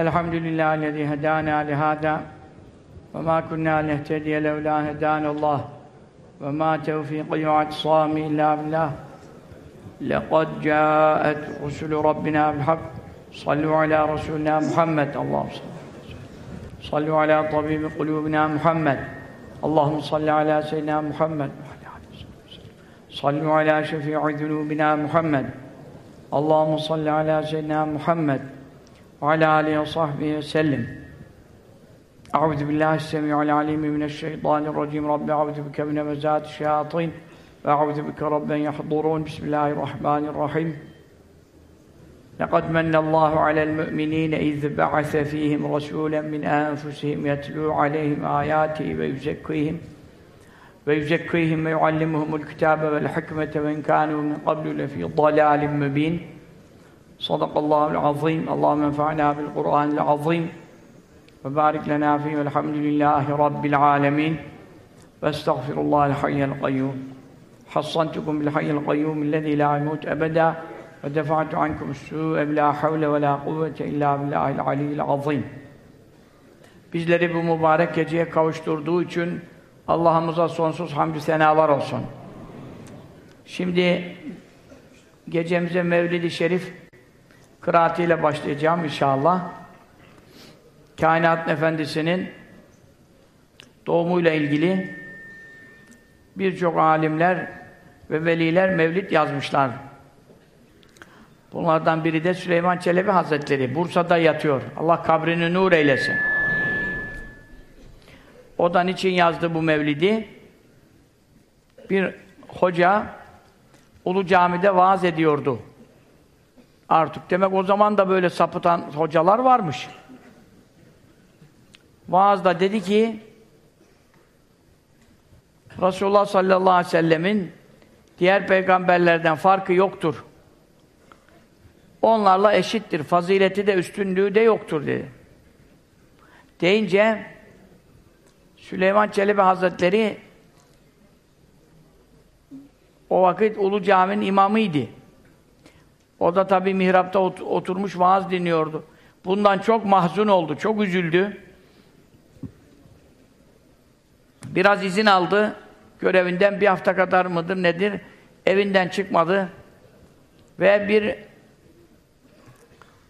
الحمد لله الذي هدانا لهذا وما كنا لنهتدي لولا هدانا الله. وما توفيقي واعتصامي إلا بالله. لقد جاءت رسل ربنا بالحق. صلوا على رسولنا محمد. اللهم صل صلوا على طبيب قلوبنا محمد. اللهم صل على سيدنا محمد. صلوا على شفيع ذنوبنا محمد. اللهم صل على سيدنا محمد. وعلى آله وصحبه وسلم. أعوذ بالله السميع العليم من الشيطان الرجيم. رب أعوذ بك من مزات الشياطين وأعوذ بك رب يحضرون. بسم الله الرحمن الرحيم. لقد من الله على المؤمنين إذ بعث فيهم رسولا من أنفسهم يتلو عليهم آياته ويزكيهم ويزكيهم ويعلمهم الكتاب والحكمة وإن كانوا من قبل لفي ضلال مبين. Sadakallahu azim. Allahümme enfa'na bil Kur'anil azim. Ve barik lena fihi velhamdülillahi rabbil alemin. Ve estağfirullahal hayyel kayyum. Hassantukum bil hayyel kayyum illezî la imut ebeda. Ve defa'tu ankum s-sû'e bila havle ve la kuvvete illa billahil aliyyil azim. Bizleri bu mübarek geceye kavuşturduğu için Allah'ımıza sonsuz hamdü senalar olsun. Şimdi gecemize Mevlid-i Şerif kıraatiyle başlayacağım inşallah. Kainat Efendisi'nin doğumuyla ilgili birçok alimler ve veliler mevlid yazmışlar. Bunlardan biri de Süleyman Çelebi Hazretleri. Bursa'da yatıyor. Allah kabrini nur eylesin. O da niçin yazdı bu mevlidi? Bir hoca Ulu Cami'de vaaz ediyordu. Artık demek o zaman da böyle sapıtan hocalar varmış. Vaazda dedi ki Resulullah sallallahu aleyhi ve sellemin diğer peygamberlerden farkı yoktur. Onlarla eşittir. Fazileti de üstünlüğü de yoktur dedi. Deyince Süleyman Çelebi Hazretleri o vakit Ulu Cami'nin imamıydı. O da tabii mihrapta oturmuş vaaz dinliyordu. Bundan çok mahzun oldu, çok üzüldü. Biraz izin aldı. Görevinden bir hafta kadar mıdır nedir? Evinden çıkmadı. Ve bir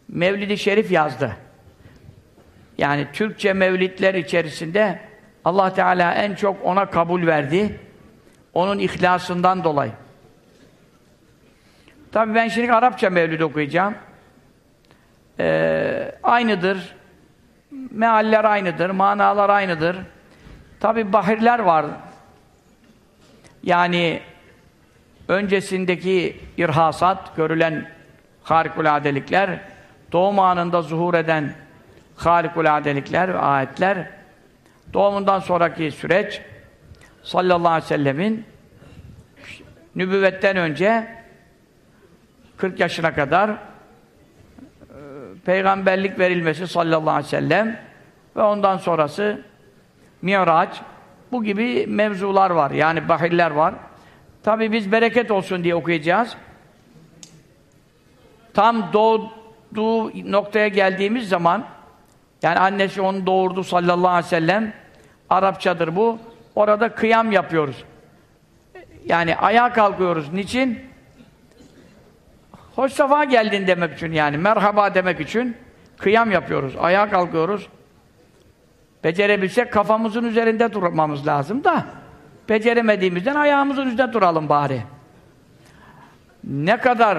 Mevlid-i Şerif yazdı. Yani Türkçe mevlidler içerisinde Allah Teala en çok ona kabul verdi. Onun ihlasından dolayı. Tabii ben şimdi Arapça mevlid okuyacağım. Ee, aynıdır. Mealler aynıdır, manalar aynıdır. Tabii bahirler var. Yani öncesindeki irhasat, görülen harikuladelikler, doğum anında zuhur eden harikuladelikler ve ayetler, doğumundan sonraki süreç, sallallahu aleyhi ve sellemin nübüvvetten önce 40 yaşına kadar e, peygamberlik verilmesi sallallahu aleyhi ve sellem ve ondan sonrası Miraç bu gibi mevzular var. Yani bahiller var. Tabi biz bereket olsun diye okuyacağız. Tam doğduğu noktaya geldiğimiz zaman yani annesi onu doğurdu sallallahu aleyhi ve sellem Arapçadır bu. Orada kıyam yapıyoruz. Yani ayağa kalkıyoruz. Niçin? Hoş safa geldin demek için yani. Merhaba demek için kıyam yapıyoruz. Ayağa kalkıyoruz. Becerebilsek kafamızın üzerinde durmamız lazım da beceremediğimizden ayağımızın üzerinde duralım bari. Ne kadar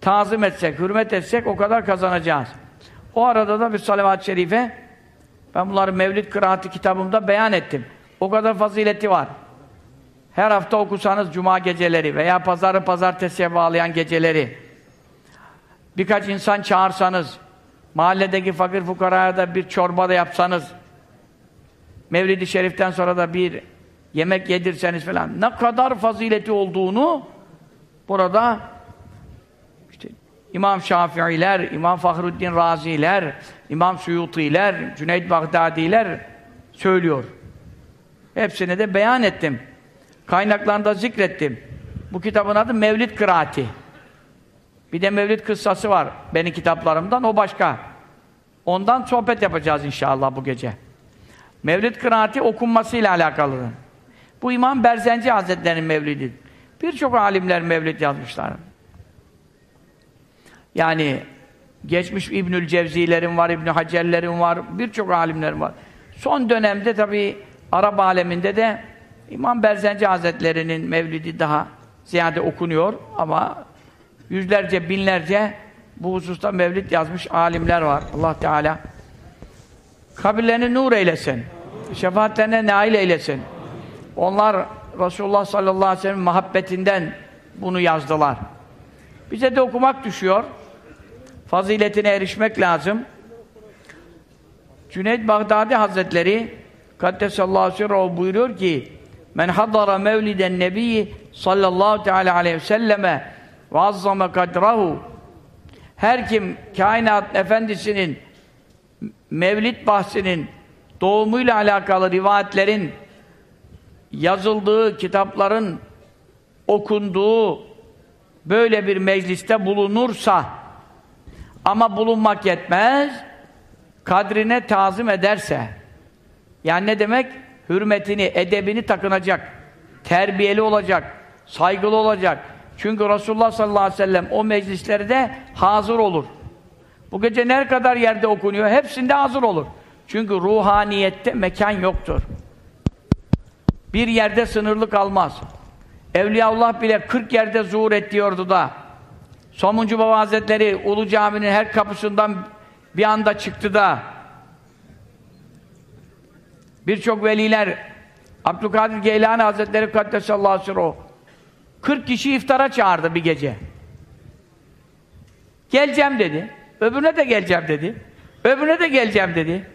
tazim etsek, hürmet etsek o kadar kazanacağız. O arada da bir salavat-ı şerife ben bunları Mevlid Kıraati kitabımda beyan ettim. O kadar fazileti var. Her hafta okusanız cuma geceleri veya pazarı pazartesiye bağlayan geceleri birkaç insan çağırsanız mahalledeki fakir fukaraya da bir çorba da yapsanız Mevlid-i Şerif'ten sonra da bir yemek yedirseniz falan ne kadar fazileti olduğunu burada işte İmam Şafiiler, İmam Fahruddin Raziler, İmam Suyutiler, Cüneyd Bagdadiler söylüyor. Hepsini de beyan ettim. Kaynaklarında zikrettim. Bu kitabın adı Mevlid Kıraati. Bir de Mevlid kıssası var benim kitaplarımdan, o başka. Ondan sohbet yapacağız inşallah bu gece. Mevlid kıraati okunmasıyla alakalı. Bu İmam Berzenci Hazretleri'nin mevlidi. Birçok alimler mevlid yazmışlar. Yani geçmiş İbnül Cevzilerin var, İbn Hacerlerin var, birçok alimlerin var. Son dönemde tabi Arap aleminde de İmam Berzenci Hazretleri'nin mevlidi daha ziyade okunuyor ama yüzlerce, binlerce bu hususta mevlid yazmış alimler var. Allah Teala kabirlerini nur eylesin. Şefaatlerine nail eylesin. Onlar Resulullah sallallahu aleyhi ve sellem muhabbetinden bunu yazdılar. Bize de okumak düşüyor. Faziletine erişmek lazım. Cüneyd Bağdadi Hazretleri Kaddesallahu sirruhu buyuruyor ki Men haddara mevliden nebiyyi sallallahu teala aleyhi ve selleme ve azzame kadrahu her kim kainat efendisinin mevlid bahsinin doğumuyla alakalı rivayetlerin yazıldığı kitapların okunduğu böyle bir mecliste bulunursa ama bulunmak yetmez kadrine tazim ederse yani ne demek? Hürmetini, edebini takınacak. Terbiyeli olacak. Saygılı olacak. Çünkü Resulullah sallallahu aleyhi ve sellem o meclislerde hazır olur. Bu gece ne kadar yerde okunuyor? Hepsinde hazır olur. Çünkü ruhaniyette mekan yoktur. Bir yerde sınırlı kalmaz. Evliyaullah bile 40 yerde zuhur et diyordu da Somuncu Baba Hazretleri Ulu Cami'nin her kapısından bir anda çıktı da birçok veliler Abdülkadir Geylani Hazretleri Kaddesallahu aleyhi 40 kişi iftara çağırdı bir gece. Geleceğim dedi. Öbürüne de geleceğim dedi. Öbürüne de geleceğim dedi.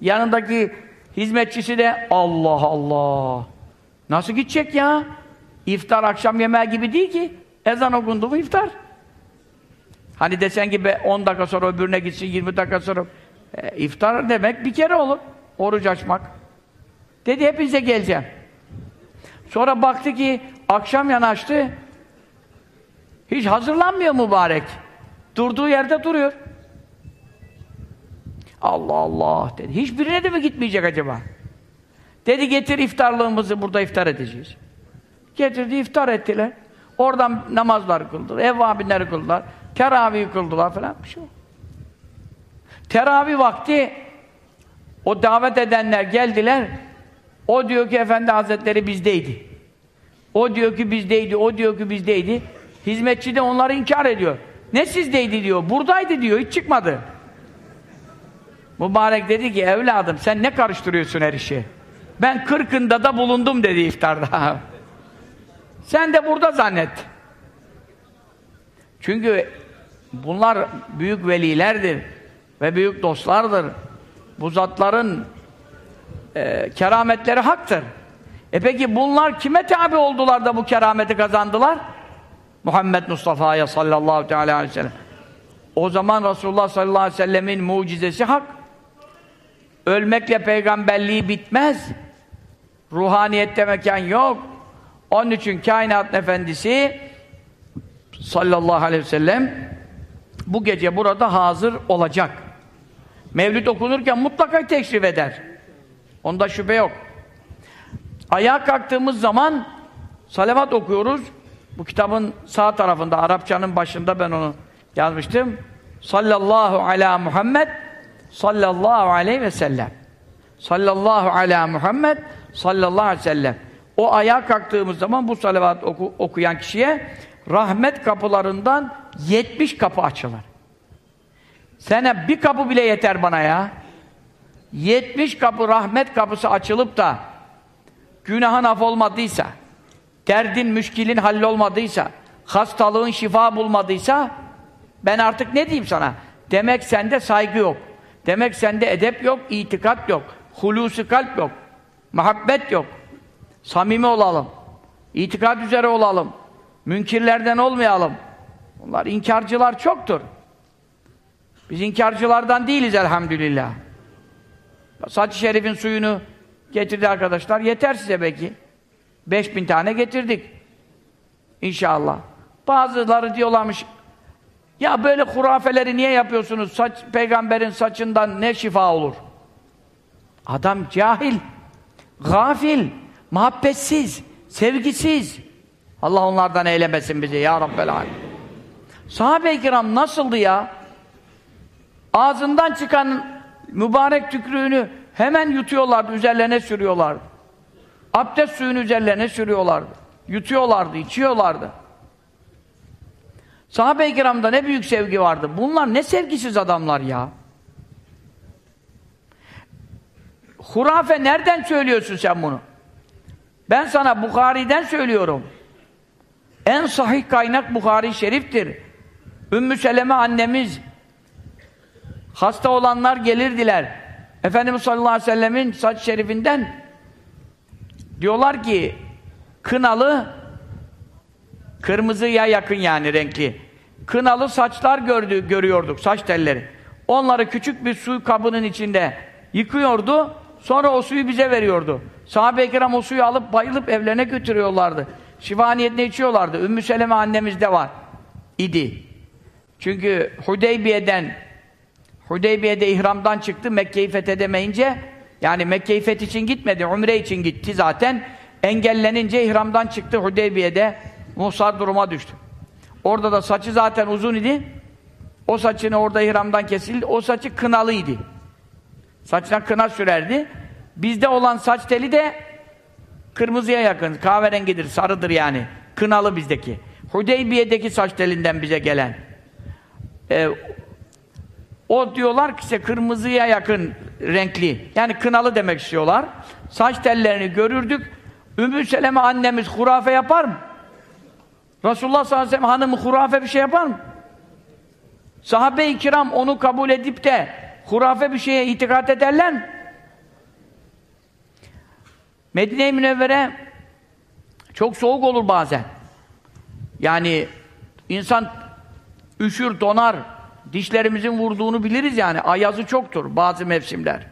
Yanındaki hizmetçisi de Allah Allah. Nasıl gidecek ya? İftar akşam yemeği gibi değil ki. Ezan okundu mu iftar. Hani desen gibi 10 dakika sonra öbürüne gitsin, 20 dakika sonra. E, iftar demek bir kere olur. Oruç açmak. Dedi hepinize geleceğim. Sonra baktı ki akşam yanaştı. Hiç hazırlanmıyor mübarek. Durduğu yerde duruyor. Allah Allah dedi. Hiçbirine de mi gitmeyecek acaba? Dedi getir iftarlığımızı burada iftar edeceğiz. Getirdi iftar ettiler. Oradan namazlar kıldılar, evvabinleri kıldılar, teravih kıldılar falan bir şey yok. Teravih vakti o davet edenler geldiler. O diyor ki Efendi Hazretleri bizdeydi. O diyor ki bizdeydi, o diyor ki bizdeydi. Hizmetçi de onları inkar ediyor. Ne sizdeydi diyor, buradaydı diyor, hiç çıkmadı. Mübarek dedi ki evladım sen ne karıştırıyorsun her işi? Ben kırkında da bulundum dedi iftarda. sen de burada zannet. Çünkü bunlar büyük velilerdir ve büyük dostlardır. Bu zatların e, kerametleri haktır. E peki bunlar kime tabi oldular da bu kerameti kazandılar? Muhammed Mustafa'ya sallallahu aleyhi ve sellem. O zaman Resulullah sallallahu aleyhi ve sellemin mucizesi hak. Ölmekle peygamberliği bitmez. Ruhaniyette mekan yok. Onun için kainat efendisi sallallahu aleyhi ve sellem bu gece burada hazır olacak. Mevlid okunurken mutlaka teşrif eder. Onda şüphe yok. Ayağa kalktığımız zaman salavat okuyoruz. Bu kitabın sağ tarafında, Arapçanın başında ben onu yazmıştım. Sallallahu ala Muhammed sallallahu aleyhi ve sellem. Sallallahu ala Muhammed sallallahu aleyhi ve sellem. O ayağa kalktığımız zaman bu salavat oku, okuyan kişiye rahmet kapılarından 70 kapı açılır. Sana bir kapı bile yeter bana ya. 70 kapı rahmet kapısı açılıp da günahın af olmadıysa, derdin, müşkilin hallolmadıysa, hastalığın şifa bulmadıysa ben artık ne diyeyim sana? Demek sende saygı yok. Demek sende edep yok, itikat yok, hulusi kalp yok, muhabbet yok. Samimi olalım. İtikad üzere olalım. Münkirlerden olmayalım. Bunlar inkarcılar çoktur. Biz inkarcılardan değiliz elhamdülillah. Saç-ı Şerif'in suyunu getirdi arkadaşlar. Yeter size belki. 5000 tane getirdik. İnşallah. Bazıları diyorlarmış Ya böyle hurafeleri niye yapıyorsunuz? Saç, peygamberin saçından ne şifa olur? Adam cahil, gafil, muhabbetsiz, sevgisiz. Allah onlardan eylemesin bizi ya Rabbel Alem. Sahabe-i kiram nasıldı ya? Ağzından çıkan mübarek tükrüğünü hemen yutuyorlardı, üzerlerine sürüyorlardı. Abdest suyunu üzerlerine sürüyorlardı. Yutuyorlardı, içiyorlardı. Sahabe-i kiramda ne büyük sevgi vardı. Bunlar ne sevgisiz adamlar ya. Hurafe nereden söylüyorsun sen bunu? Ben sana Bukhari'den söylüyorum. En sahih kaynak Bukhari Şerif'tir. Ümmü Seleme annemiz hasta olanlar gelirdiler. Efendimiz sallallahu aleyhi ve sellemin saç şerifinden diyorlar ki kınalı kırmızıya yakın yani renkli. Kınalı saçlar gördü, görüyorduk, saç telleri. Onları küçük bir su kabının içinde yıkıyordu. Sonra o suyu bize veriyordu. Sahabe-i kiram o suyu alıp bayılıp evlerine götürüyorlardı. Şifa niyetine içiyorlardı. Ümmü Seleme annemizde var. idi. Çünkü Hudeybiye'den Hudeybiye'de ihramdan çıktı. Mekke'yi fethedemeyince yani Mekke'yi feth için gitmedi. Umre için gitti zaten. Engellenince ihramdan çıktı Hudeybiye'de. Musa duruma düştü. Orada da saçı zaten uzun idi. O saçını orada ihramdan kesildi. O saçı kınalıydı. Saçına kına sürerdi. Bizde olan saç teli de kırmızıya yakın. Kahverengidir, sarıdır yani. Kınalı bizdeki. Hudeybiye'deki saç telinden bize gelen. Ee, o diyorlar ki işte kırmızıya yakın renkli. Yani kınalı demek istiyorlar. Saç tellerini görürdük. Ümmü Seleme annemiz hurafe yapar mı? Resulullah sallallahu aleyhi ve sellem hanımı hurafe bir şey yapar mı? Sahabe-i kiram onu kabul edip de hurafe bir şeye itikat ederler mi? Medine-i Münevvere çok soğuk olur bazen. Yani insan üşür, donar, dişlerimizin vurduğunu biliriz yani. Ayazı çoktur bazı mevsimler.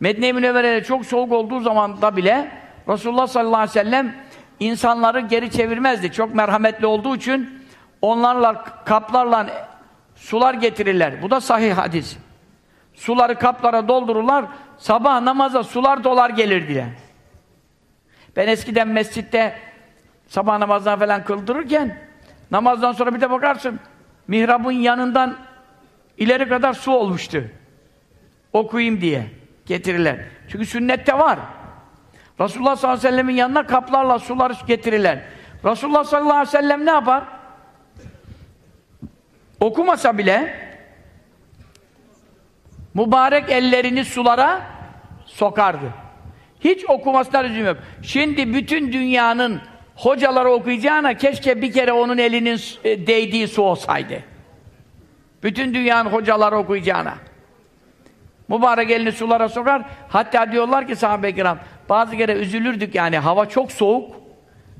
Medine-i Münevvere'de çok soğuk olduğu zaman da bile Resulullah sallallahu aleyhi ve sellem insanları geri çevirmezdi. Çok merhametli olduğu için onlarla, kaplarla sular getirirler. Bu da sahih hadis. Suları kaplara doldururlar, sabah namaza sular dolar gelirdi. Ben eskiden mescitte sabah namazdan falan kıldırırken namazdan sonra bir de bakarsın mihrabın yanından ileri kadar su olmuştu. Okuyayım diye getirirler. Çünkü sünnette var. Resulullah sallallahu aleyhi ve sellemin yanına kaplarla suları getirirler. Resulullah sallallahu aleyhi ve sellem ne yapar? Okumasa bile mübarek ellerini sulara sokardı. Hiç okumasına lüzum yok. Şimdi bütün dünyanın hocaları okuyacağına keşke bir kere onun elinin e, değdiği su olsaydı. Bütün dünyanın hocaları okuyacağına. Mübarek elini sulara sokar. Hatta diyorlar ki sahabe-i kiram, bazı kere üzülürdük yani hava çok soğuk.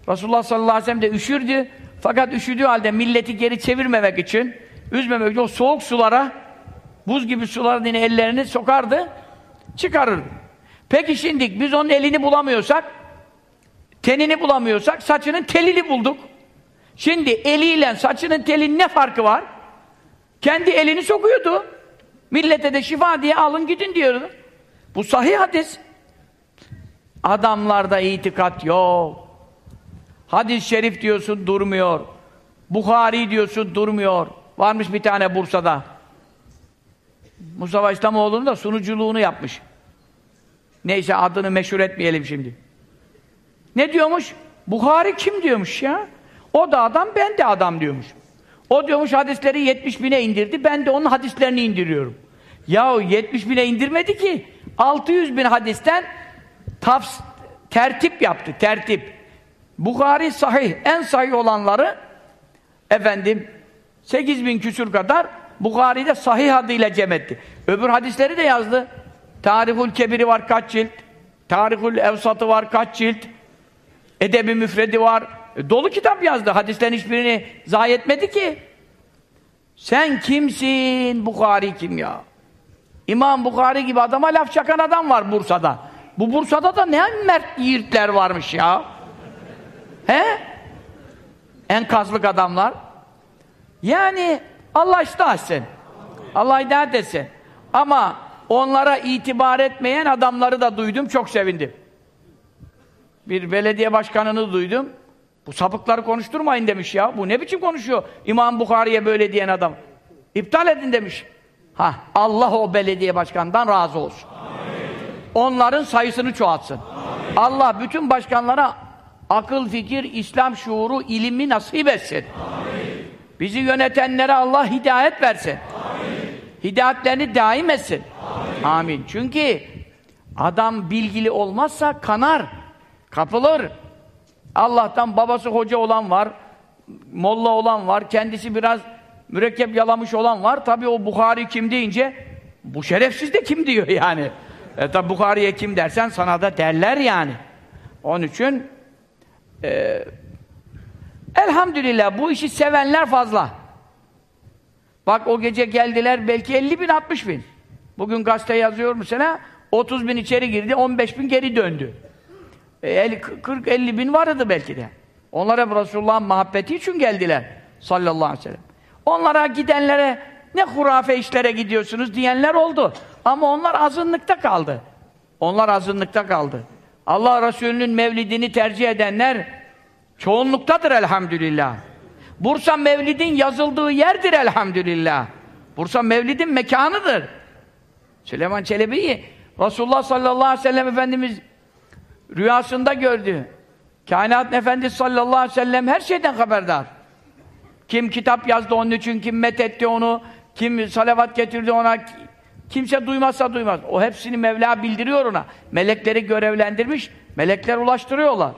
Resulullah sallallahu aleyhi ve sellem de üşürdü. Fakat üşüdüğü halde milleti geri çevirmemek için, üzmemek için o soğuk sulara, buz gibi sulara yine ellerini sokardı, çıkarırdı. Peki şimdi biz onun elini bulamıyorsak, tenini bulamıyorsak, saçının telini bulduk. Şimdi eliyle saçının telinin ne farkı var? Kendi elini sokuyordu. Millete de şifa diye alın gidin diyordu. Bu sahih hadis. Adamlarda itikat yok. Hadis-i şerif diyorsun durmuyor. Bukhari diyorsun durmuyor. Varmış bir tane Bursa'da. Mustafa İslamoğlu'nun da sunuculuğunu yapmış. Neyse adını meşhur etmeyelim şimdi. Ne diyormuş? Bukhari kim diyormuş ya? O da adam, ben de adam diyormuş. O diyormuş hadisleri 70 bine indirdi, ben de onun hadislerini indiriyorum. Yahu 70 bine indirmedi ki. 600 bin hadisten tafs tertip yaptı, tertip. Bukhari sahih, en sahih olanları efendim 8 bin küsür kadar Bukhari'de sahih adıyla cem etti. Öbür hadisleri de yazdı. Tarihul Kebiri var kaç cilt? Tarihul Evsat'ı var kaç cilt? Edebi Müfredi var. E, dolu kitap yazdı. Hadislerin hiçbirini zayi etmedi ki. Sen kimsin? Bukhari kim ya? İmam Bukhari gibi adama laf çakan adam var Bursa'da. Bu Bursa'da da ne mert yiğitler varmış ya. He? Enkazlık adamlar. Yani Allah ıslah etsin. Allah hidayet etsin. Ama onlara itibar etmeyen adamları da duydum, çok sevindim. Bir belediye başkanını duydum. Bu sapıkları konuşturmayın demiş ya. Bu ne biçim konuşuyor? İmam Bukhari'ye böyle diyen adam. İptal edin demiş. Ha, Allah o belediye başkanından razı olsun. Amin. Onların sayısını çoğaltsın. Amin. Allah bütün başkanlara akıl, fikir, İslam şuuru, ilimi nasip etsin. Amin. Bizi yönetenlere Allah hidayet versin. Hidayetlerini daim etsin. Amin. Çünkü adam bilgili olmazsa kanar, kapılır. Allah'tan babası hoca olan var, molla olan var, kendisi biraz mürekkep yalamış olan var. Tabii o Bukhari kim deyince bu şerefsiz de kim diyor yani. E tabi Bukhari'ye kim dersen sana da derler yani. Onun için e, elhamdülillah bu işi sevenler fazla. Bak o gece geldiler belki 50 bin 60 bin. Bugün gazete yazıyor mesela 30 bin içeri girdi 15 bin geri döndü. E, 40-50 bin vardı belki de. Onlara Resulullah'ın muhabbeti için geldiler sallallahu aleyhi ve sellem. Onlara gidenlere ne hurafe işlere gidiyorsunuz diyenler oldu. Ama onlar azınlıkta kaldı. Onlar azınlıkta kaldı. Allah Resulü'nün mevlidini tercih edenler çoğunluktadır elhamdülillah. Bursa mevlidin yazıldığı yerdir elhamdülillah. Bursa mevlidin mekanıdır. Süleyman Çelebi'yi Resulullah sallallahu aleyhi ve sellem Efendimiz rüyasında gördü. Kainat Efendisi sallallahu aleyhi ve sellem her şeyden haberdar. Kim kitap yazdı onun için, kim methetti onu, kim salavat getirdi ona, kimse duymazsa duymaz. O hepsini Mevla bildiriyor ona. Melekleri görevlendirmiş, melekler ulaştırıyorlar.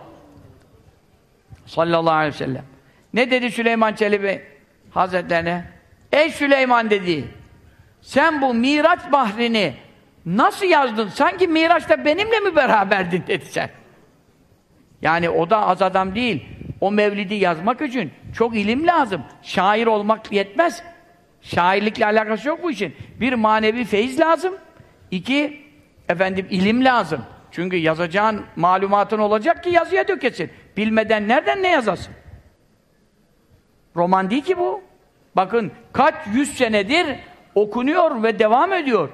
Sallallahu aleyhi ve sellem. Ne dedi Süleyman Çelebi Hazretlerine? Ey Süleyman dedi, sen bu Miraç bahrini nasıl yazdın? Sanki Miraç'ta benimle mi beraberdin dedi sen. Yani o da az adam değil. O mevlidi yazmak için çok ilim lazım. Şair olmak yetmez. Şairlikle alakası yok bu işin. Bir manevi feyiz lazım. İki, efendim ilim lazım. Çünkü yazacağın malumatın olacak ki yazıya dökesin. Bilmeden nereden ne yazasın? Roman değil ki bu. Bakın kaç yüz senedir okunuyor ve devam ediyor.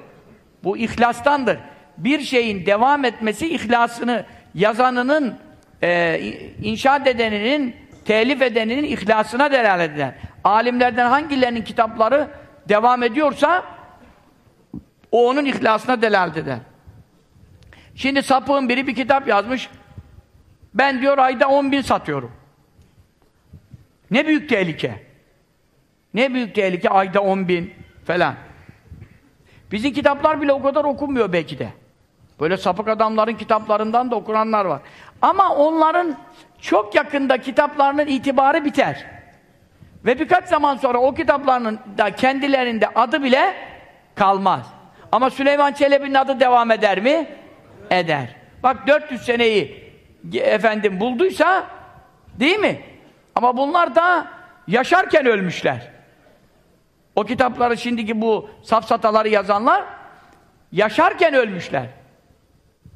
Bu ihlastandır. Bir şeyin devam etmesi ihlasını yazanının e, inşaat edeninin, telif edeninin ihlasına delalet eder. Alimlerden hangilerinin kitapları devam ediyorsa o onun ihlasına delalet eder. Şimdi sapığın biri bir kitap yazmış. Ben diyor ayda 10 bin satıyorum. Ne büyük tehlike. Ne büyük tehlike ayda 10 bin falan. Bizim kitaplar bile o kadar okunmuyor belki de. Böyle sapık adamların kitaplarından da okuranlar var. Ama onların çok yakında kitaplarının itibarı biter. Ve birkaç zaman sonra o kitaplarının da kendilerinde adı bile kalmaz. Ama Süleyman Çelebi'nin adı devam eder mi? Eder. Bak 400 seneyi efendim bulduysa değil mi? Ama bunlar da yaşarken ölmüşler. O kitapları şimdiki bu safsataları yazanlar yaşarken ölmüşler.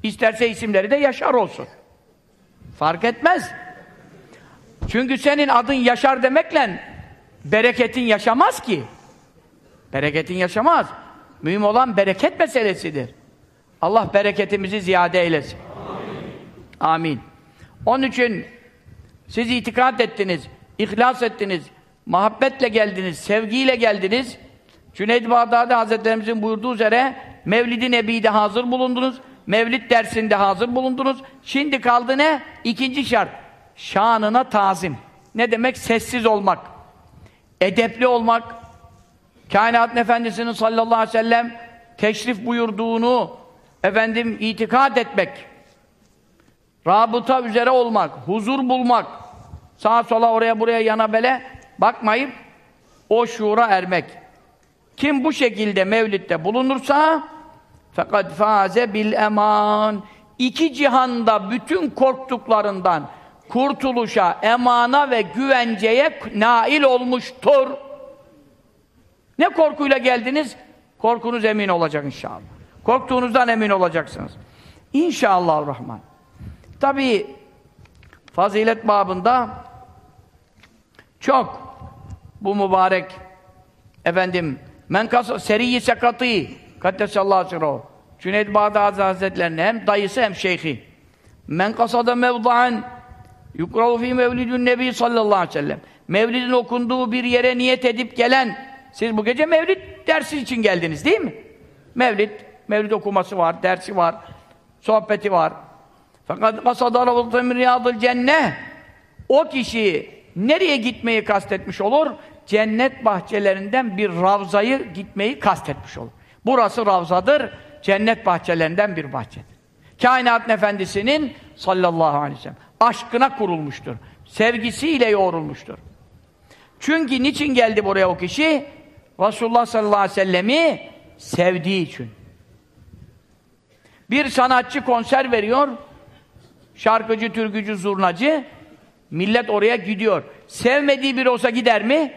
İsterse isimleri de Yaşar olsun. Fark etmez. Çünkü senin adın Yaşar demekle bereketin yaşamaz ki. Bereketin yaşamaz. Mühim olan bereket meselesidir. Allah bereketimizi ziyade eylesin. Amin. Amin. Onun için siz itikad ettiniz, ihlas ettiniz, muhabbetle geldiniz, sevgiyle geldiniz. Cüneyd Bağdadi Hazretlerimizin buyurduğu üzere Mevlid-i Nebi'de hazır bulundunuz. Mevlid dersinde hazır bulundunuz. Şimdi kaldı ne? İkinci şart. Şanına tazim. Ne demek? Sessiz olmak. Edepli olmak. Kainatın Efendisi'nin sallallahu aleyhi ve sellem teşrif buyurduğunu efendim itikad etmek. Rabıta üzere olmak. Huzur bulmak. Sağa sola oraya buraya yana bele bakmayıp o şuura ermek. Kim bu şekilde mevlidde bulunursa fakat faze bil eman. İki cihanda bütün korktuklarından kurtuluşa, emana ve güvenceye nail olmuştur. Ne korkuyla geldiniz? Korkunuz emin olacak inşallah. Korktuğunuzdan emin olacaksınız. İnşallah Rahman. Tabi fazilet babında çok bu mübarek efendim men kas seriyi sekatı kaddesallahu sirruhu Cüneyd Bağdadi Hazretlerinin hem dayısı hem şeyhi men kasada mevda'an yukravu fi mevlidün nebi sallallahu aleyhi ve sellem mevlidin okunduğu bir yere niyet edip gelen siz bu gece mevlid dersi için geldiniz değil mi? Mevlid, mevlid okuması var, dersi var, sohbeti var. Fakat kasada ravzatı min riyadıl cenneh o kişi nereye gitmeyi kastetmiş olur? Cennet bahçelerinden bir ravzayı gitmeyi kastetmiş olur. Burası ravzadır, cennet bahçelerinden bir bahçedir. Kainat Efendisi'nin sallallahu aleyhi ve sellem aşkına kurulmuştur. Sevgisiyle yoğrulmuştur. Çünkü niçin geldi buraya o kişi? Resulullah sallallahu aleyhi ve sellemi sevdiği için. Bir sanatçı konser veriyor, şarkıcı, türkücü, zurnacı, millet oraya gidiyor. Sevmediği biri olsa gider mi?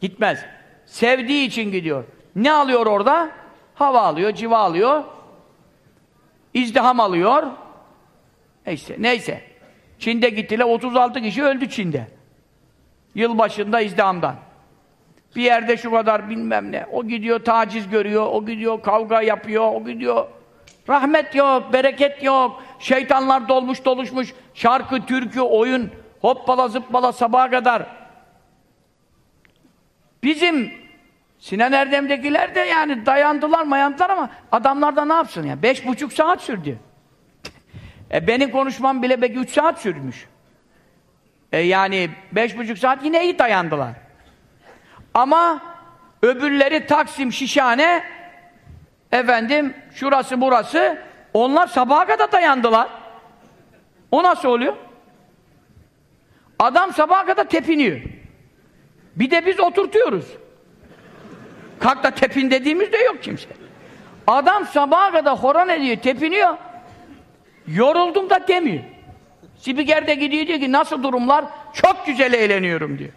Gitmez. Sevdiği için gidiyor. Ne alıyor orada? Hava alıyor, civa alıyor, izdiham alıyor. Neyse, neyse. Çin'de gittiler, 36 kişi öldü Çin'de. Yılbaşında izdihamdan. Bir yerde şu kadar bilmem ne. O gidiyor taciz görüyor, o gidiyor kavga yapıyor, o gidiyor. Rahmet yok, bereket yok. Şeytanlar dolmuş doluşmuş. Şarkı, türkü, oyun. Hoppala zıppala sabaha kadar. Bizim Sinan Erdem'dekiler de yani dayandılar mayandılar ama adamlar da ne yapsın ya? Beş buçuk saat sürdü. e benim konuşmam bile belki üç saat sürmüş. E yani beş buçuk saat yine iyi dayandılar. Ama öbürleri Taksim, Şişhane efendim şurası burası onlar sabaha kadar dayandılar. O nasıl oluyor? Adam sabaha kadar tepiniyor. Bir de biz oturtuyoruz. Kalk da tepin dediğimiz de yok kimse. Adam sabaha kadar horon ediyor, tepiniyor. Yoruldum da demiyor. Spiker de gidiyor diyor ki nasıl durumlar? Çok güzel eğleniyorum diyor.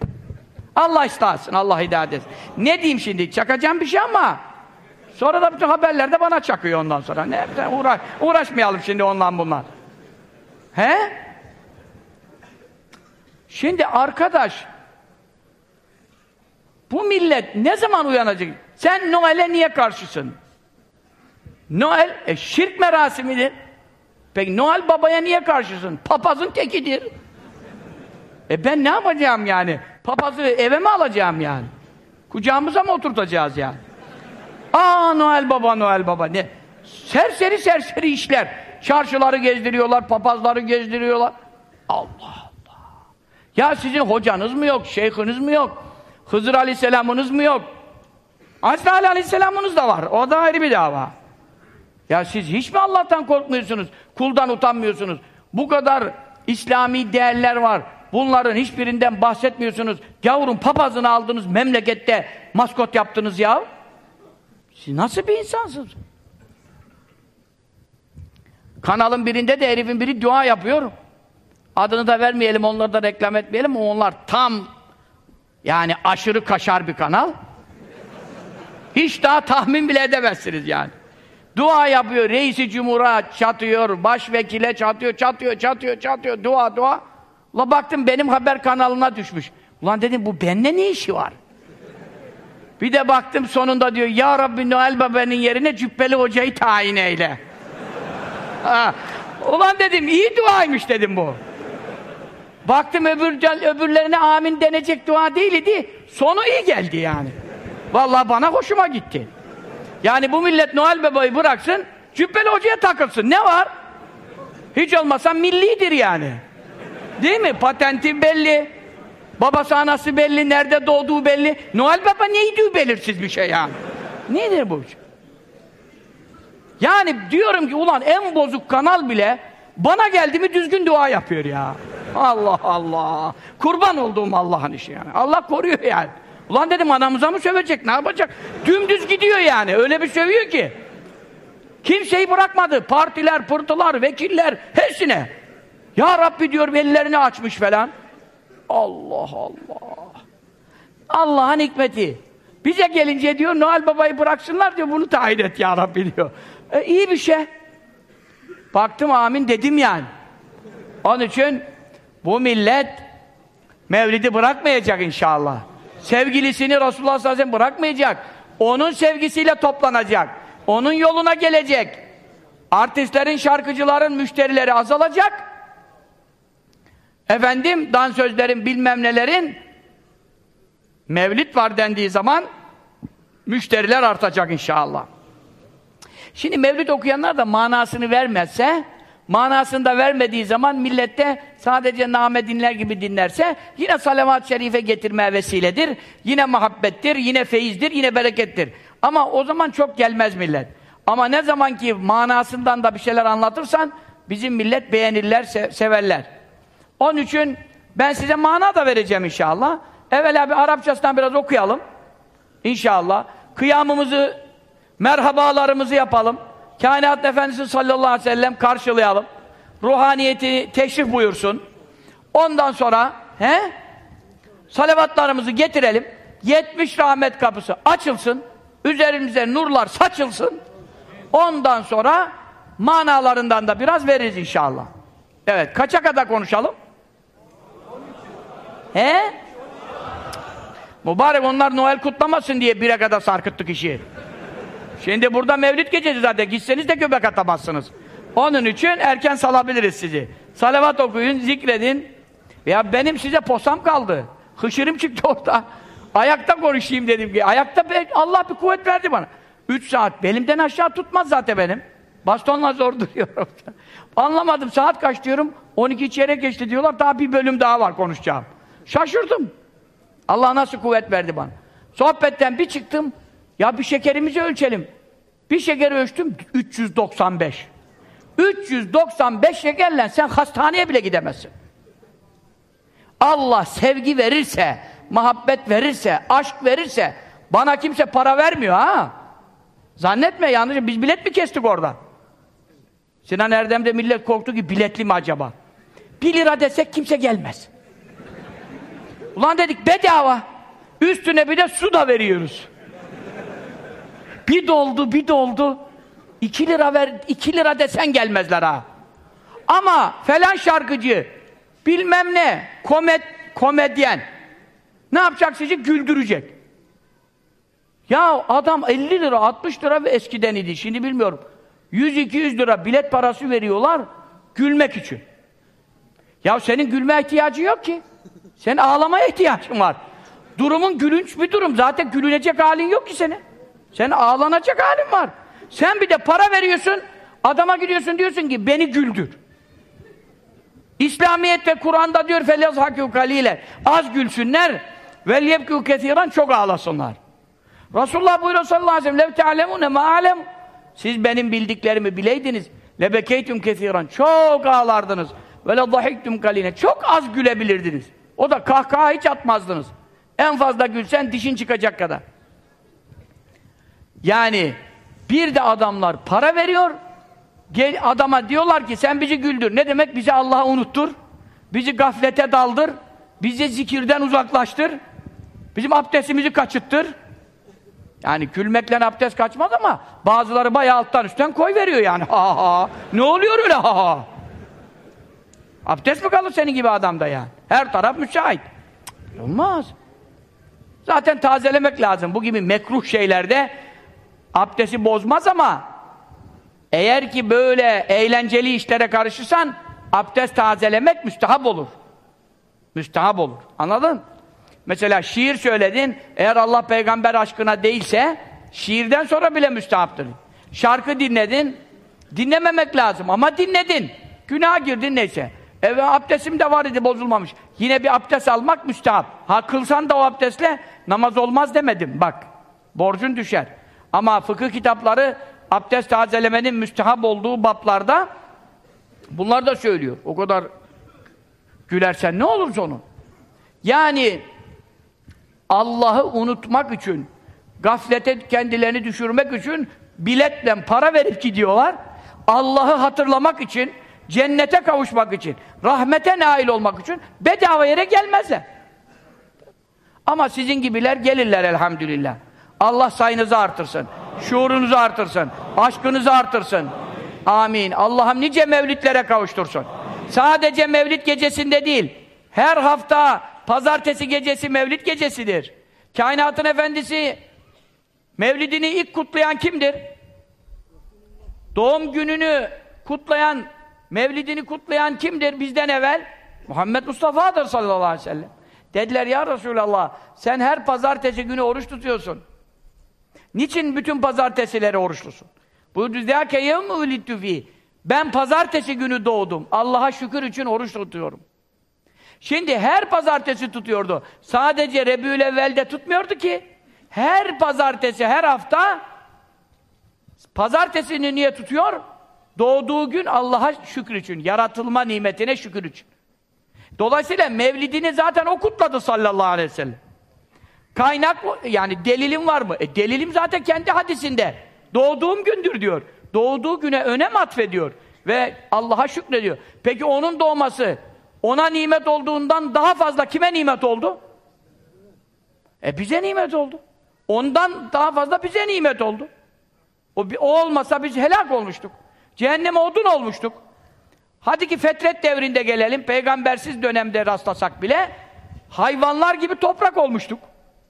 Allah istahsın, Allah hidayet etsin. Ne diyeyim şimdi? Çakacağım bir şey ama sonra da bütün haberler de bana çakıyor ondan sonra. Ne uğraş, uğraşmayalım şimdi ondan bunlar. He? Şimdi arkadaş bu millet ne zaman uyanacak? Sen Noel'e niye karşısın? Noel e, şirk merasimidir. Peki Noel babaya niye karşısın? Papazın tekidir. E ben ne yapacağım yani? Papazı eve mi alacağım yani? Kucağımıza mı oturtacağız yani? Aa Noel baba, Noel baba ne? Serseri serseri işler. Çarşıları gezdiriyorlar, papazları gezdiriyorlar. Allah Allah. Ya sizin hocanız mı yok, şeyhiniz mi yok? Hızır Aleyhisselam'ınız mı yok? Azrail Aleyhisselam'ınız da var. O da ayrı bir dava. Ya siz hiç mi Allah'tan korkmuyorsunuz? Kuldan utanmıyorsunuz? Bu kadar İslami değerler var. Bunların hiçbirinden bahsetmiyorsunuz. Gavurun papazını aldınız memlekette maskot yaptınız ya. Siz nasıl bir insansınız? Kanalın birinde de herifin biri dua yapıyor. Adını da vermeyelim, onları da reklam etmeyelim. Onlar tam yani aşırı kaşar bir kanal. Hiç daha tahmin bile edemezsiniz yani. Dua yapıyor, reisi cumhura çatıyor, başvekile çatıyor, çatıyor, çatıyor, çatıyor, dua, dua. La baktım benim haber kanalına düşmüş. Ulan dedim bu bende ne işi var? Bir de baktım sonunda diyor, Ya Rabbi Noel Baba'nın yerine Cübbeli Hoca'yı tayin eyle. Ulan dedim, iyi duaymış dedim bu. Baktım öbür, öbürlerine amin denecek dua değildi. Sonu iyi geldi yani. Vallahi bana hoşuma gitti. Yani bu millet Noel Baba'yı bıraksın, Cübbeli Hoca'ya takılsın. Ne var? Hiç olmasa millidir yani. Değil mi? Patenti belli. Babası anası belli, nerede doğduğu belli. Noel Baba neydi belirsiz bir şey yani. Nedir bu? Yani diyorum ki ulan en bozuk kanal bile bana geldi mi düzgün dua yapıyor ya. Allah Allah. Kurban olduğum Allah'ın işi yani. Allah koruyor yani. Ulan dedim anamıza mı sövecek, ne yapacak? Dümdüz gidiyor yani, öyle bir sövüyor ki. Kimseyi bırakmadı. Partiler, pırtılar, vekiller, hepsine. Ya Rabbi diyor ellerini açmış falan. Allah Allah. Allah'ın hikmeti. Bize gelince diyor Noel Baba'yı bıraksınlar diyor bunu tayin et ya Rabbi diyor. E, iyi bir şey. Baktım amin dedim yani. Onun için bu millet Mevlid'i bırakmayacak inşallah. Sevgilisini Resulullah sallallahu aleyhi ve sellem bırakmayacak. Onun sevgisiyle toplanacak. Onun yoluna gelecek. Artistlerin, şarkıcıların müşterileri azalacak. Efendim, dansözlerin, bilmem nelerin mevlit var dendiği zaman müşteriler artacak inşallah. Şimdi mevlid okuyanlar da manasını vermezse, manasını da vermediği zaman millette sadece name dinler gibi dinlerse yine salavat-ı şerife getirmeye vesiledir. Yine muhabbettir, yine feyizdir, yine berekettir. Ama o zaman çok gelmez millet. Ama ne zaman ki manasından da bir şeyler anlatırsan bizim millet beğenirler, se severler. Onun için ben size mana da vereceğim inşallah. Evvela bir Arapçasından biraz okuyalım. İnşallah. Kıyamımızı, merhabalarımızı yapalım. Kainat Efendisi sallallahu aleyhi ve sellem karşılayalım. Ruhaniyeti teşrif buyursun. Ondan sonra he? Salavatlarımızı getirelim. 70 rahmet kapısı açılsın. Üzerimize nurlar saçılsın. Ondan sonra manalarından da biraz veririz inşallah. Evet, kaça kadar konuşalım? He? Mübarek onlar Noel kutlamasın diye bire kadar sarkıttık işi. Şimdi burada mevlid gecesi zaten. Gitseniz de göbek atamazsınız. Onun için erken salabiliriz sizi. Salavat okuyun, zikredin. Ya benim size posam kaldı. Hışırım çıktı orada. Ayakta konuşayım dedim ki. Ayakta Allah bir kuvvet verdi bana. Üç saat. Belimden aşağı tutmaz zaten benim. Bastonla zor duruyorum. Anlamadım. Saat kaç diyorum. 12 çeyrek geçti diyorlar. Daha bir bölüm daha var konuşacağım. Şaşırdım. Allah nasıl kuvvet verdi bana. Sohbetten bir çıktım. Ya bir şekerimizi ölçelim. Bir şekeri ölçtüm 395. 395 şekerle sen hastaneye bile gidemezsin. Allah sevgi verirse, muhabbet verirse, aşk verirse bana kimse para vermiyor ha. Zannetme yanlış. Biz bilet mi kestik orada? Sinan Erdem'de millet korktu ki biletli mi acaba? Bir lira desek kimse gelmez. Ulan dedik bedava. Üstüne bir de su da veriyoruz. Bir doldu, bir doldu. İki lira ver, iki lira desen gelmezler ha. Ama falan şarkıcı, bilmem ne, komed, komedyen, ne yapacak sizi? Güldürecek. Ya adam 50 lira, 60 lira ve eskiden idi, şimdi bilmiyorum. 100-200 lira bilet parası veriyorlar, gülmek için. Ya senin gülme ihtiyacı yok ki. Senin ağlamaya ihtiyacın var. Durumun gülünç bir durum. Zaten gülünecek halin yok ki senin. Sen ağlanacak halin var. Sen bir de para veriyorsun, adama gidiyorsun diyorsun ki beni güldür. İslamiyet'te Kur'an'da diyor felezhakû kalîle az gülsünler vel yebkû ketîran çok ağlasınlar. Resulullah buyuruyor sallallahu aleyhi ve sellem lev ma'alem siz benim bildiklerimi bileydiniz lebekeytüm ketîran çok ağlardınız ve ledahiktum kaline çok az gülebilirdiniz. O da kahkaha hiç atmazdınız. En fazla gülsen dişin çıkacak kadar. Yani bir de adamlar para veriyor. Gel adama diyorlar ki sen bizi güldür. Ne demek? Bizi Allah'a unuttur. Bizi gaflete daldır. Bizi zikirden uzaklaştır. Bizim abdestimizi kaçıttır. Yani gülmekle abdest kaçmaz ama bazıları bayağı alttan üstten koy veriyor yani. Ha ha. Ne oluyor öyle ha ha? Abdest mi kalır senin gibi adamda yani? Her taraf müsait. Cık, olmaz. Zaten tazelemek lazım. Bu gibi mekruh şeylerde abdesti bozmaz ama eğer ki böyle eğlenceli işlere karışırsan abdest tazelemek müstahap olur. Müstahap olur. Anladın? Mesela şiir söyledin, eğer Allah peygamber aşkına değilse şiirden sonra bile müstahaptır. Şarkı dinledin, dinlememek lazım ama dinledin. Günah girdin neyse. Evet abdestim de var idi bozulmamış. Yine bir abdest almak müstahap. Ha kılsan da o abdestle namaz olmaz demedim bak. Borcun düşer. Ama fıkıh kitapları abdest tazelemenin müstehap olduğu bablarda bunlar da söylüyor. O kadar gülersen ne olur sonu? Yani Allah'ı unutmak için, gaflete kendilerini düşürmek için biletle para verip gidiyorlar. Allah'ı hatırlamak için, cennete kavuşmak için, rahmete nail olmak için bedava yere gelmezler. Ama sizin gibiler gelirler elhamdülillah. Allah sayınızı artırsın, şuurunuzu artırsın, aşkınızı artırsın. Amin. Allah'ım nice mevlitlere kavuştursun. Sadece mevlid gecesinde değil, her hafta pazartesi gecesi mevlid gecesidir. Kainatın efendisi Mevlidini ilk kutlayan kimdir? Doğum gününü kutlayan, Mevlidini kutlayan kimdir bizden evvel? Muhammed Mustafa'dır sallallahu aleyhi ve sellem. Dediler ya Resulallah sen her pazartesi günü oruç tutuyorsun. Niçin bütün pazartesileri oruçlusun? Buyurdu zâke yevmü ulittu fî. Ben pazartesi günü doğdum. Allah'a şükür için oruç tutuyorum. Şimdi her pazartesi tutuyordu. Sadece Rebül evvelde tutmuyordu ki. Her pazartesi, her hafta pazartesini niye tutuyor? Doğduğu gün Allah'a şükür için, yaratılma nimetine şükür için. Dolayısıyla mevlidini zaten o kutladı sallallahu aleyhi ve sellem. Kaynak yani delilim var mı? E delilim zaten kendi hadisinde. Doğduğum gündür diyor. Doğduğu güne önem atfediyor. Ve Allah'a şükrediyor. Peki onun doğması ona nimet olduğundan daha fazla kime nimet oldu? E bize nimet oldu. Ondan daha fazla bize nimet oldu. O, o olmasa biz helak olmuştuk. Cehenneme odun olmuştuk. Hadi ki fetret devrinde gelelim, peygambersiz dönemde rastlasak bile hayvanlar gibi toprak olmuştuk.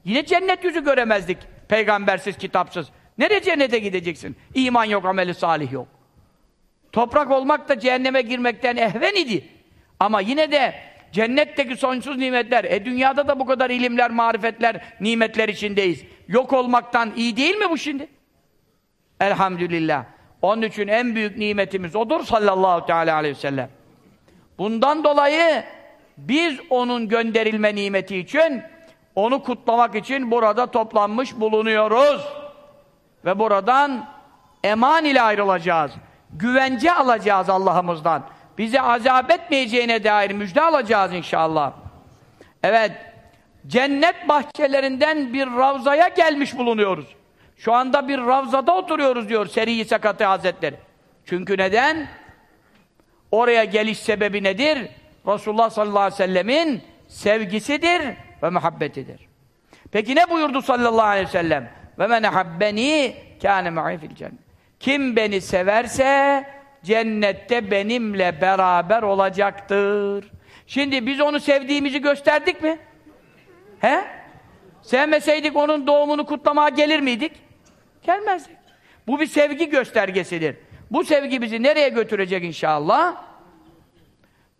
Yine cennet yüzü göremezdik peygambersiz, kitapsız. Nereye cennete gideceksin? İman yok, ameli salih yok. Toprak olmak da cehenneme girmekten ehven idi. Ama yine de cennetteki sonsuz nimetler, e dünyada da bu kadar ilimler, marifetler, nimetler içindeyiz. Yok olmaktan iyi değil mi bu şimdi? Elhamdülillah. Onun için en büyük nimetimiz odur sallallahu teala aleyhi ve sellem. Bundan dolayı biz onun gönderilme nimeti için onu kutlamak için burada toplanmış bulunuyoruz. Ve buradan eman ile ayrılacağız. Güvence alacağız Allah'ımızdan. Bize azap etmeyeceğine dair müjde alacağız inşallah. Evet, cennet bahçelerinden bir ravzaya gelmiş bulunuyoruz. Şu anda bir ravzada oturuyoruz diyor Seri-i Sakati Hazretleri. Çünkü neden? Oraya geliş sebebi nedir? Resulullah sallallahu aleyhi ve sellemin sevgisidir ve muhabbetidir. Peki ne buyurdu sallallahu aleyhi ve sellem? Ve men habbeni kâne ma'i fil cennet. Kim beni severse cennette benimle beraber olacaktır. Şimdi biz onu sevdiğimizi gösterdik mi? He? Sevmeseydik onun doğumunu kutlamaya gelir miydik? Gelmezdik. Bu bir sevgi göstergesidir. Bu sevgi bizi nereye götürecek inşallah?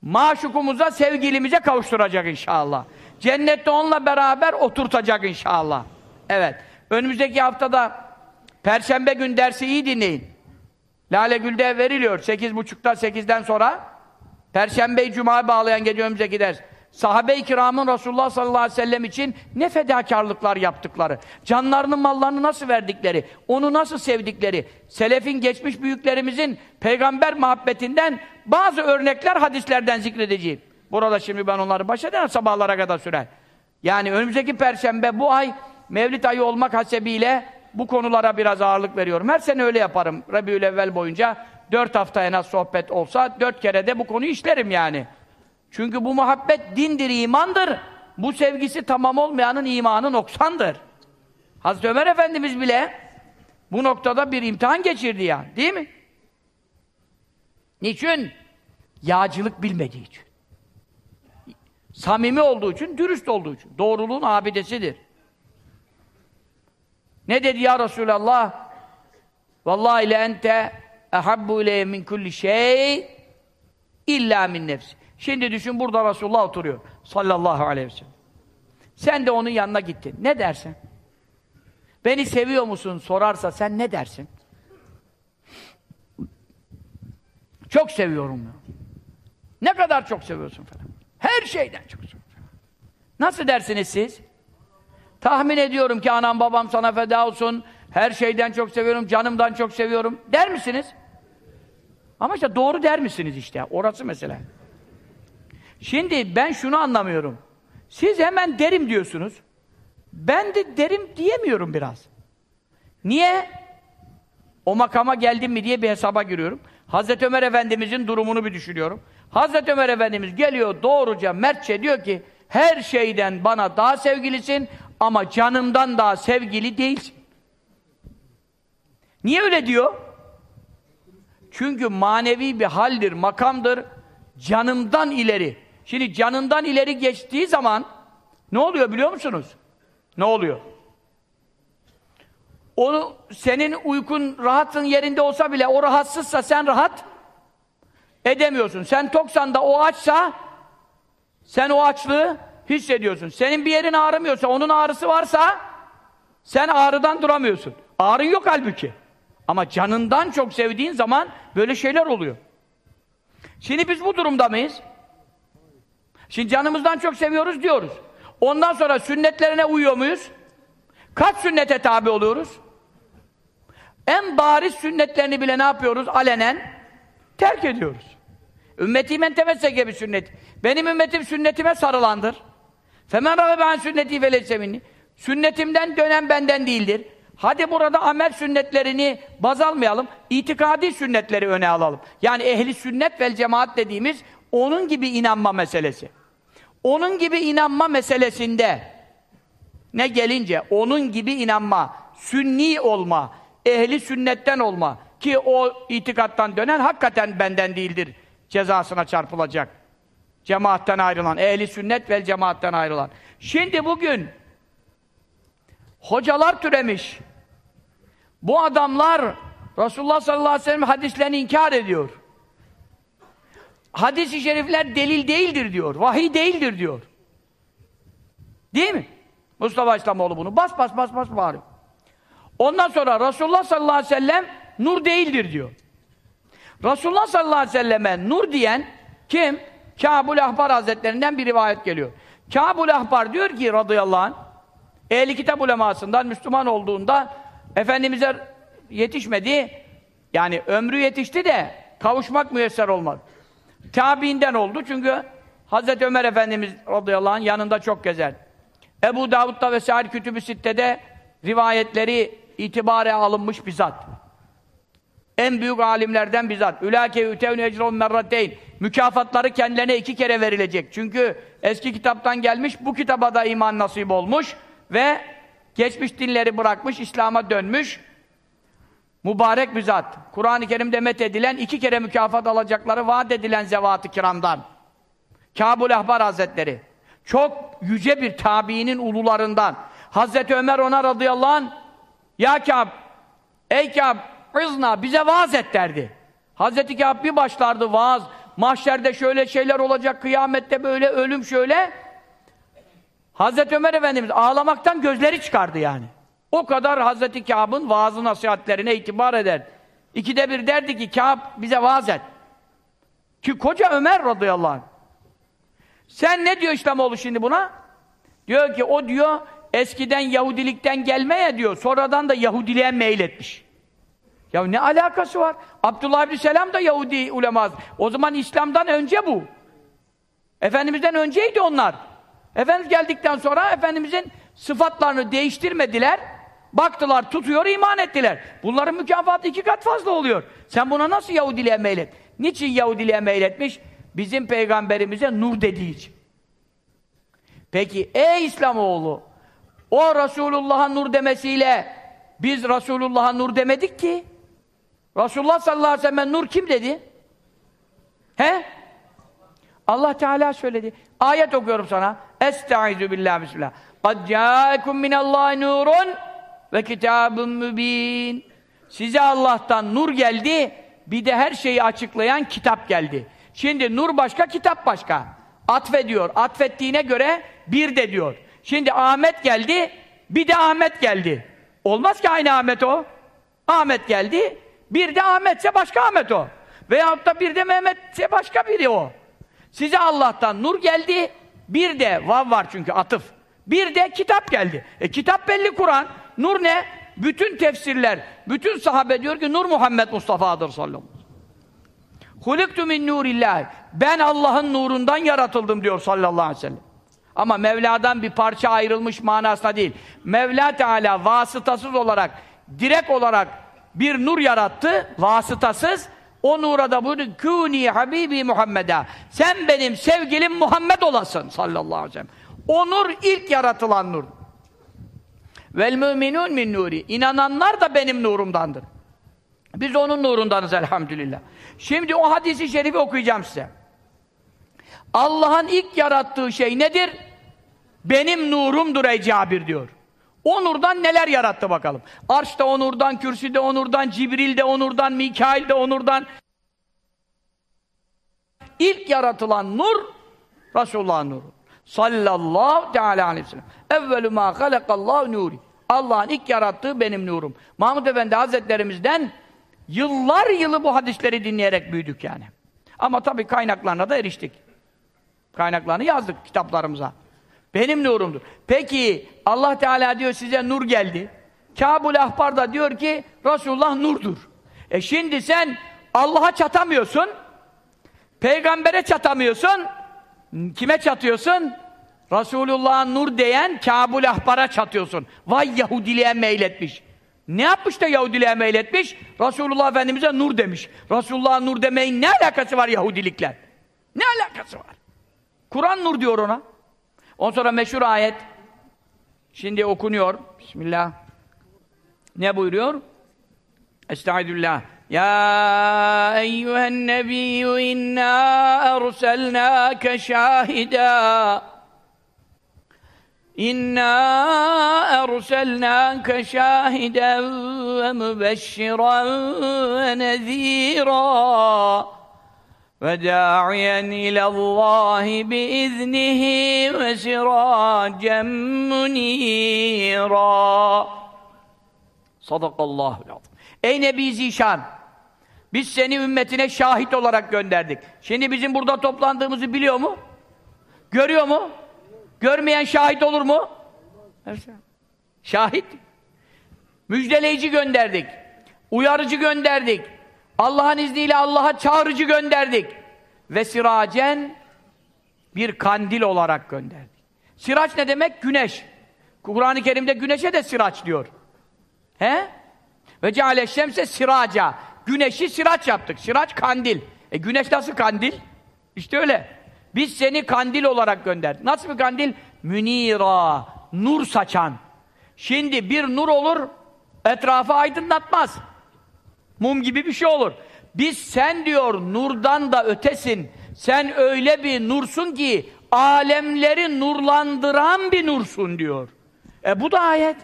Maşukumuza, sevgilimize kavuşturacak inşallah. Cennette onunla beraber oturtacak inşallah. Evet. Önümüzdeki haftada Perşembe gün dersi iyi dinleyin. Lale Gül'de veriliyor. Sekiz buçukta, sekizden sonra. Perşembe-i Cuma'ya bağlayan gece önümüzdeki ders. Sahabe-i kiramın Resulullah sallallahu aleyhi ve sellem için ne fedakarlıklar yaptıkları, canlarının mallarını nasıl verdikleri, onu nasıl sevdikleri, selefin geçmiş büyüklerimizin peygamber muhabbetinden bazı örnekler hadislerden zikredeceğim. Burada şimdi ben onları baş edemem, sabahlara kadar sürer. Yani önümüzdeki perşembe bu ay Mevlid ayı olmak hasebiyle bu konulara biraz ağırlık veriyorum. Her sene öyle yaparım. Rabiülevvel boyunca dört hafta en az sohbet olsa dört kere de bu konuyu işlerim yani. Çünkü bu muhabbet dindir, imandır. Bu sevgisi tamam olmayanın imanı noksandır. Hazreti Ömer Efendimiz bile bu noktada bir imtihan geçirdi ya, değil mi? Niçin? Yağcılık bilmediği için. Samimi olduğu için, dürüst olduğu için. Doğruluğun abidesidir. Ne dedi ya Resulallah? Vallahi ile ente ehabbu ileyye min kulli şey illa min nefsi. Şimdi düşün burada Resulullah oturuyor. Sallallahu aleyhi ve sellem. Sen de onun yanına gittin. Ne dersin? Beni seviyor musun sorarsa sen ne dersin? Çok seviyorum. Ne kadar çok seviyorsun falan. Her şeyden çok seviyorum. Nasıl dersiniz siz? Tahmin ediyorum ki anam babam sana feda olsun. Her şeyden çok seviyorum, canımdan çok seviyorum. Der misiniz? Ama işte doğru der misiniz işte? Orası mesela. Şimdi ben şunu anlamıyorum. Siz hemen derim diyorsunuz. Ben de derim diyemiyorum biraz. Niye? O makama geldim mi diye bir hesaba giriyorum. Hazreti Ömer Efendimizin durumunu bir düşünüyorum. Hazreti Ömer Efendimiz geliyor doğruca mertçe diyor ki her şeyden bana daha sevgilisin ama canımdan daha sevgili değilsin. Niye öyle diyor? Çünkü manevi bir haldir, makamdır. Canımdan ileri. Şimdi canından ileri geçtiği zaman ne oluyor biliyor musunuz? Ne oluyor? Onu senin uykun rahatın yerinde olsa bile o rahatsızsa sen rahat edemiyorsun. Sen toksan da o açsa sen o açlığı hissediyorsun. Senin bir yerin ağrımıyorsa, onun ağrısı varsa sen ağrıdan duramıyorsun. Ağrın yok halbuki. Ama canından çok sevdiğin zaman böyle şeyler oluyor. Şimdi biz bu durumda mıyız? Şimdi canımızdan çok seviyoruz diyoruz. Ondan sonra sünnetlerine uyuyor muyuz? Kaç sünnete tabi oluyoruz? En bariz sünnetlerini bile ne yapıyoruz? Alenen terk ediyoruz. Ümmeti men temesseke bir sünnet. Benim ümmetim sünnetime sarılandır. Femen râbe an sünneti feleyse minni. Sünnetimden dönen benden değildir. Hadi burada amel sünnetlerini baz almayalım, itikadi sünnetleri öne alalım. Yani ehli sünnet vel cemaat dediğimiz onun gibi inanma meselesi. Onun gibi inanma meselesinde ne gelince onun gibi inanma, sünni olma, ehli sünnetten olma ki o itikattan dönen hakikaten benden değildir cezasına çarpılacak. Cemaatten ayrılan, ehli sünnet vel cemaatten ayrılan. Şimdi bugün hocalar türemiş. Bu adamlar Resulullah sallallahu aleyhi ve sellem hadislerini inkar ediyor. Hadis-i şerifler delil değildir diyor. Vahiy değildir diyor. Değil mi? Mustafa İslamoğlu bunu bas bas bas bas bağırıyor. Ondan sonra Resulullah sallallahu aleyhi ve sellem nur değildir diyor. Resulullah sallallahu aleyhi ve selleme nur diyen kim? Kâbul Ahbar Hazretlerinden bir rivayet geliyor. Kâbul Ahbar diyor ki radıyallahu anh ehli kitap ulemasından Müslüman olduğunda Efendimiz'e yetişmedi yani ömrü yetişti de kavuşmak müyesser olmadı. Tabiinden oldu çünkü Hazreti Ömer Efendimiz radıyallahu anh yanında çok gezer. Ebu Davud'da ve Sahih Kütüb-ü Sitte'de rivayetleri itibare alınmış bizzat. En büyük alimlerden bizzat. Ülâke ütevnü ecrûn merrateyn. Mükafatları kendilerine iki kere verilecek. Çünkü eski kitaptan gelmiş, bu kitaba da iman nasip olmuş ve geçmiş dinleri bırakmış, İslam'a dönmüş. Mübarek bizzat. Kur'an-ı Kerim'de met edilen, iki kere mükafat alacakları vaat edilen zevat-ı kiramdan. Kâbul Ahbar Hazretleri. Çok yüce bir tabiinin ulularından. Hazreti Ömer ona radıyallahu anh, Ya Kâb, ey Kâb, Rızna bize vaaz et derdi. Hazreti Kâb bir başlardı vaaz. Mahşerde şöyle şeyler olacak, kıyamette böyle, ölüm şöyle. Hazreti Ömer Efendimiz ağlamaktan gözleri çıkardı yani. O kadar Hazreti Kâb'ın vaazı nasihatlerine itibar eder. İkide bir derdi ki Kâb bize vaaz et. Ki koca Ömer radıyallahu anh. Sen ne diyor İslamoğlu şimdi buna? Diyor ki o diyor eskiden Yahudilikten gelmeye diyor sonradan da Yahudiliğe meyletmiş. Ya ne alakası var? Abdullah ibn Selam da Yahudi ulemaz. O zaman İslam'dan önce bu. Efendimiz'den önceydi onlar. Efendimiz geldikten sonra Efendimiz'in sıfatlarını değiştirmediler. Baktılar, tutuyor, iman ettiler. Bunların mükafatı iki kat fazla oluyor. Sen buna nasıl Yahudiliğe meylet? Niçin Yahudiliğe meyletmiş? Bizim peygamberimize nur dediği için. Peki ey İslamoğlu o Resulullah'a nur demesiyle biz Resulullah'a nur demedik ki. Resulullah sallallahu aleyhi ve sellem nur kim dedi? He? Allah Teala söyledi. Ayet okuyorum sana. Estaizu billahi bismillah. قَدْ جَاءَكُمْ مِنَ اللّٰهِ نُورٌ ve kitabun mübin. Size Allah'tan nur geldi, bir de her şeyi açıklayan kitap geldi. Şimdi nur başka, kitap başka. Atfediyor. Atfettiğine göre bir de diyor. Şimdi Ahmet geldi, bir de Ahmet geldi. Olmaz ki aynı Ahmet o. Ahmet geldi, bir de Ahmetse başka Ahmet o. Veyahut da bir de Mehmetse başka biri o. Size Allah'tan nur geldi, bir de vav var çünkü atıf. Bir de kitap geldi. E kitap belli Kur'an. Nur ne? Bütün tefsirler, bütün sahabe diyor ki Nur Muhammed Mustafa'dır sallallahu aleyhi ve sellem. Huliktu min nurillah. Ben Allah'ın nurundan yaratıldım diyor sallallahu aleyhi ve sellem. Ama Mevla'dan bir parça ayrılmış manasına değil. Mevla Teala vasıtasız olarak, direkt olarak bir nur yarattı, vasıtasız. O nura da buyurdu, Kûni Habibi Muhammed'a. Sen benim sevgilim Muhammed olasın sallallahu aleyhi ve sellem. O nur ilk yaratılan nur. Vel müminun min nuri. İnananlar da benim nurumdandır. Biz onun nurundanız elhamdülillah. Şimdi o hadisi şerifi okuyacağım size. Allah'ın ilk yarattığı şey nedir? Benim nurumdur ey Cabir diyor. O nurdan neler yarattı bakalım. Arş da o nurdan, kürsü de o nurdan, Cibril de o nurdan, Mikail de o nurdan. İlk yaratılan nur, Resulullah'ın nuru. Sallallahu teala aleyhi ve sellem. Evvelü mâ halekallahu nuri. Allah'ın ilk yarattığı benim nurum. Mahmud Efendi Hazretlerimizden yıllar yılı bu hadisleri dinleyerek büyüdük yani. Ama tabii kaynaklarına da eriştik. Kaynaklarını yazdık kitaplarımıza. Benim nurumdur. Peki Allah Teala diyor size nur geldi. Kabul Ahbar da diyor ki Resulullah nurdur. E şimdi sen Allah'a çatamıyorsun. Peygambere çatamıyorsun. Kime çatıyorsun? Resulullah'a nur diyen Kabul Ahbar'a çatıyorsun. Vay Yahudiliğe meyletmiş. Ne yapmış da Yahudiliğe meyletmiş? Resulullah Efendimiz'e nur demiş. Resulullah'a nur demeyin ne alakası var Yahudilikle? Ne alakası var? Kur'an nur diyor ona. Ondan sonra meşhur ayet. Şimdi okunuyor. Bismillah. Ne buyuruyor? Estağfirullah. Ya eyyühen nebiyyü inna erselnâke şahida. İnna erselnâke şahiden ve mübeşşiran ve nezîrâ. وداعيا إلى الله بإذنه وسراجا منيرا Sadakallahu lazım. Ey Nebi Zişan! Biz seni ümmetine şahit olarak gönderdik. Şimdi bizim burada toplandığımızı biliyor mu? Görüyor mu? Görmeyen şahit olur mu? Şahit. Müjdeleyici gönderdik. Uyarıcı gönderdik. Allah'ın izniyle Allah'a çağırıcı gönderdik. Ve siracen bir kandil olarak gönderdik. Siraç ne demek? Güneş. Kur'an-ı Kerim'de güneşe de siraç diyor. He? Ve ceale şemse siraca. Güneşi siraç yaptık. Siraç kandil. E güneş nasıl kandil? İşte öyle. Biz seni kandil olarak gönderdik. Nasıl bir kandil? Münira. Nur saçan. Şimdi bir nur olur, etrafı aydınlatmaz. Mum gibi bir şey olur. Biz sen diyor nurdan da ötesin. Sen öyle bir nursun ki alemleri nurlandıran bir nursun diyor. E bu da ayet.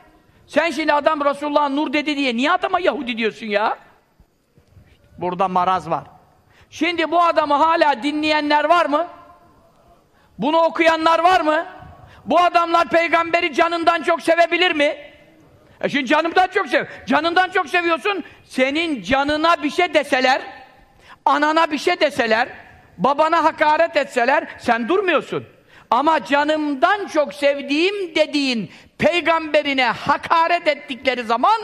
Sen şimdi adam Resulullah nur dedi diye niye adama Yahudi diyorsun ya? Burada maraz var. Şimdi bu adamı hala dinleyenler var mı? Bunu okuyanlar var mı? Bu adamlar peygamberi canından çok sevebilir mi? E şimdi canımdan çok sev. Canından çok seviyorsun. Senin canına bir şey deseler, anana bir şey deseler, babana hakaret etseler sen durmuyorsun. Ama canımdan çok sevdiğim dediğin peygamberine hakaret ettikleri zaman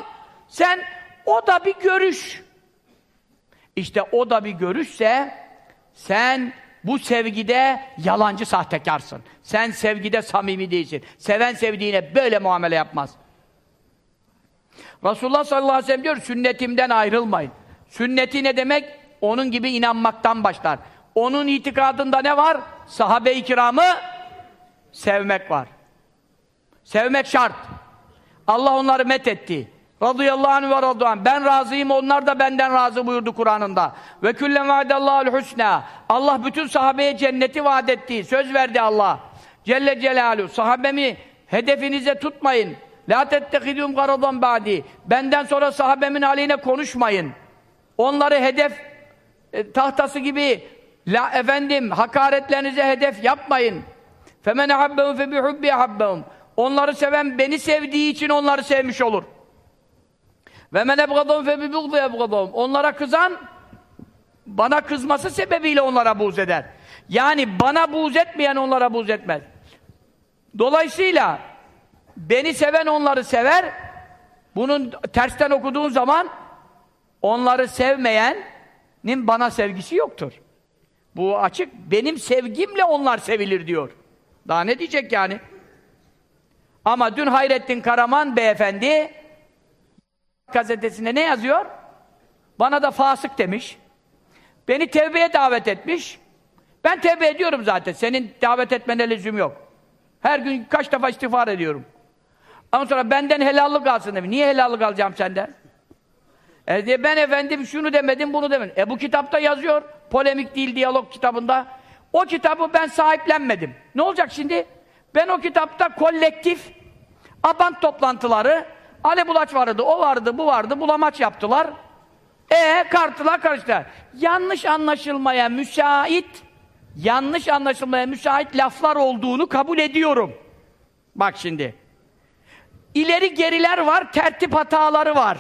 sen o da bir görüş. İşte o da bir görüşse sen bu sevgide yalancı sahtekarsın. Sen sevgide samimi değilsin. Seven sevdiğine böyle muamele yapmaz. Resulullah sallallahu aleyhi ve sellem diyor sünnetimden ayrılmayın. Sünneti ne demek? Onun gibi inanmaktan başlar. Onun itikadında ne var? Sahabe-i kiramı sevmek var. Sevmek şart. Allah onları met etti. Radıyallahu anh ve radıyallahu Ben razıyım, onlar da benden razı buyurdu Kur'an'ında. Ve küllen vaadallahul husna. Allah bütün sahabeye cenneti vaat etti. Söz verdi Allah. Celle Celaluhu. Sahabemi hedefinize tutmayın. La tettehidûm garadan ba'di. Benden sonra sahabemin aleyhine konuşmayın. Onları hedef e, tahtası gibi la efendim hakaretlerinize hedef yapmayın. Femen ahabbehum fe bihubbi ahabbehum. Onları seven beni sevdiği için onları sevmiş olur. Ve men ebgadahum fe bibugdi ebgadahum. Onlara kızan bana kızması sebebiyle onlara buğz eder. Yani bana buğz etmeyen onlara buğz etmez. Dolayısıyla beni seven onları sever. Bunun tersten okuduğun zaman onları sevmeyenin bana sevgisi yoktur. Bu açık. Benim sevgimle onlar sevilir diyor. Daha ne diyecek yani? Ama dün Hayrettin Karaman beyefendi gazetesinde ne yazıyor? Bana da fasık demiş. Beni tevbeye davet etmiş. Ben tevbe ediyorum zaten. Senin davet etmene lüzum yok. Her gün kaç defa istiğfar ediyorum. Ondan sonra benden helallık alsın demiş. Niye helallık alacağım senden? E diye ben efendim şunu demedim, bunu demedim. E bu kitapta yazıyor. Polemik değil, diyalog kitabında. O kitabı ben sahiplenmedim. Ne olacak şimdi? Ben o kitapta kolektif Abant toplantıları, Ali Bulaç vardı, o vardı, bu vardı, bulamaç yaptılar. E kartılar karıştılar. Yanlış anlaşılmaya müsait, yanlış anlaşılmaya müsait laflar olduğunu kabul ediyorum. Bak şimdi. İleri geriler var, tertip hataları var.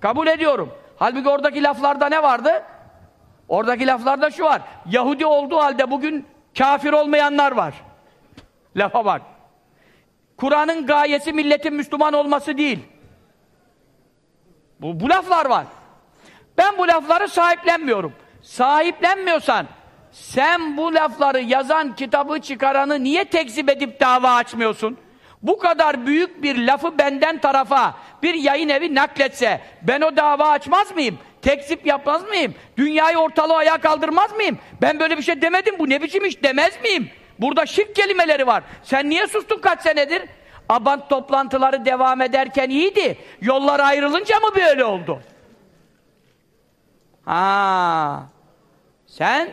Kabul ediyorum. Halbuki oradaki laflarda ne vardı? Oradaki laflarda şu var. Yahudi olduğu halde bugün kafir olmayanlar var. Lafa bak. Kur'an'ın gayesi milletin Müslüman olması değil. Bu, bu laflar var. Ben bu lafları sahiplenmiyorum. Sahiplenmiyorsan sen bu lafları yazan, kitabı çıkaranı niye tekzip edip dava açmıyorsun? Bu kadar büyük bir lafı benden tarafa bir yayın evi nakletse ben o dava açmaz mıyım? Tekzip yapmaz mıyım? Dünyayı ortalığı ayağa kaldırmaz mıyım? Ben böyle bir şey demedim, bu ne biçim iş demez miyim? Burada şirk kelimeleri var. Sen niye sustun kaç senedir? Abant toplantıları devam ederken iyiydi. Yollar ayrılınca mı böyle oldu? Ha. Sen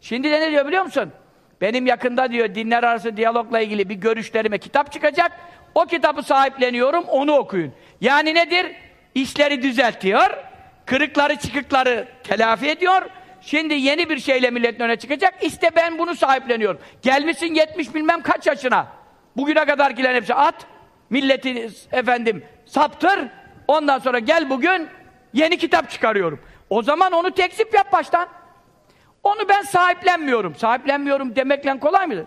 şimdi ne diyor biliyor musun? Benim yakında diyor dinler arası diyalogla ilgili bir görüşlerime kitap çıkacak. O kitabı sahipleniyorum, onu okuyun. Yani nedir? İşleri düzeltiyor, kırıkları çıkıkları telafi ediyor. Şimdi yeni bir şeyle milletin öne çıkacak. İşte ben bunu sahipleniyorum. Gelmişsin 70 bilmem kaç yaşına. Bugüne kadar gilen hepsi at. Milleti efendim saptır. Ondan sonra gel bugün yeni kitap çıkarıyorum. O zaman onu tekzip yap baştan. Onu ben sahiplenmiyorum. Sahiplenmiyorum demekle kolay mıdır?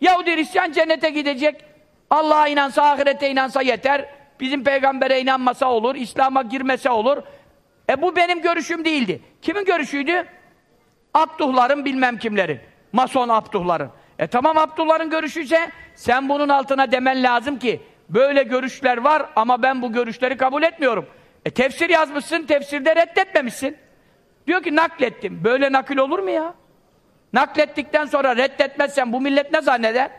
Yahudi Hristiyan cennete gidecek. Allah'a inansa, ahirete inansa yeter. Bizim peygambere inanmasa olur, İslam'a girmese olur. E bu benim görüşüm değildi. Kimin görüşüydü? Abduhların bilmem kimlerin. Mason Abduhların. E tamam Abduhların görüşüyse sen bunun altına demen lazım ki böyle görüşler var ama ben bu görüşleri kabul etmiyorum. E tefsir yazmışsın, tefsirde reddetmemişsin. Diyor ki naklettim. Böyle nakil olur mu ya? Naklettikten sonra reddetmezsen bu millet ne zanneder?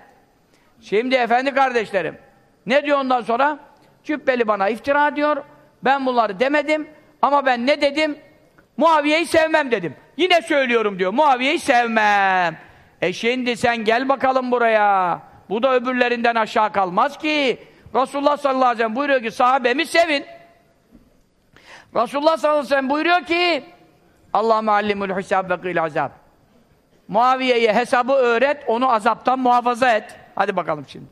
Şimdi efendi kardeşlerim, ne diyor ondan sonra? Cübbeli bana iftira diyor, ben bunları demedim ama ben ne dedim? Muaviye'yi sevmem dedim. Yine söylüyorum diyor, Muaviye'yi sevmem. E şimdi sen gel bakalım buraya. Bu da öbürlerinden aşağı kalmaz ki. Resulullah sallallahu aleyhi ve sellem buyuruyor ki sahabemi sevin. Resulullah sallallahu aleyhi ve sellem buyuruyor ki Allah muallimul hisab ve kıyıl azab. Muaviye'ye hesabı öğret, onu azaptan muhafaza et. Hadi bakalım şimdi.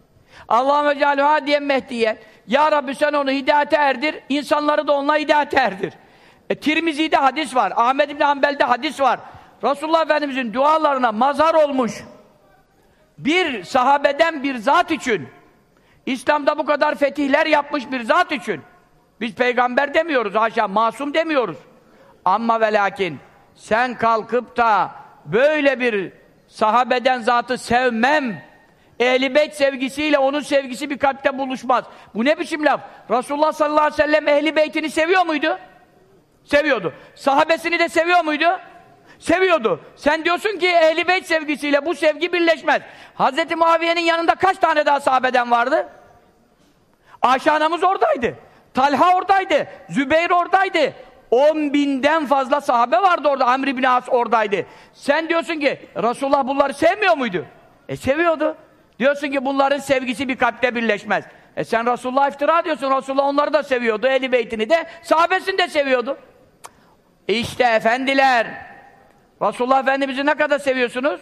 Allahümme cealüha diye Mehdiye. Ya Rabbi sen onu hidayete erdir, insanları da onunla hidayete erdir. E, Tirmizi'de hadis var, Ahmed İbni Hanbel'de hadis var. Resulullah Efendimiz'in dualarına mazhar olmuş bir sahabeden bir zat için İslam'da bu kadar fetihler yapmış bir zat için biz peygamber demiyoruz haşa, masum demiyoruz. Ama ve lakin sen kalkıp da böyle bir sahabeden zatı sevmem Ehli beyt sevgisiyle onun sevgisi bir kalpte buluşmaz. Bu ne biçim laf? Resulullah sallallahu aleyhi ve sellem ehli beytini seviyor muydu? Seviyordu. Sahabesini de seviyor muydu? Seviyordu. Sen diyorsun ki ehli beyt sevgisiyle bu sevgi birleşmez. Hz. Muaviye'nin yanında kaç tane daha sahabeden vardı? Ayşe anamız oradaydı. Talha oradaydı. Zübeyir oradaydı. 10 binden fazla sahabe vardı orada. Amr ibn As oradaydı. Sen diyorsun ki Resulullah bunları sevmiyor muydu? E seviyordu. Diyorsun ki bunların sevgisi bir kalpte birleşmez. E sen Resulullah iftira diyorsun. Resulullah onları da seviyordu. Eli beytini de, sahabesini de seviyordu. İşte efendiler. Resulullah Efendimiz'i ne kadar seviyorsunuz?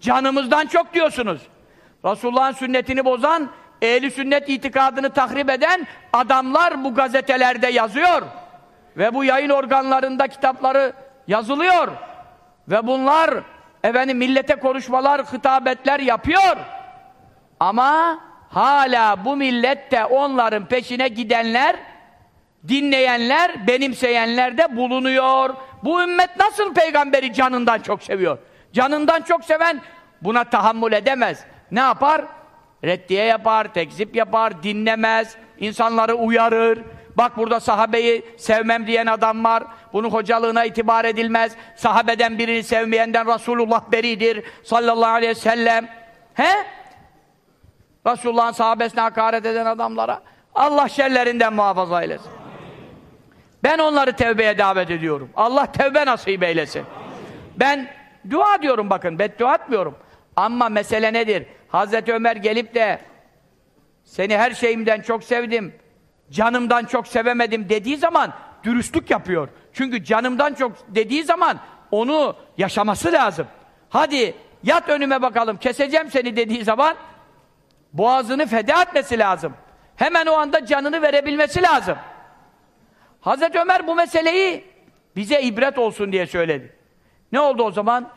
Canımızdan çok diyorsunuz. Resulullah'ın sünnetini bozan, ehli sünnet itikadını tahrip eden adamlar bu gazetelerde yazıyor. Ve bu yayın organlarında kitapları yazılıyor. Ve bunlar efendim millete konuşmalar, hitabetler yapıyor. Ama hala bu millette onların peşine gidenler, dinleyenler, benimseyenler de bulunuyor. Bu ümmet nasıl peygamberi canından çok seviyor? Canından çok seven buna tahammül edemez. Ne yapar? Reddiye yapar, tekzip yapar, dinlemez, insanları uyarır. Bak burada sahabeyi sevmem diyen adam var. Bunun hocalığına itibar edilmez. Sahabeden birini sevmeyenden Resulullah beridir. Sallallahu aleyhi ve sellem. He? Resulullah'ın sahabesine hakaret eden adamlara Allah şerlerinden muhafaza eylesin. Ben onları tevbeye davet ediyorum. Allah tevbe nasip eylesin. Ben dua diyorum bakın, beddua etmiyorum. Ama mesele nedir? Hazreti Ömer gelip de seni her şeyimden çok sevdim, canımdan çok sevemedim dediği zaman dürüstlük yapıyor. Çünkü canımdan çok dediği zaman onu yaşaması lazım. Hadi yat önüme bakalım keseceğim seni dediği zaman boğazını feda etmesi lazım. Hemen o anda canını verebilmesi lazım. Hazreti Ömer bu meseleyi bize ibret olsun diye söyledi. Ne oldu o zaman?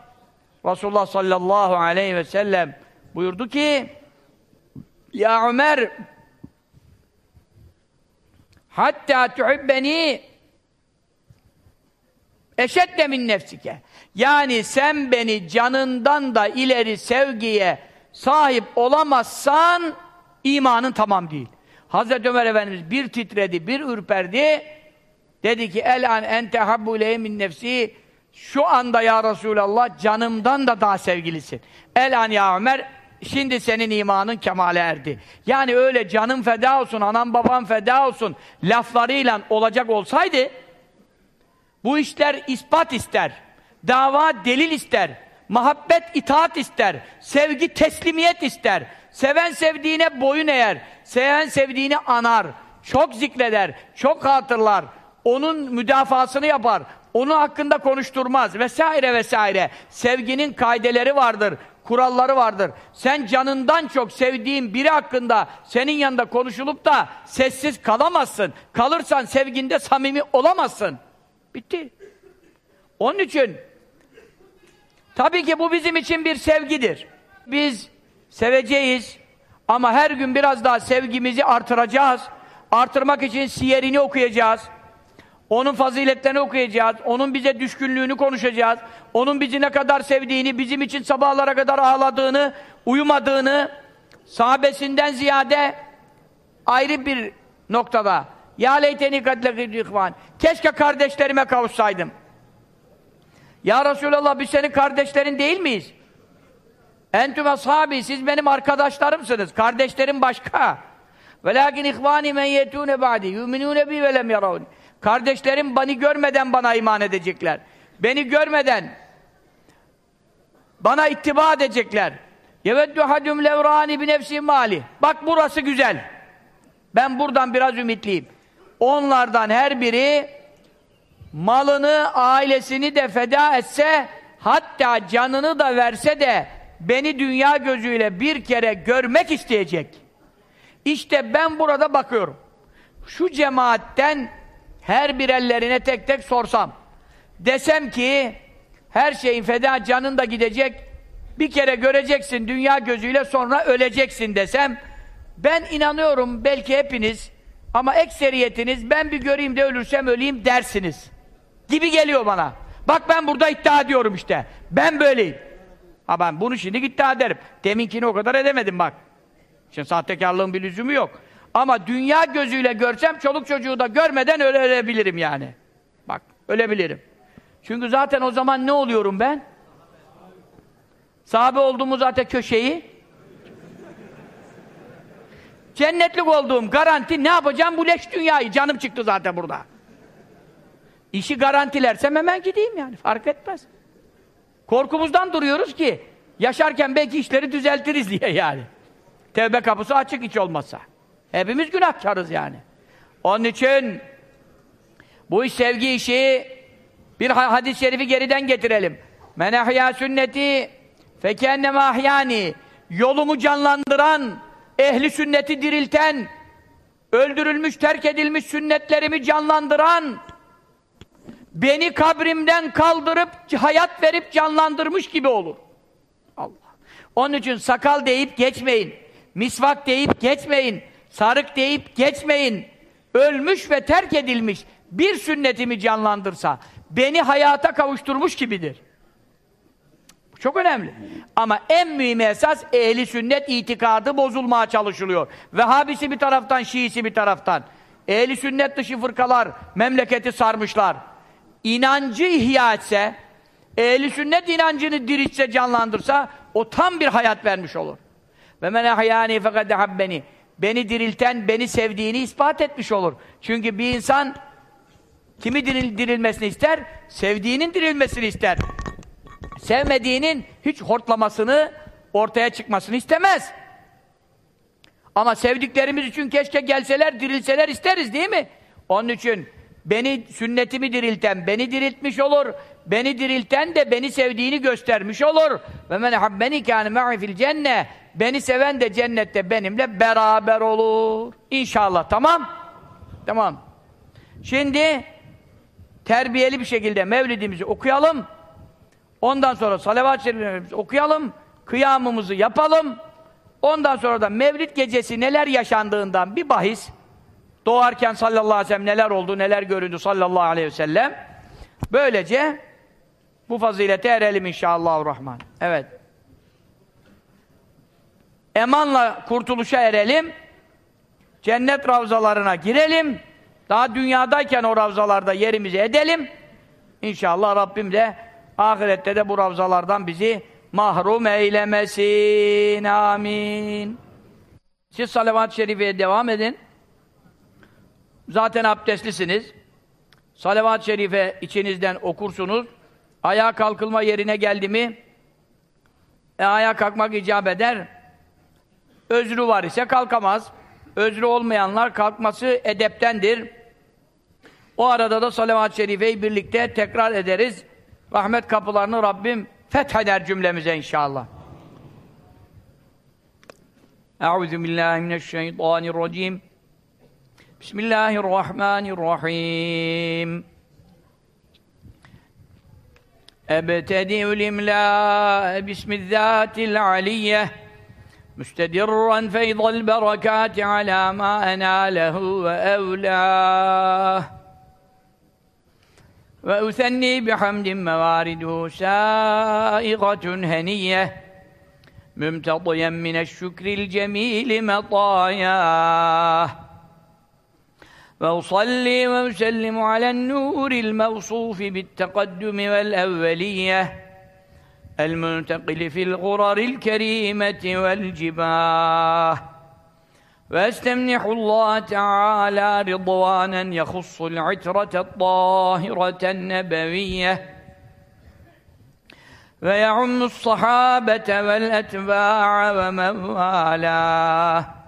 Resulullah sallallahu aleyhi ve sellem buyurdu ki Ya Ömer hatta tuhibbeni eşedde min nefsike yani sen beni canından da ileri sevgiye sahip olamazsan imanın tamam değil. Hazreti Ömer Efendimiz bir titredi, bir ürperdi. Dedi ki el an ente habbu min nefsi şu anda ya Resulallah canımdan da daha sevgilisin. El an ya Ömer şimdi senin imanın kemale erdi. Yani öyle canım feda olsun, anam babam feda olsun laflarıyla olacak olsaydı bu işler ispat ister. Dava delil ister. Muhabbet itaat ister. Sevgi teslimiyet ister. Seven sevdiğine boyun eğer. Seven sevdiğini anar. Çok zikreder. Çok hatırlar. Onun müdafasını yapar. Onu hakkında konuşturmaz. Vesaire vesaire. Sevginin kaideleri vardır. Kuralları vardır. Sen canından çok sevdiğin biri hakkında senin yanında konuşulup da sessiz kalamazsın. Kalırsan sevginde samimi olamazsın. Bitti. Onun için tabii ki bu bizim için bir sevgidir. Biz seveceğiz ama her gün biraz daha sevgimizi artıracağız. Artırmak için siyerini okuyacağız. Onun faziletlerini okuyacağız. Onun bize düşkünlüğünü konuşacağız. Onun bizi ne kadar sevdiğini, bizim için sabahlara kadar ağladığını, uyumadığını, sahabesinden ziyade ayrı bir noktada ya leyteni kadlekidü ihvan. Keşke kardeşlerime kavuşsaydım. Ya Resulallah biz senin kardeşlerin değil miyiz? Entüm ashabi, siz benim arkadaşlarımsınız. Kardeşlerim başka. Velakin ihvani men yetûne ba'di yu'minûne bi ve lem. Kardeşlerim beni görmeden bana iman edecekler. Beni görmeden bana ittiba edecekler. Yeveddu hadum levrani bi nefsi mali. Bak burası güzel. Ben buradan biraz ümitliyim. Onlardan her biri malını, ailesini de feda etse, hatta canını da verse de beni dünya gözüyle bir kere görmek isteyecek. İşte ben burada bakıyorum. Şu cemaatten her bir ellerine tek tek sorsam, desem ki her şeyin feda canın da gidecek, bir kere göreceksin dünya gözüyle sonra öleceksin desem, ben inanıyorum belki hepiniz ama ekseriyetiniz ben bir göreyim de ölürsem öleyim dersiniz. Gibi geliyor bana. Bak ben burada iddia ediyorum işte. Ben böyleyim. Ha ben bunu şimdi iddia ederim. Deminkini o kadar edemedim bak. Şimdi sahtekarlığın bir lüzumu yok. Ama dünya gözüyle görsem çoluk çocuğu da görmeden öyle ölebilirim yani. Bak ölebilirim. Çünkü zaten o zaman ne oluyorum ben? Sahabe olduğumu zaten köşeyi Cennetlik olduğum garanti ne yapacağım bu leş dünyayı? Canım çıktı zaten burada. İşi garantilersem hemen gideyim yani. Fark etmez. Korkumuzdan duruyoruz ki yaşarken belki işleri düzeltiriz diye yani. Tevbe kapısı açık hiç olmazsa. Hepimiz günahkarız yani. Onun için bu sevgi işi bir hadis-i şerifi geriden getirelim. Men ahya sünneti fekenneme ahyani yolumu canlandıran ehli sünneti dirilten öldürülmüş, terk edilmiş sünnetlerimi canlandıran beni kabrimden kaldırıp hayat verip canlandırmış gibi olur. Allah. Onun için sakal deyip geçmeyin. Misvak deyip geçmeyin. Sarık deyip geçmeyin. Ölmüş ve terk edilmiş bir sünnetimi canlandırsa beni hayata kavuşturmuş gibidir. Çok önemli. Ama en mühim esas ehli sünnet itikadı bozulmaya çalışılıyor. Vehhabisi bir taraftan, Şiisi bir taraftan. Ehli sünnet dışı fırkalar memleketi sarmışlar. İnancı ihya etse, ehli sünnet inancını diritse, canlandırsa o tam bir hayat vermiş olur. Ve men ahyani fekad habbeni. Beni dirilten, beni sevdiğini ispat etmiş olur. Çünkü bir insan kimi diril, dirilmesini ister? Sevdiğinin dirilmesini ister sevmediğinin hiç hortlamasını, ortaya çıkmasını istemez. Ama sevdiklerimiz için keşke gelseler, dirilseler isteriz değil mi? Onun için beni, sünnetimi dirilten, beni diriltmiş olur. Beni dirilten de beni sevdiğini göstermiş olur. Ve men habbeni kâne ma'i fil cenne. Beni seven de cennette benimle beraber olur. İnşallah. Tamam? Tamam. Şimdi terbiyeli bir şekilde mevlidimizi okuyalım. Ondan sonra salavat-ı şeriflerimizi okuyalım. Kıyamımızı yapalım. Ondan sonra da mevlid gecesi neler yaşandığından bir bahis. Doğarken sallallahu aleyhi ve sellem neler oldu, neler göründü sallallahu aleyhi ve sellem. Böylece bu fazilete erelim inşallah rahman. Evet. Emanla kurtuluşa erelim. Cennet ravzalarına girelim. Daha dünyadayken o ravzalarda yerimizi edelim. İnşallah Rabbim de ahirette de bu ravzalardan bizi mahrum eylemesin. Amin. Siz salavat-ı şerifeye devam edin. Zaten abdestlisiniz. Salavat-ı şerife içinizden okursunuz. Ayağa kalkılma yerine geldi mi e, ayağa kalkmak icap eder. Özrü var ise kalkamaz. Özrü olmayanlar kalkması edeptendir. O arada da salavat-ı şerifeyi birlikte tekrar ederiz. Rahmet kapılarını Rabbim fetheder cümlemize inşallah. Euzu billahi mineşşeytanirracim. Bismillahirrahmanirrahim. أبتدئ الإملاء باسم الذات العلية مستدرا فيض البركات على ما أناله وأولاه وأثني بحمد موارده سائغة هنية ممتطيا من الشكر الجميل مطاياه. وأصلي وأسلم على النور الموصوف بالتقدم والأولية المنتقل في الغرر الكريمة والجباه. وأستمنح الله تعالى رضوانا يخص العترة الطاهرة النبوية. ويعم الصحابة والأتباع ومن والاه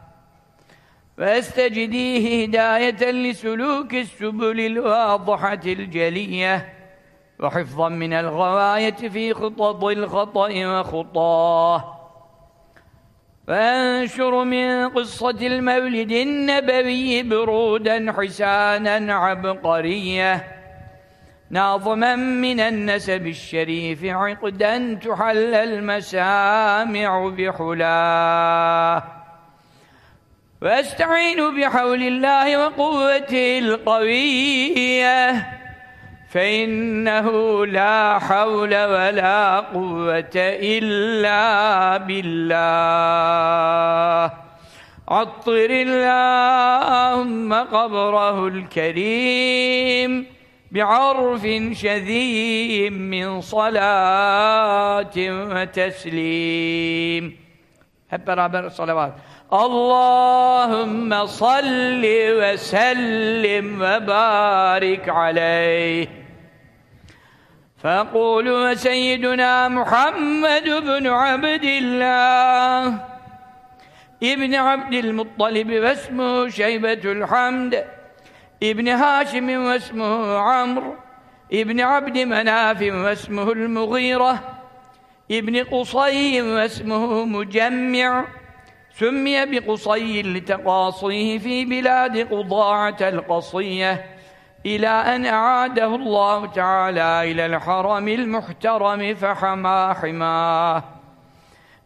واستجديه هداية لسلوك السبل الواضحة الجلية وحفظا من الغواية في خطط الخطأ وخطاه. وانشر من قصة المولد النبوي برودا حسانا عبقرية ناظما من النسب الشريف عقدا تحل المسامع بحلاه. وأستعين بحول الله وقوته القوية فإنه لا حول ولا قوة إلا بالله. عطر اللهم قبره الكريم بعرف شذيم من صلاة وتسليم. hep beraber salavat اللهم صل وسلم وبارك عليه. فقول سيدنا محمد بن عبد الله ابن عبد المطلب واسمه شيبة الحمد ابن هاشم واسمه عمرو ابن عبد مناف واسمه المغيرة ابن قصي واسمه مجمع سمي بقصي لتقاصيه في بلاد قضاعة القصية إلى أن أعاده الله تعالى إلى الحرم المحترم فحما حماه.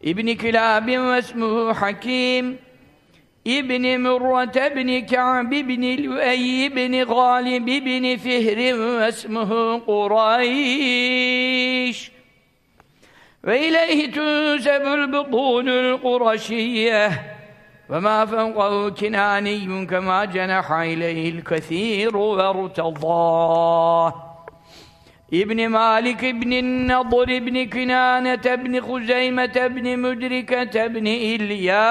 ابن كلاب واسمه حكيم ابن مرة بن كعب بن لؤي بن غالب بن فهر واسمه قريش. وإليه تنسب البطون القرشية. وما فوقه كناني كما جنح إليه الكثير وارتضاه. ابن مالك بن النضر بن كنانة بن خزيمة بن مدركة بن إلياس.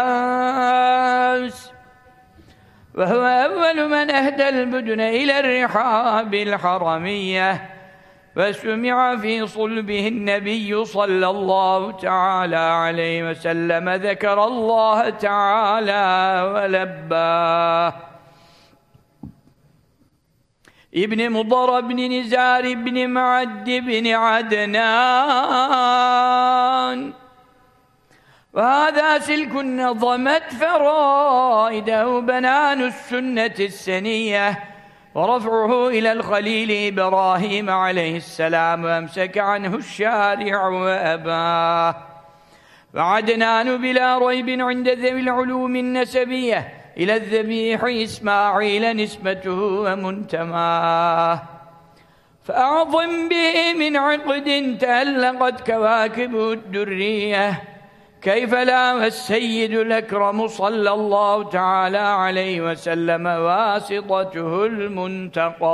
وهو أول من أهدى البدن إلى الرحاب الحرمية. وسمع في صلبه النبي صلى الله تعالى عليه وسلم ذكر الله تعالى ولباه. ابن مضر بن نزار بن معد بن عدنان. وهذا سلك نظمت فرائده بنان السنة السنية. ورفعه إلى الخليل إبراهيم عليه السلام وأمسك عنه الشارع وأباه. وعدنان بلا ريب عند ذوي العلوم النسبية إلى الذبيح إسماعيل نسبته ومنتماه. فأعظم به من عقد تألقت كواكبه الدرية. كيف لا والسيد الأكرم صلى الله تعالى عليه وسلم واسطته المنتقى؟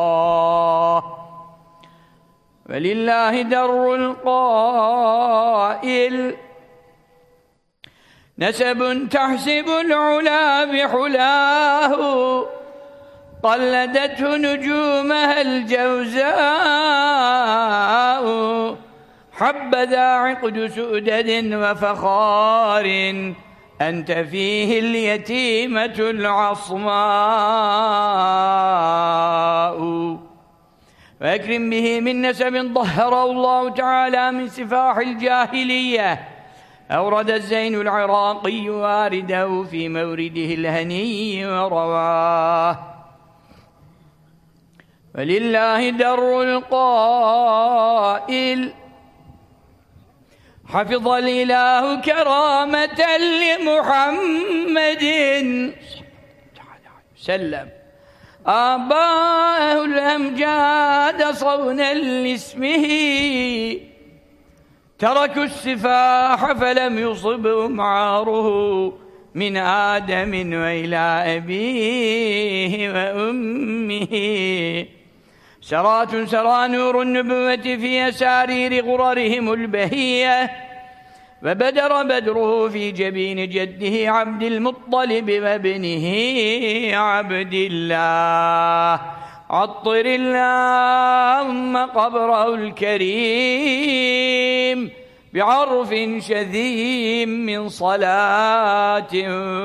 ولله در القائل نسب تحسب العلا بحلاه قلدته نجومها الجوزاء. حبذا عقد سؤدد وفخار أنت فيه اليتيمة العصماء. وأكرم به من نسب ظهره الله تعالى من سفاح الجاهلية. أورد الزين العراقي وارده في مورده الهني ورواه. ولله در القائل حفظ الإله كرامة لمحمد. سلم. آباه الأمجاد صونا لاسمه. تركوا السفاح فلم يصبهم عاره من آدم وإلى أبيه وأمه. سرات سرى نور النبوة في أسارير غررهم البهية وبدر بدره في جبين جده عبد المطلب وابنه عبد الله. عطر اللهم قبره الكريم بعرف شذيم من صلاة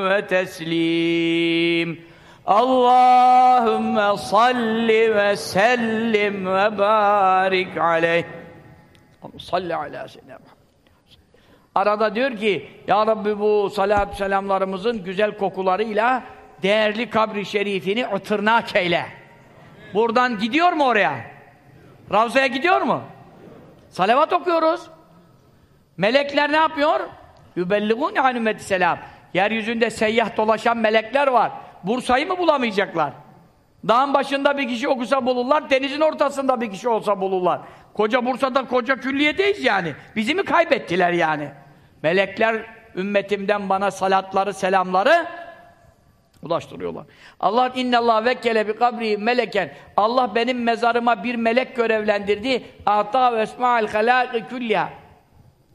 وتسليم. Allahümme salli ve sellim ve barik aleyh. Salli ala seyyidina Arada diyor ki, Ya Rabbi bu salatü selamlarımızın güzel kokularıyla değerli kabri şerifini ıtırnak eyle. Buradan gidiyor mu oraya? Ravza'ya gidiyor mu? Salavat okuyoruz. Melekler ne yapıyor? Yübelligûn anümmeti selam. Yeryüzünde seyyah dolaşan melekler var. Bursa'yı mı bulamayacaklar? Dağın başında bir kişi okusa bulurlar, denizin ortasında bir kişi olsa bulurlar. Koca Bursa'da koca külliyedeyiz yani. Bizi mi kaybettiler yani? Melekler ümmetimden bana salatları, selamları ulaştırıyorlar. Allah innallah vekkele bi kabri meleken. Allah benim mezarıma bir melek görevlendirdi. Ata ve esma'al halâki külliha.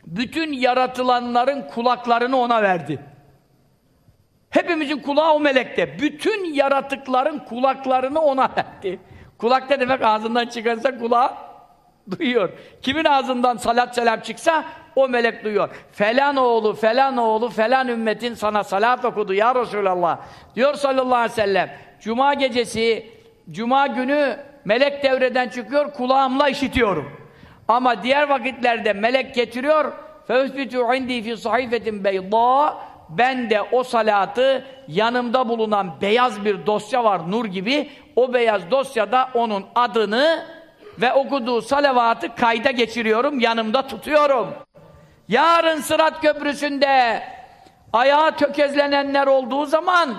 Bütün yaratılanların kulaklarını ona verdi. Hepimizin kulağı o melekte. Bütün yaratıkların kulaklarını ona verdi. Kulak ne demek? Ağzından çıkarsa kulağı duyuyor. Kimin ağzından salat selam çıksa o melek duyuyor. Falan oğlu, falan oğlu, falan ümmetin sana salat okudu ya Resulallah. Diyor sallallahu aleyhi ve sellem. Cuma gecesi, cuma günü melek devreden çıkıyor, kulağımla işitiyorum. Ama diğer vakitlerde melek getiriyor. فَاُثْبِتُوا عِنْدِي فِي صَحِفَةٍ بَيْضَاءَ ben de o salatı yanımda bulunan beyaz bir dosya var nur gibi. O beyaz dosyada onun adını ve okuduğu salavatı kayda geçiriyorum yanımda tutuyorum. Yarın Sırat Köprüsü'nde ayağa tökezlenenler olduğu zaman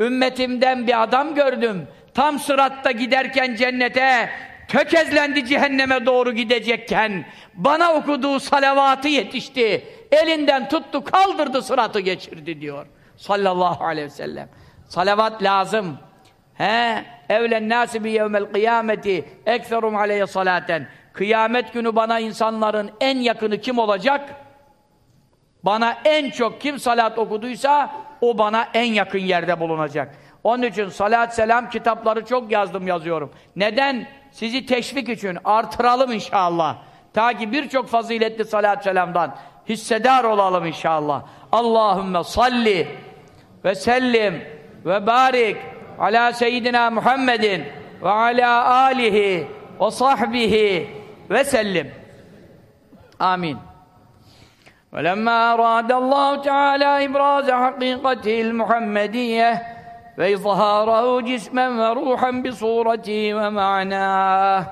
ümmetimden bir adam gördüm. Tam Sırat'ta giderken cennete tökezlendi cehenneme doğru gidecekken bana okuduğu salavatı yetişti elinden tuttu kaldırdı sıratı geçirdi diyor. Sallallahu aleyhi ve sellem. Salavat lazım. He? Evlen nasi bi yevmel kıyameti ekserum aleyhi salaten kıyamet günü bana insanların en yakını kim olacak? Bana en çok kim salat okuduysa o bana en yakın yerde bulunacak. Onun için salat selam kitapları çok yazdım yazıyorum. Neden sizi teşvik için artıralım inşallah. Ta ki birçok faziletli salat selamdan hissedar olalım inşallah. Allahümme salli ve sellim ve barik ala seyyidina Muhammedin ve ala alihi ve sahbihi ve sellim. Amin. ولما أراد الله تعالى إبراز حقيقته المحمدية فإظهاره جسما وروحا بصورته ومعناه.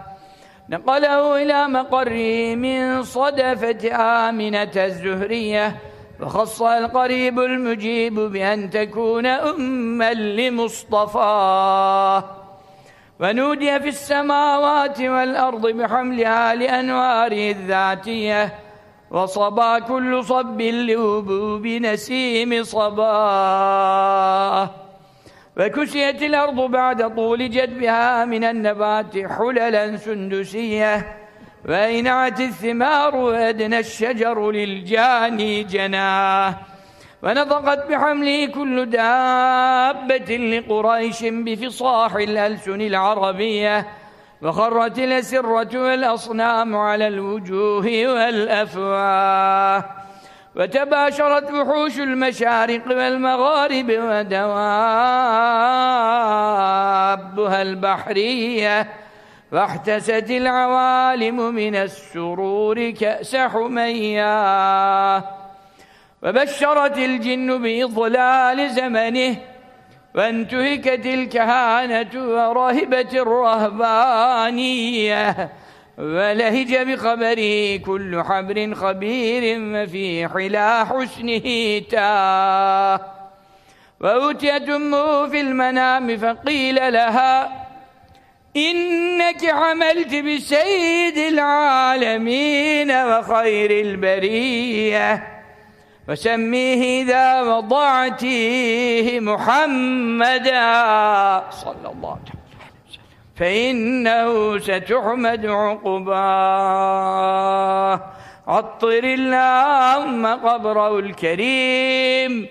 نقله إلى مقره من صدفة آمنة الزهرية وخصها القريب المجيب بأن تكون أما لمصطفاه ونودي في السماوات والأرض بحملها لأنواره الذاتية وصبا كل صب لهبوب نسيم صباه. وكسيت الأرض بعد طول جدبها من النبات حللا سندسية وأينعت الثمار وأدنى الشجر للجاني جناه ونطقت بحمله كل دابة لقريش بفصاح الألسن العربية وخرت الأسرة والأصنام على الوجوه والأفواه. وتباشرت وحوش المشارق والمغارب ودوابها البحرية فاحتست العوالم من السرور كأس حمياه وبشرت الجن بإضلال زمنه وانتهكت الكهانة ورهبت الرهبانية. ولهج بخبره كل حبر خبير وفي حلا حسنه تاه وأتيت أمه في المنام فقيل لها إنك عملت بسيد العالمين وخير البرية. فسميه إذا وضعتيه محمدا. صلى الله عليه وسلم. فإنه ستحمد عقباه. عطر اللهم قبره الكريم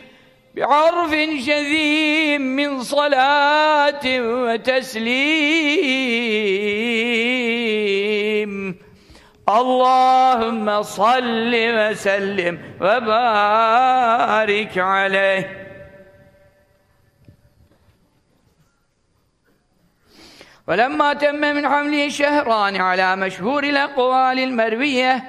بعرف شذيم من صلاة وتسليم. اللهم صل وسلم وبارك عليه. ولما تم من حمله شهران على مشهور الأقوال المروية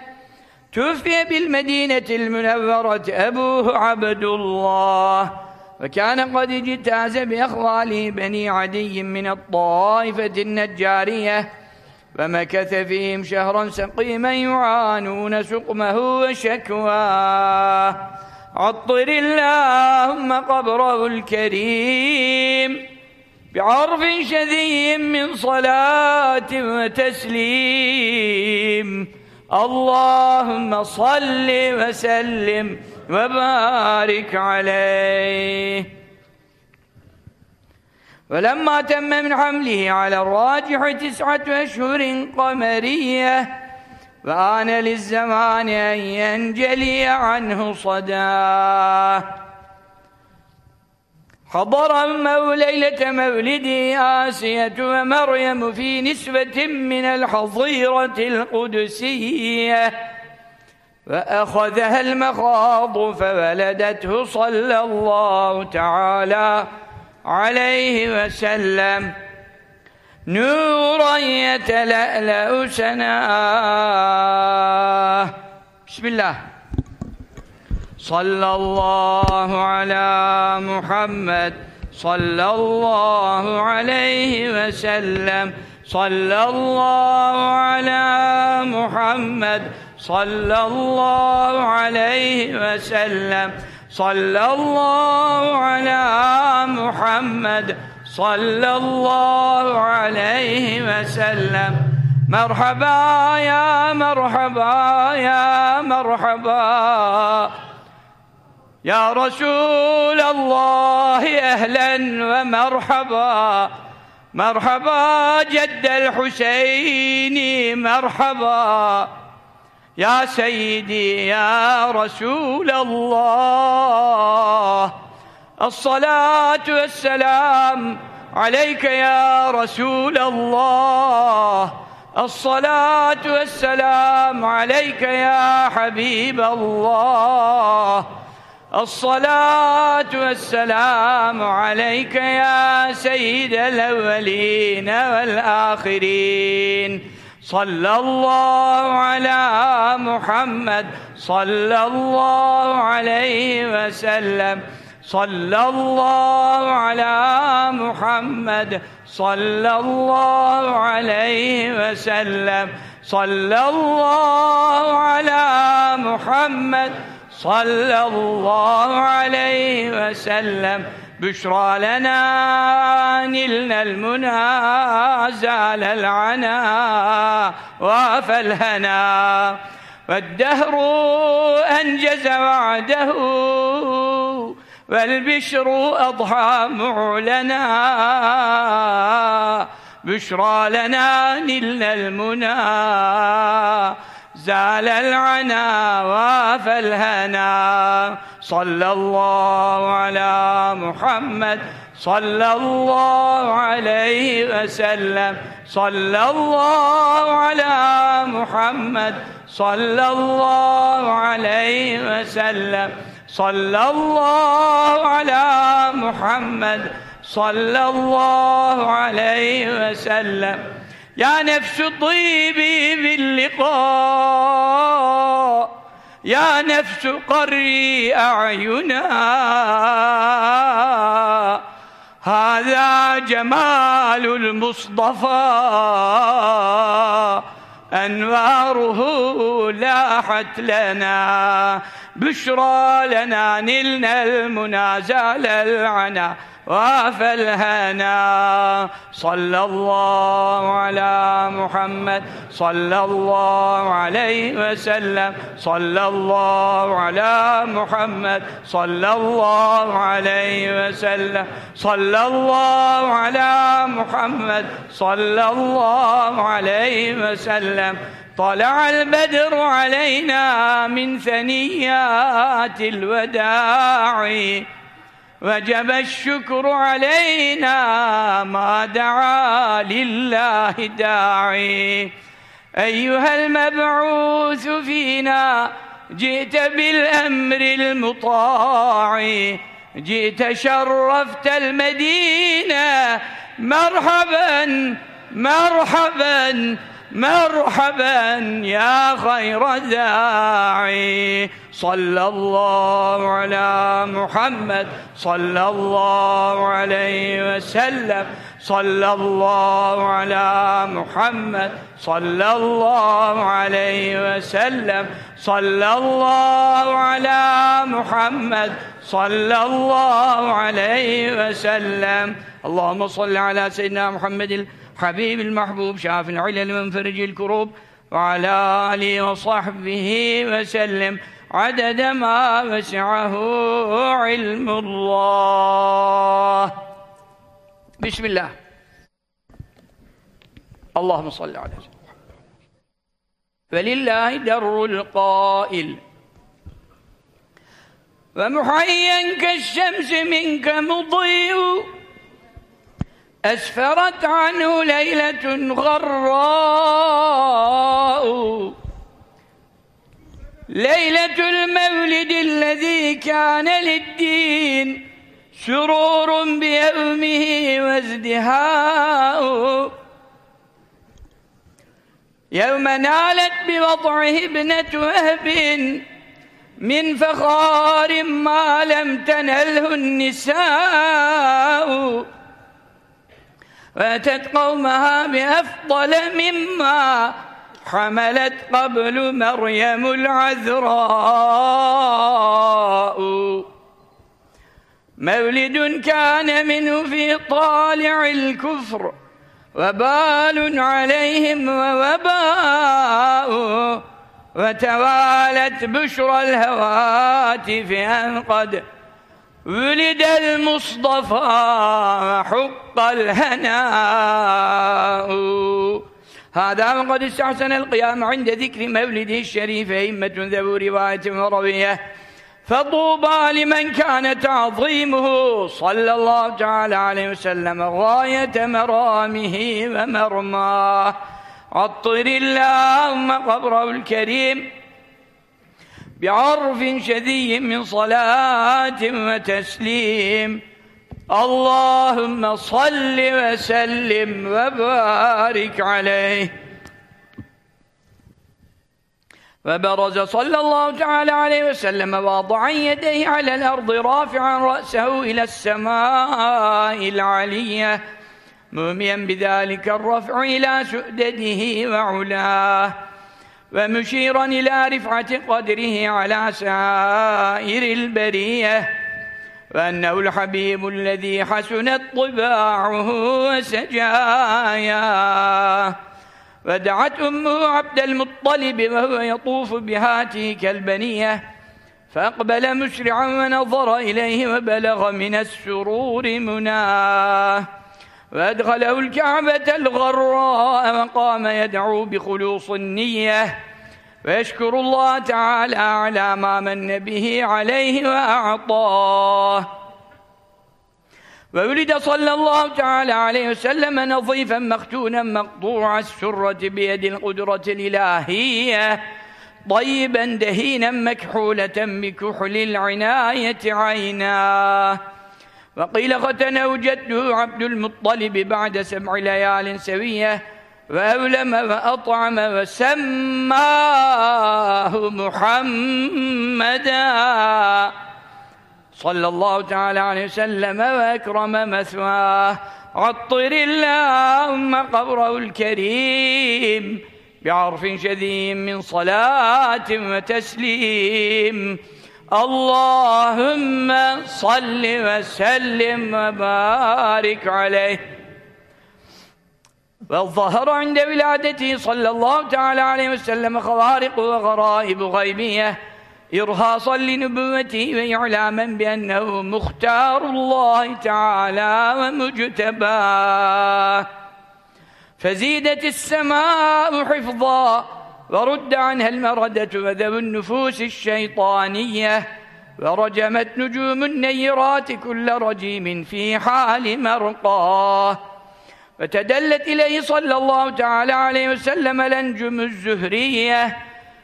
توفي بالمدينة المنورة أبوه عبد الله وكان قد اجتاز بأخواله بني عدي من الطائفة النجارية فمكث فيهم شهرا سقيما يعانون سقمه وشكواه. عطر اللهم قبره الكريم. بعرف شذي من صلاة وتسليم. اللهم صل وسلم وبارك عليه. ولما تم من حمله على الراجح تسعة أشهر قمرية فآن للزمان أن ينجلي عنه صداه. حضر ليلة مولد آسية ومريم في نسبة من الحظيرة القدسية. فأخذها المخاض فولدته صلى الله تعالى عليه وسلم. نورا يتلألأ سناه. بسم الله. صلى الله على محمد. صلى الله عليه وسلم. صلى الله على محمد. صلى الله عليه وسلم. صلى الله على محمد. صلى الله عليه وسلم. مرحبا يا مرحبا يا مرحبا. يا رسول الله أهلا ومرحبا. مرحبا جد الحسين مرحبا. يا سيدي يا رسول الله. الصلاة والسلام عليك يا رسول الله. الصلاة والسلام عليك يا حبيب الله. الصلاة والسلام عليك يا سيد الأولين والآخرين. صلى الله على محمد. صلى الله عليه وسلم. صلى الله على محمد. صلى الله عليه وسلم. صلى الله على محمد. صلى الله عليه وسلم. بشرى لنا نلنا المنى زال العنا وافى الهنا والدهر أنجز وعده والبشر أضحى معلنا. بشرى لنا نلنا المنى. زال العنا وافى الهنا. صلى الله على محمد. صلى الله عليه وسلم. صلى الله على محمد. صلى الله عليه وسلم. صلى الله على محمد. صلى الله عليه وسلم. يا نفس طيبي باللقاء يا نفس قري أعينا هذا جمال المصطفى أنواره لاحت لنا بشرى لنا نلنا المنى زال العنا وافى الهنا صلى الله على محمد صلى الله عليه وسلم صلى الله على محمد صلى الله عليه وسلم صلى الله على محمد صلى الله عليه وسلم طلع البدر علينا من ثنيات الوداع وجب الشكر علينا ما دعا لله داعي. أيها المبعوث فينا جئت بالأمر المطاع. جئت شرفت المدينة مرحبا مرحبا. مرحبا يا خير داعي. صلى الله على محمد. صلى الله عليه وسلم. صلى الله على محمد. صلى الله عليه وسلم. صلى الله على محمد. صلى الله عليه وسلم. اللهم صل على سيدنا محمد. حبيب المحبوب شاف العلل منفرج الكروب. وعلى آله وصحبه وسلم عدد ما وسعه علم الله. بسم الله. اللهم صل على سيدنا ولله در القائل. ومحيا كالشمس منك مضيء. أسفرت عنه ليلة غراء. ليلة المولد الذي كان للدين سرور بيومه وازدهاء. يوم نالت بوضعه ابنة وهب من فخار ما لم تنله النساء. وأتت قومها بأفضل مما حملت قبل مريم العذراء. مولد كان منه في طالع الكفر وبال عليهم ووباء. وتوالت بشرى الهواتف أن قد ولد المصطفى وحق الهناء. هذا وقد استحسن القيام عند ذكر مولده الشريف أئمة ذو رواية وروية. فطوبى لمن كان تعظيمه صلى الله تعالى عليه وسلم غاية مرامه ومرماه. عطر اللهم قبره الكريم بعرف شذي من صلاة وتسليم. اللهم صل وسلم وبارك عليه. فبرز صلى الله تعالى عليه وسلم واضعا يديه على الأرض رافعا رأسه إلى السماء العلية. موميا بذلك الرفع إلى سؤدده وعلاه. ومشيرا إلى رفعة قدره على سائر البرية وأنه الحبيب الذي حسنت طباعه وسجاياه. ودعت أمه عبد المطلب وهو يطوف بهاته كالبنية فأقبل مسرعا ونظر إليه وبلغ من السرور مناه. وأدخله الكعبة الغراء وقام يدعو بخلوص النية. ويشكر الله تعالى على ما من به عليه وأعطاه. وولد صلى الله تعالى عليه وسلم نظيفا مختونا مقطوع السرة بيد القدرة الإلهية. طيبا دهينا مكحولة بكحل العناية عيناه وقيل ختنه جده عبد المطلب بعد سبع ليال سوية وأولم وأطعم وسماه محمدا. صلى الله تعالى عليه وسلم وأكرم مثواه. عطر اللهم قبره الكريم بعرف شديد من صلاة وتسليم. اللهم صل وسلم وبارك عليه. والظهر عند ولادته صلى الله تعالى عليه وسلم خوارق وغرائب غيبية. إرهاصا لنبوته وإعلاما بأنه مختار الله تعالى ومجتباه. فزيدت السماء حفظا ورد عنها المردة وذو النفوس الشيطانية ورجمت نجوم النيرات كل رجيم في حال مرقاه فتدلت إليه صلى الله تعالى عليه وسلم الأنجم الزهرية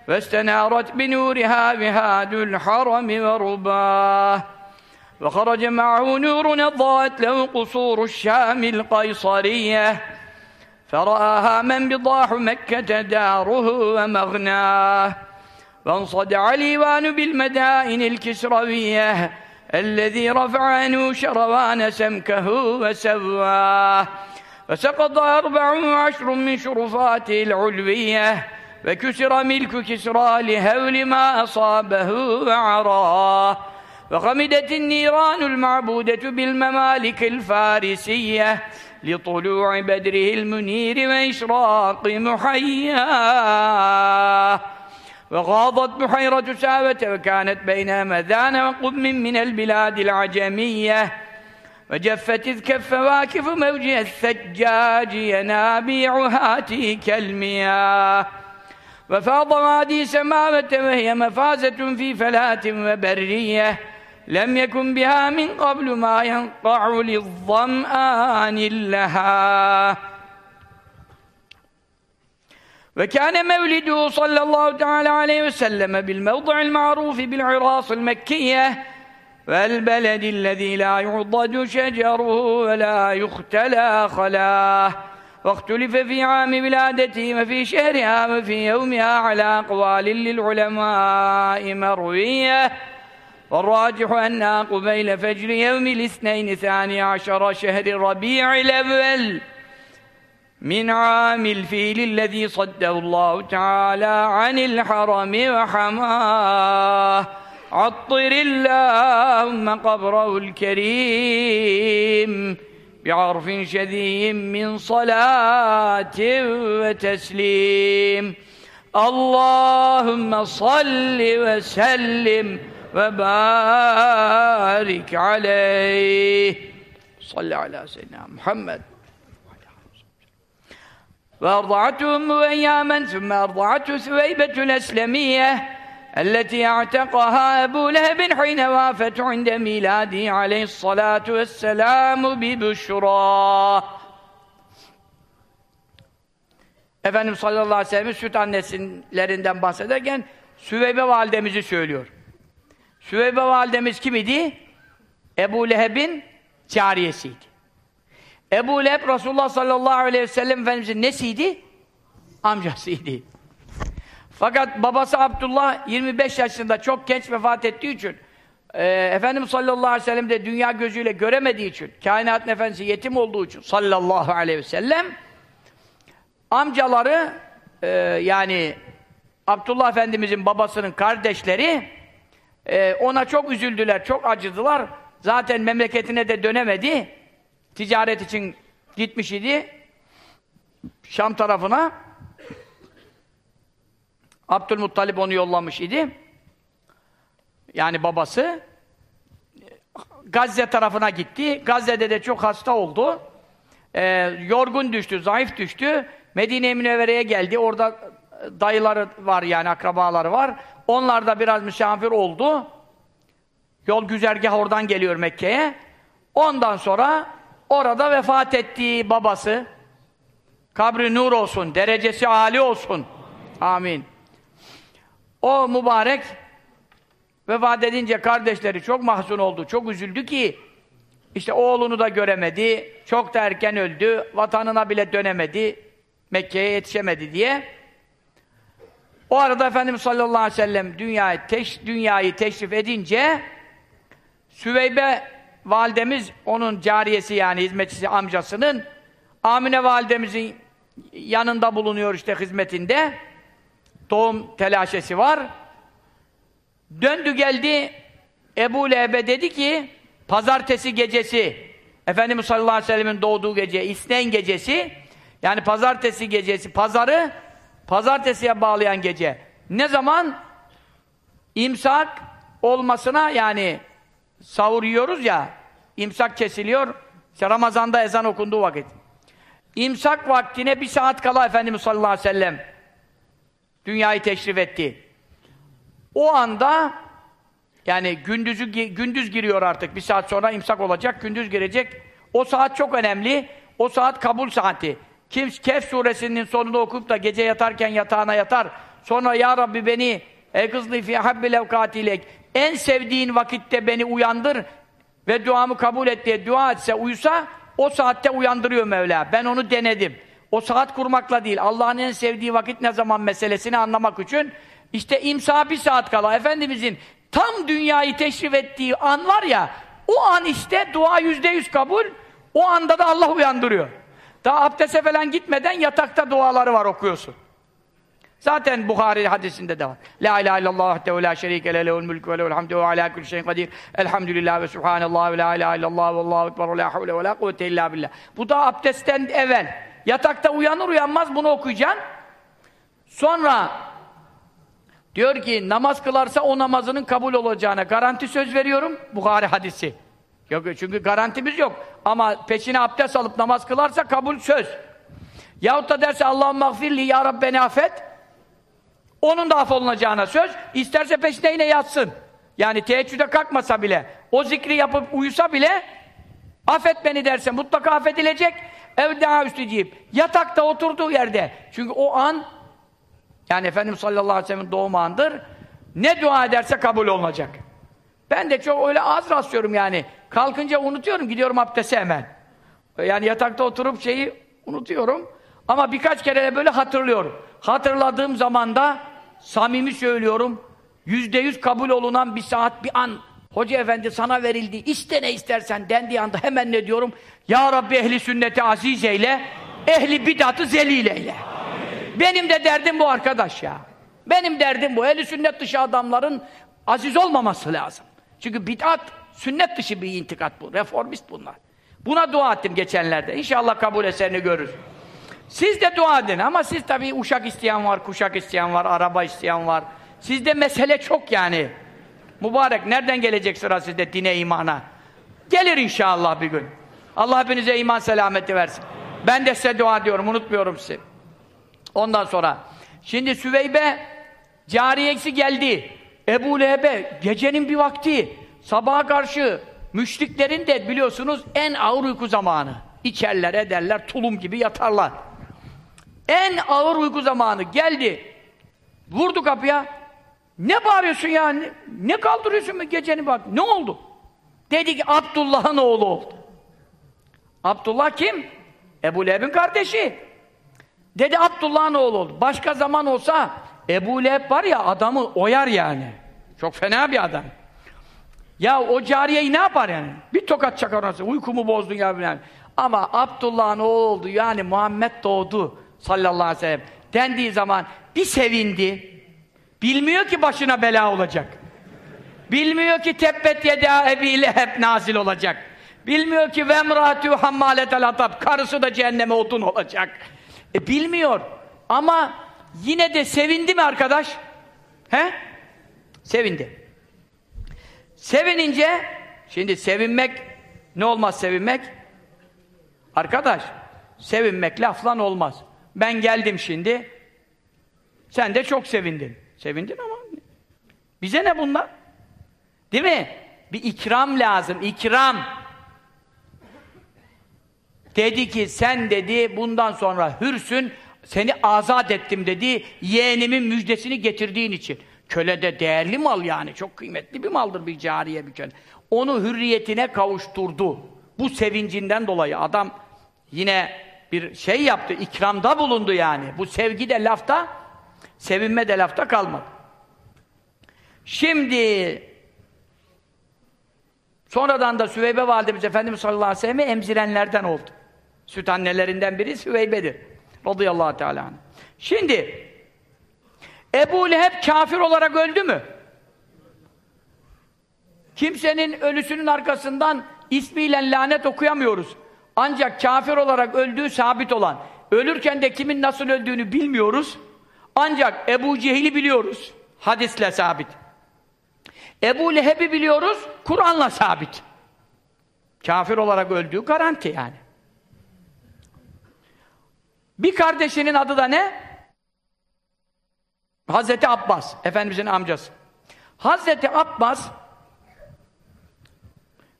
فاستنارت بنورها بهاد الحرم ورباه وخرج معه نور ضاءت له قصور الشام القيصرية فرآها من بضاح مكة داره ومغناه. وانصدع الإيوان بالمدائن الكسروية الذي رفع عنه شروان سمكه وسواه. فسقط أربع وعشر من شرفاته العلوية وكسر ملك كسرى لهول ما أصابه وعراه. وغمدت النيران المعبودة بالممالك الفارسية لطلوع بدره المنير وإشراق محياه وغاضت بحيرة ساوة وكانت بين مذان وقم من البلاد العجمية. وجفت إذ كف واكف موجه الثجاج ينابيع هاتيك المياه. وفاض وادي سماوة وهي مفازة في فلاة وبرية. لم يكن بها من قبل ما ينقع للظمآن لها وكان مولده صلى الله تعالى عليه وسلم بالموضع المعروف بالعراس المكية والبلد الذي لا يعضد شجره ولا يختلى خلاه. واختلف في عام ولادته وفي شهرها وفي يومها على أقوال للعلماء مروية. والراجح أنها قبيل فجر يوم الاثنين ثاني عشر شهر ربيع الأول من عام الفيل الذي صده الله تعالى عن الحرم وحماه. عطر اللهم قبره الكريم بعرف شذي من صلاة وتسليم. اللهم صل وسلم وبارك عليه صل على سيدنا محمد وأرضعته أم أياما ثم أرضعته ثويبة الأسلمية التي اعتقها أبو لهب حين وافت عند ميلاده عليه الصلاة والسلام ببشرى Efendimiz sallallahu aleyhi ve sellem'in süt annesinlerinden bahsederken Süveybe validemizi söylüyor. Süveybe validemiz kim idi? Ebu Leheb'in cariyesiydi. Ebu Leheb Resulullah sallallahu aleyhi ve sellem Efendimiz'in nesiydi? Amcasıydı. Fakat babası Abdullah 25 yaşında çok genç vefat ettiği için e, Efendimiz sallallahu aleyhi ve sellem de dünya gözüyle göremediği için kainatın efendisi yetim olduğu için sallallahu aleyhi ve sellem amcaları e, yani Abdullah Efendimizin babasının kardeşleri e, ona çok üzüldüler, çok acıdılar. Zaten memleketine de dönemedi. Ticaret için gitmiş idi. Şam tarafına. Abdülmuttalip onu yollamış idi. Yani babası. Gazze tarafına gitti. Gazze'de de çok hasta oldu. Ee, yorgun düştü, zayıf düştü. Medine-i Münevvere'ye geldi. Orada dayıları var yani akrabaları var. Onlar da biraz misafir oldu. Yol güzergah oradan geliyor Mekke'ye. Ondan sonra orada vefat etti babası. Kabri nur olsun, derecesi âli olsun. Amin. O mübarek vefat edince kardeşleri çok mahzun oldu, çok üzüldü ki işte oğlunu da göremedi, çok da erken öldü, vatanına bile dönemedi, Mekke'ye yetişemedi diye. O arada Efendimiz sallallahu aleyhi ve sellem dünyayı, teş, dünyayı teşrif edince Süveybe validemiz, onun cariyesi yani hizmetçisi amcasının Amine validemizin yanında bulunuyor işte hizmetinde. Doğum telaşesi var. Döndü geldi Ebu Leheb'e dedi ki pazartesi gecesi Efendimiz sallallahu aleyhi ve sellemin doğduğu gece İsneyn gecesi yani pazartesi gecesi pazarı pazartesiye bağlayan gece. Ne zaman? İmsak olmasına yani sahur yiyoruz ya imsak kesiliyor. İşte Ramazan'da ezan okunduğu vakit. İmsak vaktine bir saat kala Efendimiz sallallahu aleyhi ve sellem dünyayı teşrif etti. O anda yani gündüzü gündüz giriyor artık. Bir saat sonra imsak olacak, gündüz girecek. O saat çok önemli. O saat kabul saati. Kim Kehf suresinin sonunu okuyup da gece yatarken yatağına yatar. Sonra ya Rabbi beni ekızli fi habbil evkatilek en sevdiğin vakitte beni uyandır ve duamı kabul et diye dua etse uyusa o saatte uyandırıyor Mevla. Ben onu denedim. O saat kurmakla değil, Allah'ın en sevdiği vakit ne zaman meselesini anlamak için işte imsa bir saat kala Efendimizin tam dünyayı teşrif ettiği an var ya o an işte dua yüzde yüz kabul o anda da Allah uyandırıyor. Daha abdeste falan gitmeden yatakta duaları var okuyorsun. Zaten Bukhari hadisinde de var. La ilahe illallah vahdehu la şerike le lehul mulku ve lehul hamdu ve ala kulli şeyin kadir. Elhamdülillah ve subhanallah ve la ilahe illallah ve allahu ekber ve la havle ve la kuvvete illa billah. Bu da abdestten evvel. Yatakta uyanır uyanmaz bunu okuyacaksın. Sonra diyor ki namaz kılarsa o namazının kabul olacağına garanti söz veriyorum. Bukhari hadisi. Yok çünkü garantimiz yok. Ama peşine abdest alıp namaz kılarsa kabul söz. Yahut da derse Allah'ım mağfirli ya Rabbeni affet. Onun da affolunacağına söz. İsterse peşine yine yatsın. Yani teheccüde kalkmasa bile, o zikri yapıp uyusa bile affet beni derse mutlaka affedilecek. Evdâ üstüciyip. Yatakta oturduğu yerde. Çünkü o an yani Efendimiz sallallahu aleyhi ve sellem'in doğum anıdır. Ne dua ederse kabul olunacak. Ben de çok öyle az rastlıyorum yani. Kalkınca unutuyorum, gidiyorum abdeste hemen. Yani yatakta oturup şeyi unutuyorum. Ama birkaç kere de böyle hatırlıyorum. Hatırladığım zaman da samimi söylüyorum, yüzde yüz kabul olunan bir saat, bir an Hoca efendi sana verildi, iste ne istersen dendiği anda hemen ne diyorum? Ya Rabbi ehli sünneti aziz eyle, ehli bidatı zelil eyle. Amin. Benim de derdim bu arkadaş ya. Benim derdim bu. Ehli sünnet dışı adamların aziz olmaması lazım. Çünkü bid'at, sünnet dışı bir intikat bu. Reformist bunlar. Buna dua ettim geçenlerde. İnşallah kabul eserini görür. Siz de dua edin ama siz tabii uşak isteyen var, kuşak isteyen var, araba isteyen var. Sizde mesele çok yani. Mübarek nereden gelecek sıra sizde dine imana? Gelir inşallah bir gün. Allah hepinize iman selameti versin. Ben de size dua ediyorum, unutmuyorum sizi. Ondan sonra şimdi Süveybe cariyesi geldi. Ebu Leheb'e gecenin bir vakti sabaha karşı müşriklerin de biliyorsunuz en ağır uyku zamanı. İçerler ederler tulum gibi yatarlar. En ağır uyku zamanı geldi. Vurdu kapıya. Ne bağırıyorsun ya? Ne, kaldırıyorsun gecenin bak? Ne oldu? Dedi ki Abdullah'ın oğlu oldu. Abdullah kim? Ebu Leheb'in kardeşi. Dedi Abdullah'ın oğlu oldu. Başka zaman olsa Ebu Leheb var ya adamı oyar yani. Çok fena bir adam. Ya o cariyeyi ne yapar yani? Bir tokat çakar nasıl? Uykumu bozdun ya bilmem. Ama Abdullah'ın oğlu oldu yani Muhammed doğdu sallallahu aleyhi ve sellem dendiği zaman bir sevindi. Bilmiyor ki başına bela olacak. Bilmiyor ki tebbet yeda ebiyle hep nazil olacak. Bilmiyor ki vemratü hammaletel hatab karısı da cehenneme odun olacak. E bilmiyor. Ama yine de sevindi mi arkadaş? He? Sevindi. Sevinince şimdi sevinmek ne olmaz sevinmek? Arkadaş sevinmek laflan olmaz. Ben geldim şimdi. Sen de çok sevindin. Sevindin ama bize ne bunlar? Değil mi? Bir ikram lazım, ikram. Dedi ki sen dedi bundan sonra hürsün, seni azat ettim dedi, yeğenimin müjdesini getirdiğin için. Köle de değerli mal yani, çok kıymetli bir maldır bir cariye bir köle. Onu hürriyetine kavuşturdu. Bu sevincinden dolayı adam yine bir şey yaptı, ikramda bulundu yani. Bu sevgi de lafta, sevinme de lafta kalmadı. Şimdi sonradan da Süveybe validemiz Efendimiz sallallahu aleyhi ve sellem'i emzirenlerden oldu. Süt annelerinden biri Süveybe'dir. Radıyallahu teala Şimdi Ebu Leheb kafir olarak öldü mü? Kimsenin ölüsünün arkasından ismiyle lanet okuyamıyoruz. Ancak kafir olarak öldüğü sabit olan, ölürken de kimin nasıl öldüğünü bilmiyoruz. Ancak Ebu Cehil'i biliyoruz. Hadisle sabit. Ebu Leheb'i biliyoruz, Kur'an'la sabit. Kafir olarak öldüğü garanti yani. Bir kardeşinin adı da ne? Hazreti Abbas, Efendimizin amcası. Hazreti Abbas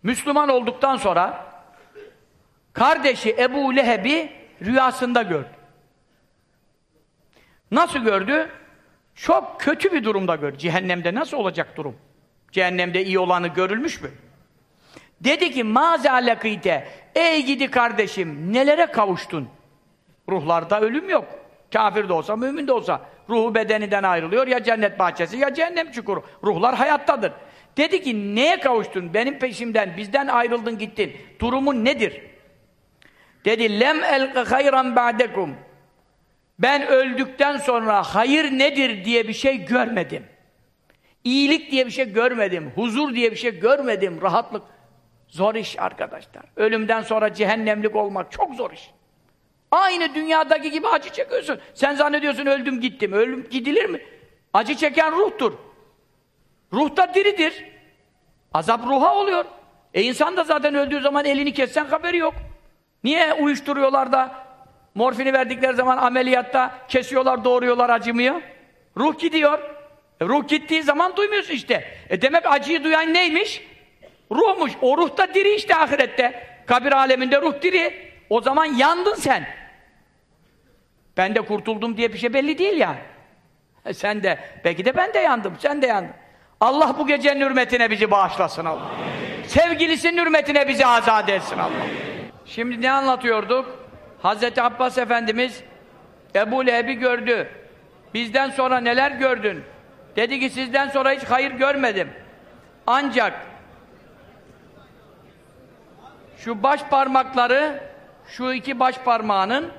Müslüman olduktan sonra kardeşi Ebu Leheb'i rüyasında gördü. Nasıl gördü? Çok kötü bir durumda gördü. Cehennemde nasıl olacak durum? Cehennemde iyi olanı görülmüş mü? Dedi ki mazalakite ey gidi kardeşim nelere kavuştun? Ruhlarda ölüm yok. Kafir de olsa, mümin de olsa ruhu bedeninden ayrılıyor ya cennet bahçesi ya cehennem çukuru. Ruhlar hayattadır. Dedi ki neye kavuştun? Benim peşimden, bizden ayrıldın gittin. Durumun nedir? Dedi lem elqe hayran ba'dekum. Ben öldükten sonra hayır nedir diye bir şey görmedim. İyilik diye bir şey görmedim. Huzur diye bir şey görmedim. Rahatlık. Zor iş arkadaşlar. Ölümden sonra cehennemlik olmak çok zor iş. Aynı dünyadaki gibi acı çekiyorsun. Sen zannediyorsun öldüm gittim. Ölüm gidilir mi? Acı çeken ruhtur. Ruh da diridir. Azap ruha oluyor. E insan da zaten öldüğü zaman elini kessen haberi yok. Niye uyuşturuyorlar da morfini verdikleri zaman ameliyatta kesiyorlar, doğuruyorlar, acımıyor? Ruh gidiyor. E, ruh gittiği zaman duymuyorsun işte. E demek acıyı duyan neymiş? Ruhmuş. O ruh da diri işte ahirette. Kabir aleminde ruh diri. O zaman yandın sen. Ben de kurtuldum diye bir şey belli değil ya. E sen de, belki de ben de yandım, sen de yandın. Allah bu gecenin hürmetine bizi bağışlasın Allah. Sevgilisinin hürmetine bizi azat etsin Allah. Şimdi ne anlatıyorduk? Hazreti Abbas Efendimiz Ebu Leheb'i gördü. Bizden sonra neler gördün? Dedi ki sizden sonra hiç hayır görmedim. Ancak şu baş parmakları şu iki baş parmağının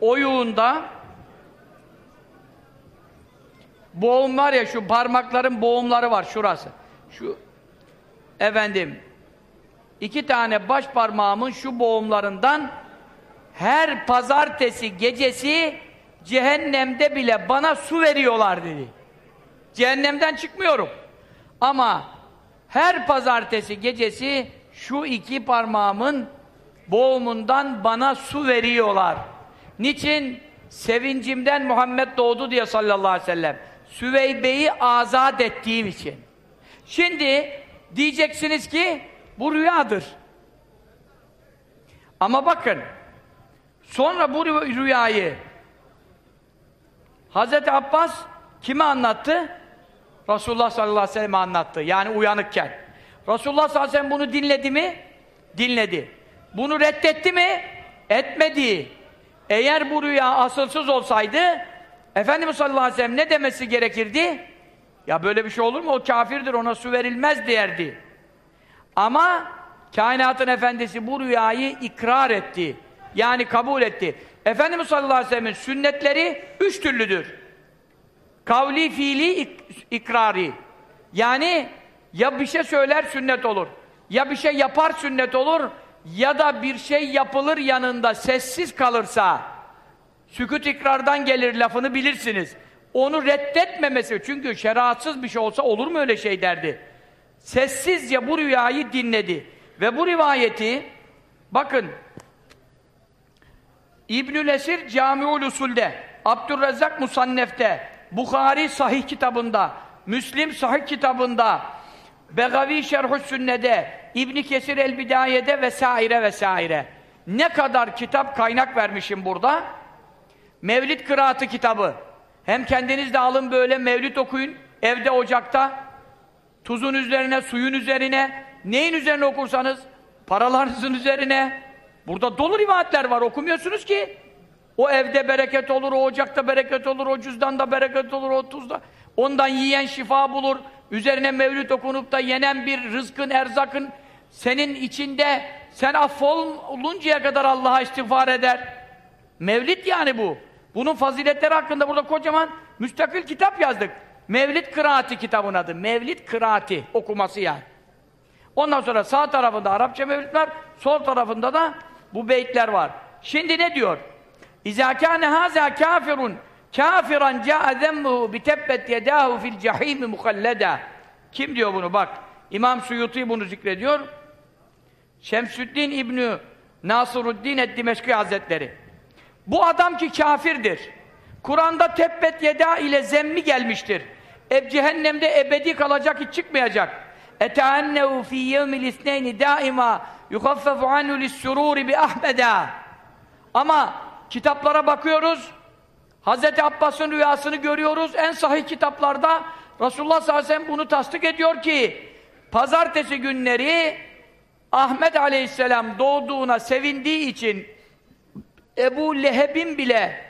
oyuğunda boğum var ya şu parmakların boğumları var şurası. Şu efendim iki tane baş parmağımın şu boğumlarından her pazartesi gecesi cehennemde bile bana su veriyorlar dedi. Cehennemden çıkmıyorum. Ama her pazartesi gecesi şu iki parmağımın boğumundan bana su veriyorlar. Niçin? Sevincimden Muhammed doğdu diye sallallahu aleyhi ve sellem. Süveybe'yi azat ettiğim için. Şimdi diyeceksiniz ki bu rüyadır. Ama bakın sonra bu rüyayı Hazreti Abbas kime anlattı? Resulullah sallallahu aleyhi ve sellem'e anlattı. Yani uyanıkken. Resulullah sallallahu aleyhi ve sellem bunu dinledi mi? Dinledi. Bunu reddetti mi? Etmedi. Eğer bu rüya asılsız olsaydı Efendimiz sallallahu aleyhi ve sellem ne demesi gerekirdi? Ya böyle bir şey olur mu? O kafirdir, ona su verilmez derdi. Ama kainatın efendisi bu rüyayı ikrar etti. Yani kabul etti. Efendimiz sallallahu aleyhi ve sellem'in sünnetleri üç türlüdür. Kavli, fiili, ik ikrari. Yani ya bir şey söyler sünnet olur. Ya bir şey yapar sünnet olur. Ya da bir şey yapılır yanında sessiz kalırsa sükut ikrardan gelir lafını bilirsiniz. Onu reddetmemesi. Çünkü şeriatsız bir şey olsa olur mu öyle şey derdi. Sessizce bu rüyayı dinledi. Ve bu rivayeti bakın İbnül Esir Camiul Usul'de, Abdurrezzak Musannef'te, Bukhari Sahih kitabında, Müslim Sahih kitabında, Begavi Şerhü Sünne'de, İbn Kesir El Bidaye'de vesaire vesaire. Ne kadar kitap kaynak vermişim burada? Mevlid kıraatı kitabı. Hem kendiniz de alın böyle mevlid okuyun, evde ocakta, tuzun üzerine, suyun üzerine, neyin üzerine okursanız, paralarınızın üzerine, Burada dolu rivayetler var, okumuyorsunuz ki. O evde bereket olur, o ocakta bereket olur, o cüzdanda bereket olur, o tuzda. Ondan yiyen şifa bulur. Üzerine mevlüt okunup da yenen bir rızkın, erzakın senin içinde sen affoluncaya kadar Allah'a istiğfar eder. Mevlid yani bu. Bunun faziletleri hakkında burada kocaman müstakil kitap yazdık. Mevlid Kıraati kitabın adı. Mevlid Kıraati okuması yani. Ondan sonra sağ tarafında Arapça mevlid var, sol tarafında da bu beytler var. Şimdi ne diyor? İzâ kâne hâzâ kâfirun kâfiran câ'a zemmuhu bitebbet yedâhu fil cehîmi. Kim diyor bunu? Bak. İmam Suyuti bunu zikrediyor. Şemsüddin İbnü Nasruddin et-Dimeşki Hazretleri. Bu adam ki kafirdir. Kur'an'da tebbet yeda ile zemmi gelmiştir. E, cehennemde ebedi kalacak hiç çıkmayacak. Eteannehu fi yevmil isneyni daima yukaffefu anhu lissururi bi ahmeda. Ama kitaplara bakıyoruz. Hz. Abbas'ın rüyasını görüyoruz. En sahih kitaplarda Resulullah sallallahu aleyhi ve sellem bunu tasdik ediyor ki pazartesi günleri Ahmet aleyhisselam doğduğuna sevindiği için Ebu Leheb'in bile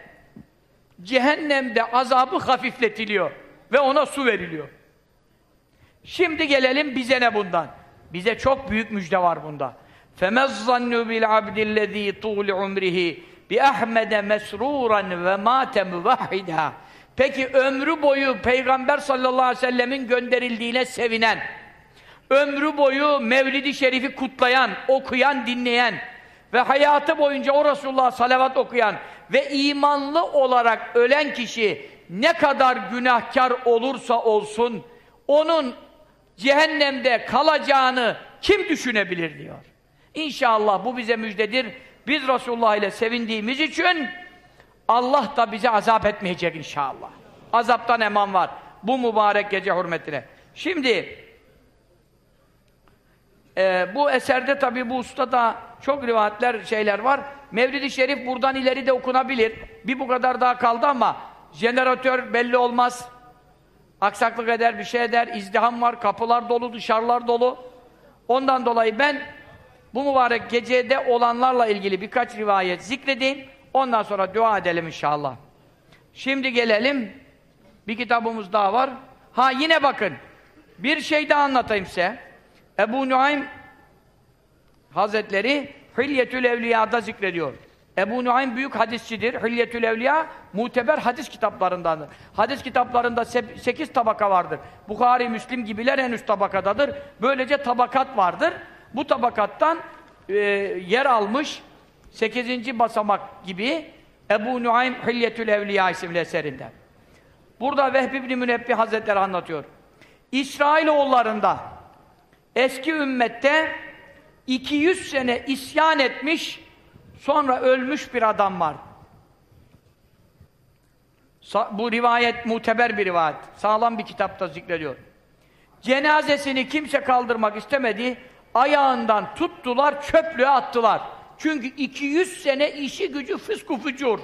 cehennemde azabı hafifletiliyor ve ona su veriliyor. Şimdi gelelim bize ne bundan? Bize çok büyük müjde var bunda. فَمَزَّنُّ بِالْعَبْدِ الَّذ۪ي طُولِ عُمْرِهِ بِأَحْمَدَ مَسْرُورًا وَمَاتَ مُوَحِّدًا Peki ömrü boyu Peygamber sallallahu aleyhi ve sellemin gönderildiğine sevinen, ömrü boyu Mevlid-i Şerif'i kutlayan, okuyan, dinleyen ve hayatı boyunca o Resulullah'a salavat okuyan ve imanlı olarak ölen kişi ne kadar günahkar olursa olsun, onun cehennemde kalacağını kim düşünebilir diyor. İnşallah bu bize müjdedir. Biz Resulullah ile sevindiğimiz için Allah da bize azap etmeyecek inşallah. Azaptan eman var. Bu mübarek gece hürmetine. Şimdi e, bu eserde tabi bu usta da çok rivayetler şeyler var. Mevlid-i Şerif buradan ileri de okunabilir. Bir bu kadar daha kaldı ama jeneratör belli olmaz. Aksaklık eder, bir şey eder, izdiham var, kapılar dolu, dışarılar dolu. Ondan dolayı ben bu mübarek gecede olanlarla ilgili birkaç rivayet zikredeyim. Ondan sonra dua edelim inşallah. Şimdi gelelim. Bir kitabımız daha var. Ha yine bakın. Bir şey daha anlatayım size. Ebu Nuaym Hazretleri Hilyetül Evliya'da zikrediyor. Ebu Nuaym büyük hadisçidir. Hilyetül Evliya muteber hadis kitaplarındandır. Hadis kitaplarında sekiz tabaka vardır. Bukhari, Müslim gibiler en üst tabakadadır. Böylece tabakat vardır. Bu tabakattan e, yer almış sekizinci basamak gibi Ebu Nuaym Hilyetül Evliya isimli eserinde. Burada Vehbi ibn Münebbi Hazretleri anlatıyor. İsrailoğullarında eski ümmette 200 sene isyan etmiş sonra ölmüş bir adam var. Bu rivayet muteber bir rivayet. Sağlam bir kitapta zikrediyor. Cenazesini kimse kaldırmak istemedi. Ayağından tuttular, çöplüğe attılar. Çünkü 200 sene işi gücü fısku fücur.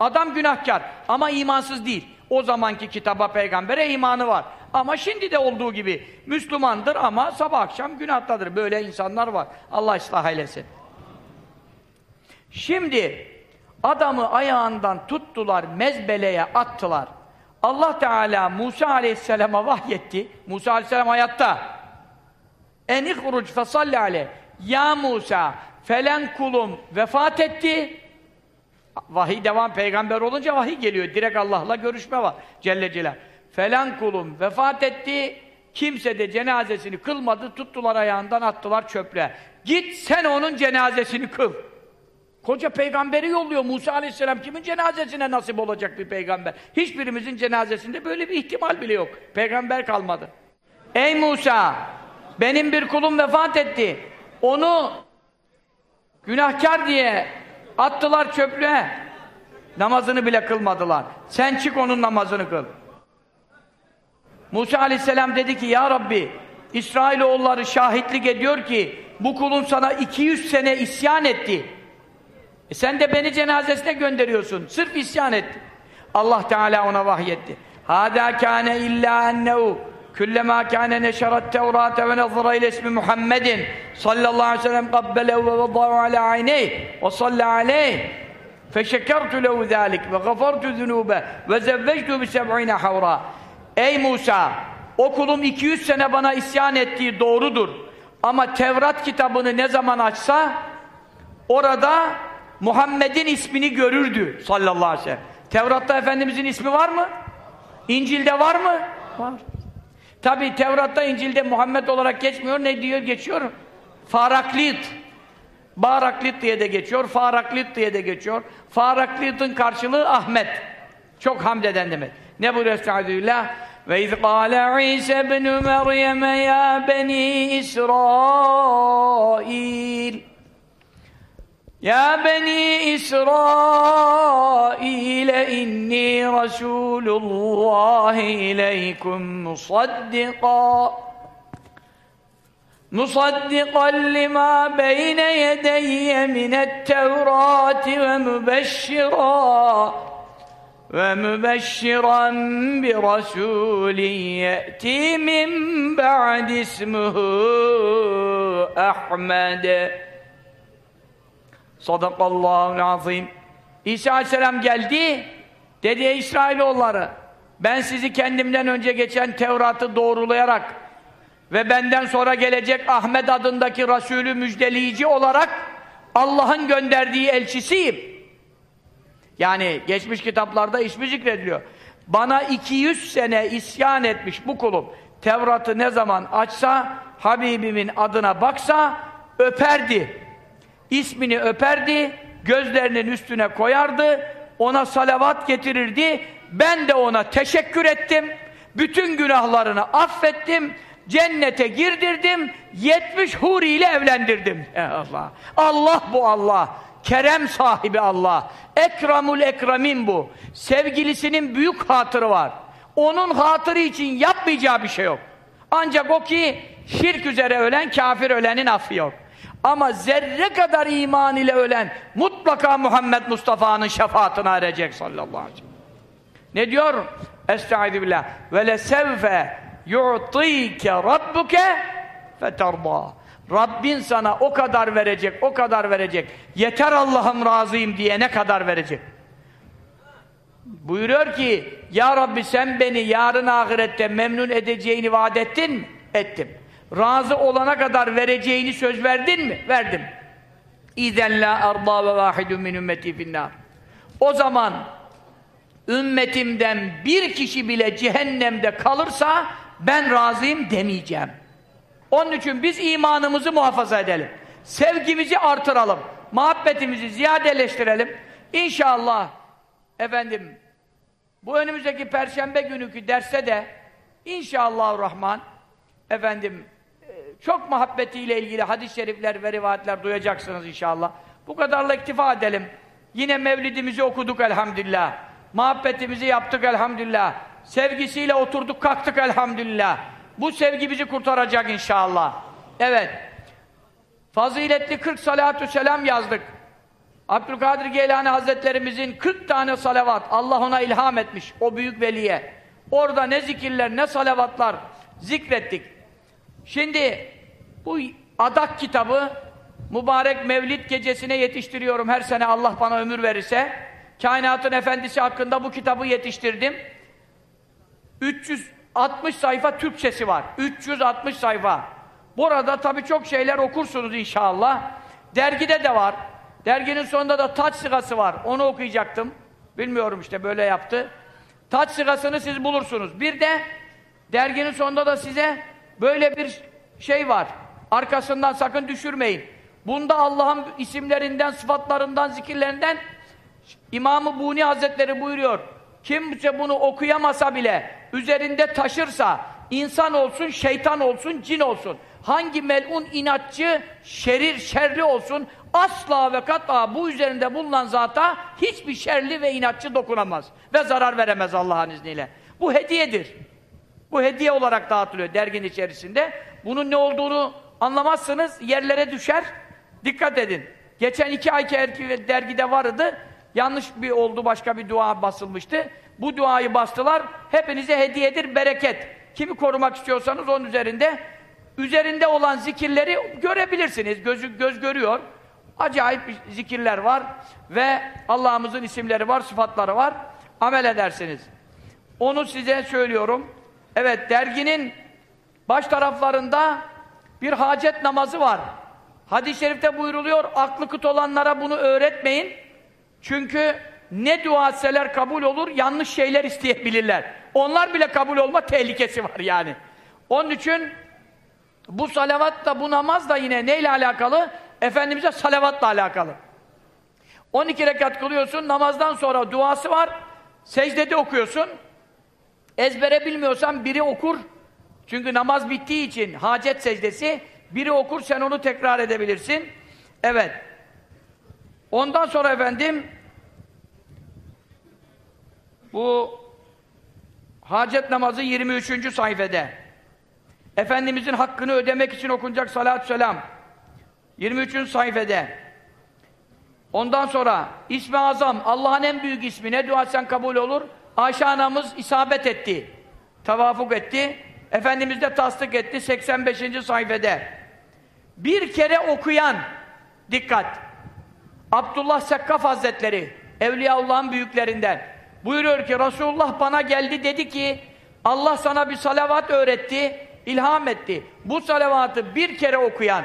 Adam günahkar ama imansız değil. O zamanki kitaba, peygambere imanı var. Ama şimdi de olduğu gibi Müslümandır ama sabah akşam günahtadır. Böyle insanlar var. Allah ıslah eylesin. Şimdi adamı ayağından tuttular, mezbeleye attılar. Allah Teala Musa Aleyhisselam'a vahyetti. Musa Aleyhisselam hayatta. En ihruc fesalli aleyh. Ya Musa, felen kulum vefat etti. Vahiy devam, peygamber olunca vahiy geliyor. Direkt Allah'la görüşme var. Celle Celal. Falan kulum vefat etti. Kimse de cenazesini kılmadı. Tuttular ayağından attılar çöple. Git sen onun cenazesini kıl. Koca peygamberi yolluyor Musa aleyhisselam. Kimin cenazesine nasip olacak bir peygamber? Hiçbirimizin cenazesinde böyle bir ihtimal bile yok. Peygamber kalmadı. Ey Musa! Benim bir kulum vefat etti. Onu günahkar diye attılar çöplüğe. Namazını bile kılmadılar. Sen çık onun namazını kıl. Musa aleyhisselam dedi ki ya Rabbi İsrailoğulları şahitlik ediyor ki bu kulun sana 200 sene isyan etti. E sen de beni cenazesine gönderiyorsun. Sırf isyan etti. Allah Teala ona vahyetti. Hâdâ kâne illâ ennehu kullema kâne neşerat tevrâte ve nazara ile ismi Muhammedin sallallahu aleyhi ve sellem kabbelehu ve vadâhu alâ ayneyh ve sallâ aleyh feşekertu lehu zâlik ve gafartu zunûbe ve zevvectu bi seb'ine havra Ey Musa! O kulum 200 sene bana isyan ettiği doğrudur. Ama Tevrat kitabını ne zaman açsa orada Muhammed'in ismini görürdü sallallahu aleyhi ve sellem. Tevrat'ta Efendimizin ismi var mı? İncil'de var mı? Var. Tabi Tevrat'ta İncil'de Muhammed olarak geçmiyor. Ne diyor? Geçiyor. Faraklit. Baraklit diye de geçiyor. Faraklit diye de geçiyor. Faraklit'in karşılığı Ahmet. Çok hamd eden demek. نبول استعاذ بالله وإذ قال عيسى ابن مريم يا بني إسرائيل يا بني إسرائيل إني رسول الله إليكم مصدقا مصدقا لما بين يدي من التوراة ومبشرا. ومبشرا برسول يأتي من بعد اسمه أحمد Sadakallahu azim. İsa aleyhisselam geldi. Dedi ey İsrailoğulları ben sizi kendimden önce geçen Tevrat'ı doğrulayarak ve benden sonra gelecek Ahmet adındaki Resulü müjdeleyici olarak Allah'ın gönderdiği elçisiyim. Yani geçmiş kitaplarda ismi zikrediliyor. Bana 200 sene isyan etmiş bu kulum. Tevrat'ı ne zaman açsa, Habibimin adına baksa, öperdi. İsmini öperdi, gözlerinin üstüne koyardı, ona salavat getirirdi. Ben de ona teşekkür ettim. Bütün günahlarını affettim. Cennete girdirdim. 70 huri ile evlendirdim. Allah. Allah bu Allah. Kerem sahibi Allah. Ekramul ekramin bu. Sevgilisinin büyük hatırı var. Onun hatırı için yapmayacağı bir şey yok. Ancak o ki şirk üzere ölen, kafir ölenin affı yok. Ama zerre kadar iman ile ölen mutlaka Muhammed Mustafa'nın şefaatine erecek sallallahu aleyhi ve sellem. Ne diyor? Estaizu billah. Ve lesevfe yu'tike rabbuke feterda. Rabbin sana o kadar verecek, o kadar verecek. Yeter Allah'ım razıyım diye ne kadar verecek. Buyuruyor ki, Ya Rabbi sen beni yarın ahirette memnun edeceğini vaat ettin mi? Ettim. Razı olana kadar vereceğini söz verdin mi? Verdim. İzen la arda ve vahidun min ümmeti finnar. O zaman ümmetimden bir kişi bile cehennemde kalırsa ben razıyım demeyeceğim. Onun için biz imanımızı muhafaza edelim. Sevgimizi artıralım. Muhabbetimizi ziyadeleştirelim. İnşallah efendim bu önümüzdeki perşembe günüki derste de inşallah Rahman efendim çok muhabbetiyle ilgili hadis-i şerifler ve rivayetler duyacaksınız inşallah. Bu kadarla iktifa edelim. Yine mevlidimizi okuduk elhamdülillah. Muhabbetimizi yaptık elhamdülillah. Sevgisiyle oturduk kalktık elhamdülillah. Bu sevgi bizi kurtaracak inşallah. Evet. Faziletli 40 salatü selam yazdık. Abdülkadir Geylani Hazretlerimizin 40 tane salavat Allah ona ilham etmiş o büyük veliye. Orada ne zikirler ne salavatlar zikrettik. Şimdi bu adak kitabı mübarek mevlid gecesine yetiştiriyorum her sene Allah bana ömür verirse. Kainatın efendisi hakkında bu kitabı yetiştirdim. 360 sayfa Türkçesi var. 360 sayfa. Burada tabii çok şeyler okursunuz inşallah. Dergide de var. Derginin sonunda da taç sigası var. Onu okuyacaktım. Bilmiyorum işte böyle yaptı. Taç sigasını siz bulursunuz. Bir de derginin sonunda da size böyle bir şey var. Arkasından sakın düşürmeyin. Bunda Allah'ın isimlerinden, sıfatlarından, zikirlerinden İmam-ı Buni Hazretleri buyuruyor. Kimse bunu okuyamasa bile üzerinde taşırsa insan olsun, şeytan olsun, cin olsun. Hangi melun inatçı, şerir, şerli olsun asla ve kat'a bu üzerinde bulunan zata hiçbir şerli ve inatçı dokunamaz ve zarar veremez Allah'ın izniyle. Bu hediyedir. Bu hediye olarak dağıtılıyor dergin içerisinde. Bunun ne olduğunu anlamazsınız, yerlere düşer. Dikkat edin. Geçen iki ay erki dergide vardı. Yanlış bir oldu, başka bir dua basılmıştı. Bu duayı bastılar. Hepinize hediyedir, bereket. Kimi korumak istiyorsanız onun üzerinde üzerinde olan zikirleri görebilirsiniz. Gözü göz görüyor. Acayip zikirler var ve Allah'ımızın isimleri var, sıfatları var. Amel edersiniz. Onu size söylüyorum. Evet, derginin baş taraflarında bir hacet namazı var. Hadis-i şerifte buyruluyor, aklı kıt olanlara bunu öğretmeyin. Çünkü ne dua etseler kabul olur, yanlış şeyler isteyebilirler. Onlar bile kabul olma tehlikesi var yani. Onun için bu salavat da bu namaz da yine neyle alakalı? Efendimiz'e salavatla alakalı. 12 rekat kılıyorsun, namazdan sonra duası var, secdede okuyorsun. Ezbere bilmiyorsan biri okur. Çünkü namaz bittiği için hacet secdesi, biri okur sen onu tekrar edebilirsin. Evet. Ondan sonra efendim bu hacet namazı 23. sayfede. Efendimizin hakkını ödemek için okunacak salatü selam. 23. sayfede. Ondan sonra ismi azam, Allah'ın en büyük ismi. Ne dua sen kabul olur? Ayşe anamız isabet etti. Tevafuk etti. Efendimiz de tasdik etti 85. sayfede. Bir kere okuyan, dikkat! Abdullah Sekkaf Hazretleri, Evliyaullah'ın büyüklerinden buyuruyor ki Resulullah bana geldi dedi ki Allah sana bir salavat öğretti, ilham etti. Bu salavatı bir kere okuyan,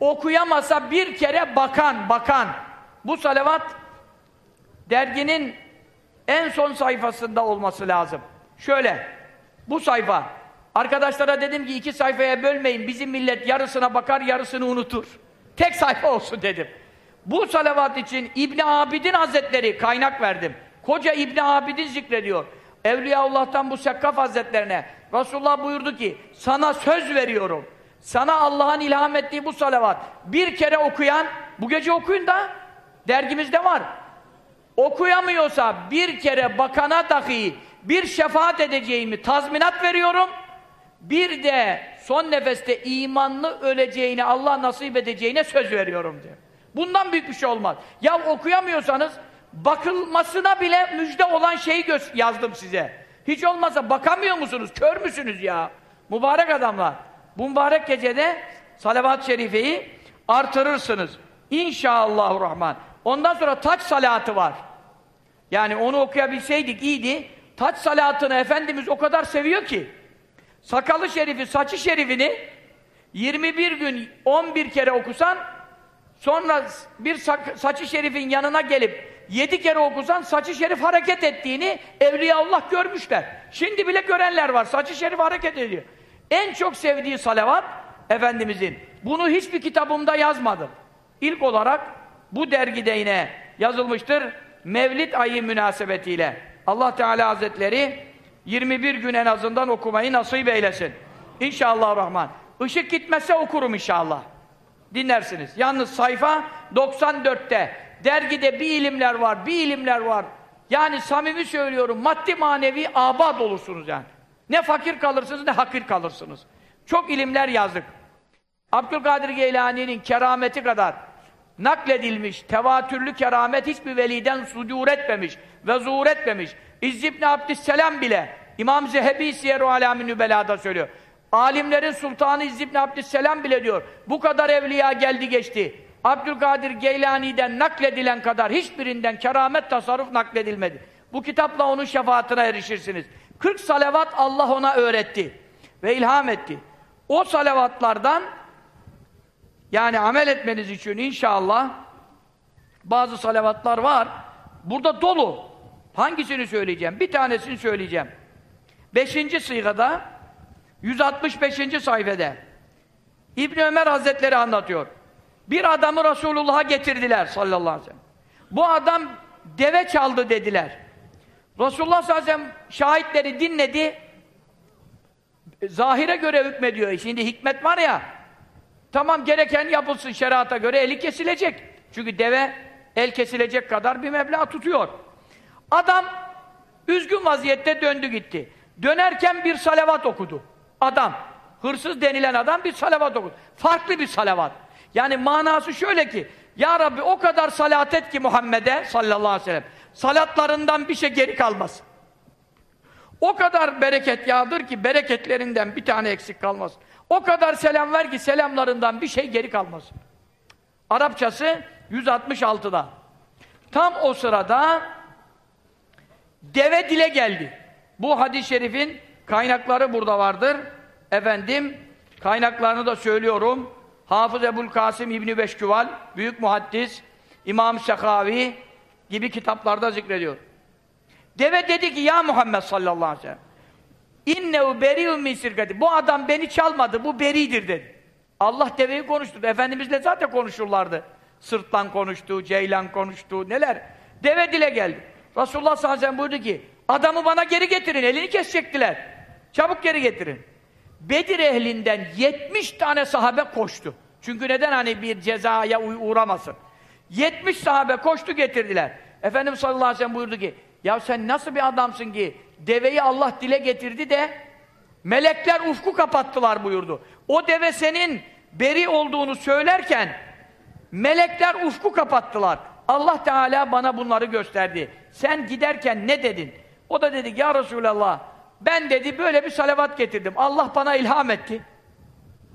okuyamasa bir kere bakan, bakan. Bu salavat derginin en son sayfasında olması lazım. Şöyle, bu sayfa. Arkadaşlara dedim ki iki sayfaya bölmeyin, bizim millet yarısına bakar, yarısını unutur. Tek sayfa olsun dedim. Bu salavat için İbni Abidin Hazretleri kaynak verdim. Koca İbni Abidin zikrediyor. Evliyaullah'tan bu Sekkaf Hazretlerine Resulullah buyurdu ki sana söz veriyorum. Sana Allah'ın ilham ettiği bu salavat bir kere okuyan, bu gece okuyun da dergimizde var. Okuyamıyorsa bir kere bakana dahi bir şefaat edeceğimi tazminat veriyorum. Bir de son nefeste imanlı öleceğine Allah nasip edeceğine söz veriyorum diyor. Bundan büyük bir şey olmaz. Ya okuyamıyorsanız bakılmasına bile müjde olan şeyi yazdım size. Hiç olmazsa bakamıyor musunuz? Kör müsünüz ya? Mübarek adamlar. Bu mübarek gecede salavat-ı şerifeyi artırırsınız. İnşallahurrahman. Ondan sonra taç salatı var. Yani onu okuyabilseydik iyiydi. Taç salatını Efendimiz o kadar seviyor ki sakalı şerifi, saçı şerifini 21 gün 11 kere okusan sonra bir saçı şerifin yanına gelip 7 kere okusan saçı şerif hareket ettiğini Evliyaullah görmüşler. Şimdi bile görenler var. Saçı şerif hareket ediyor. En çok sevdiği salavat Efendimizin. Bunu hiçbir kitabımda yazmadım. İlk olarak bu dergide yine yazılmıştır. Mevlid ayı münasebetiyle. Allah Teala Hazretleri 21 gün en azından okumayı nasip eylesin. İnşallah Rahman. Işık gitmezse okurum inşallah. Dinlersiniz. Yalnız sayfa 94'te dergide bir ilimler var, bir ilimler var. Yani samimi söylüyorum, maddi manevi abad olursunuz yani. Ne fakir kalırsınız ne hakir kalırsınız. Çok ilimler yazdık. Abdülkadir Geylani'nin kerameti kadar nakledilmiş, tevatürlü keramet hiçbir veliden sudur etmemiş ve zuhur etmemiş. İzz ibn Abdüsselam bile İmam Zehebi Siyer-i Alâmin Nübelâ'da söylüyor. Alimlerin sultanı İzz ibn Abdüsselam bile diyor. Bu kadar evliya geldi geçti. Abdülkadir Geylani'den nakledilen kadar hiçbirinden keramet tasarruf nakledilmedi. Bu kitapla onun şefaatine erişirsiniz. 40 salavat Allah ona öğretti ve ilham etti. O salavatlardan yani amel etmeniz için inşallah bazı salavatlar var. Burada dolu. Hangisini söyleyeceğim? Bir tanesini söyleyeceğim. Beşinci sıyğada 165. sayfede İbn Ömer Hazretleri anlatıyor. Bir adamı Resulullah'a getirdiler sallallahu aleyhi ve sellem. Bu adam deve çaldı dediler. Resulullah sallallahu aleyhi ve sellem şahitleri dinledi. Zahire göre hükmediyor. Şimdi hikmet var ya. Tamam gereken yapılsın şerata göre eli kesilecek. Çünkü deve el kesilecek kadar bir meblağ tutuyor. Adam üzgün vaziyette döndü gitti. Dönerken bir salavat okudu. Adam, hırsız denilen adam bir salavat okudu. Farklı bir salavat. Yani manası şöyle ki, Ya Rabbi o kadar salat et ki Muhammed'e sallallahu aleyhi ve sellem, salatlarından bir şey geri kalmasın. O kadar bereket yağdır ki bereketlerinden bir tane eksik kalmasın. O kadar selam ver ki selamlarından bir şey geri kalmasın. Arapçası 166'da. Tam o sırada deve dile geldi. Bu hadis-i şerifin kaynakları burada vardır. Efendim, kaynaklarını da söylüyorum. Hafız Ebul Kasım İbni Beşküval, büyük muhaddis, İmam Sekavi gibi kitaplarda zikrediyor. Deve dedi ki, ya Muhammed sallallahu aleyhi ve sellem, İnnehu beri'un min sirkati. Bu adam beni çalmadı, bu beridir dedi. Allah deveyi konuşturdu. Efendimizle zaten konuşurlardı. Sırtlan konuştu, ceylan konuştu, neler. Deve dile geldi. Resulullah sallallahu aleyhi ve sellem buyurdu ki, adamı bana geri getirin, elini kesecektiler. Çabuk geri getirin. Bedir ehlinden 70 tane sahabe koştu. Çünkü neden hani bir cezaya uğramasın? 70 sahabe koştu getirdiler. Efendimiz sallallahu aleyhi ve sellem buyurdu ki, ya sen nasıl bir adamsın ki deveyi Allah dile getirdi de melekler ufku kapattılar buyurdu. O deve senin beri olduğunu söylerken melekler ufku kapattılar. Allah Teala bana bunları gösterdi. Sen giderken ne dedin? O da dedi ya Resulallah ben dedi böyle bir salavat getirdim. Allah bana ilham etti.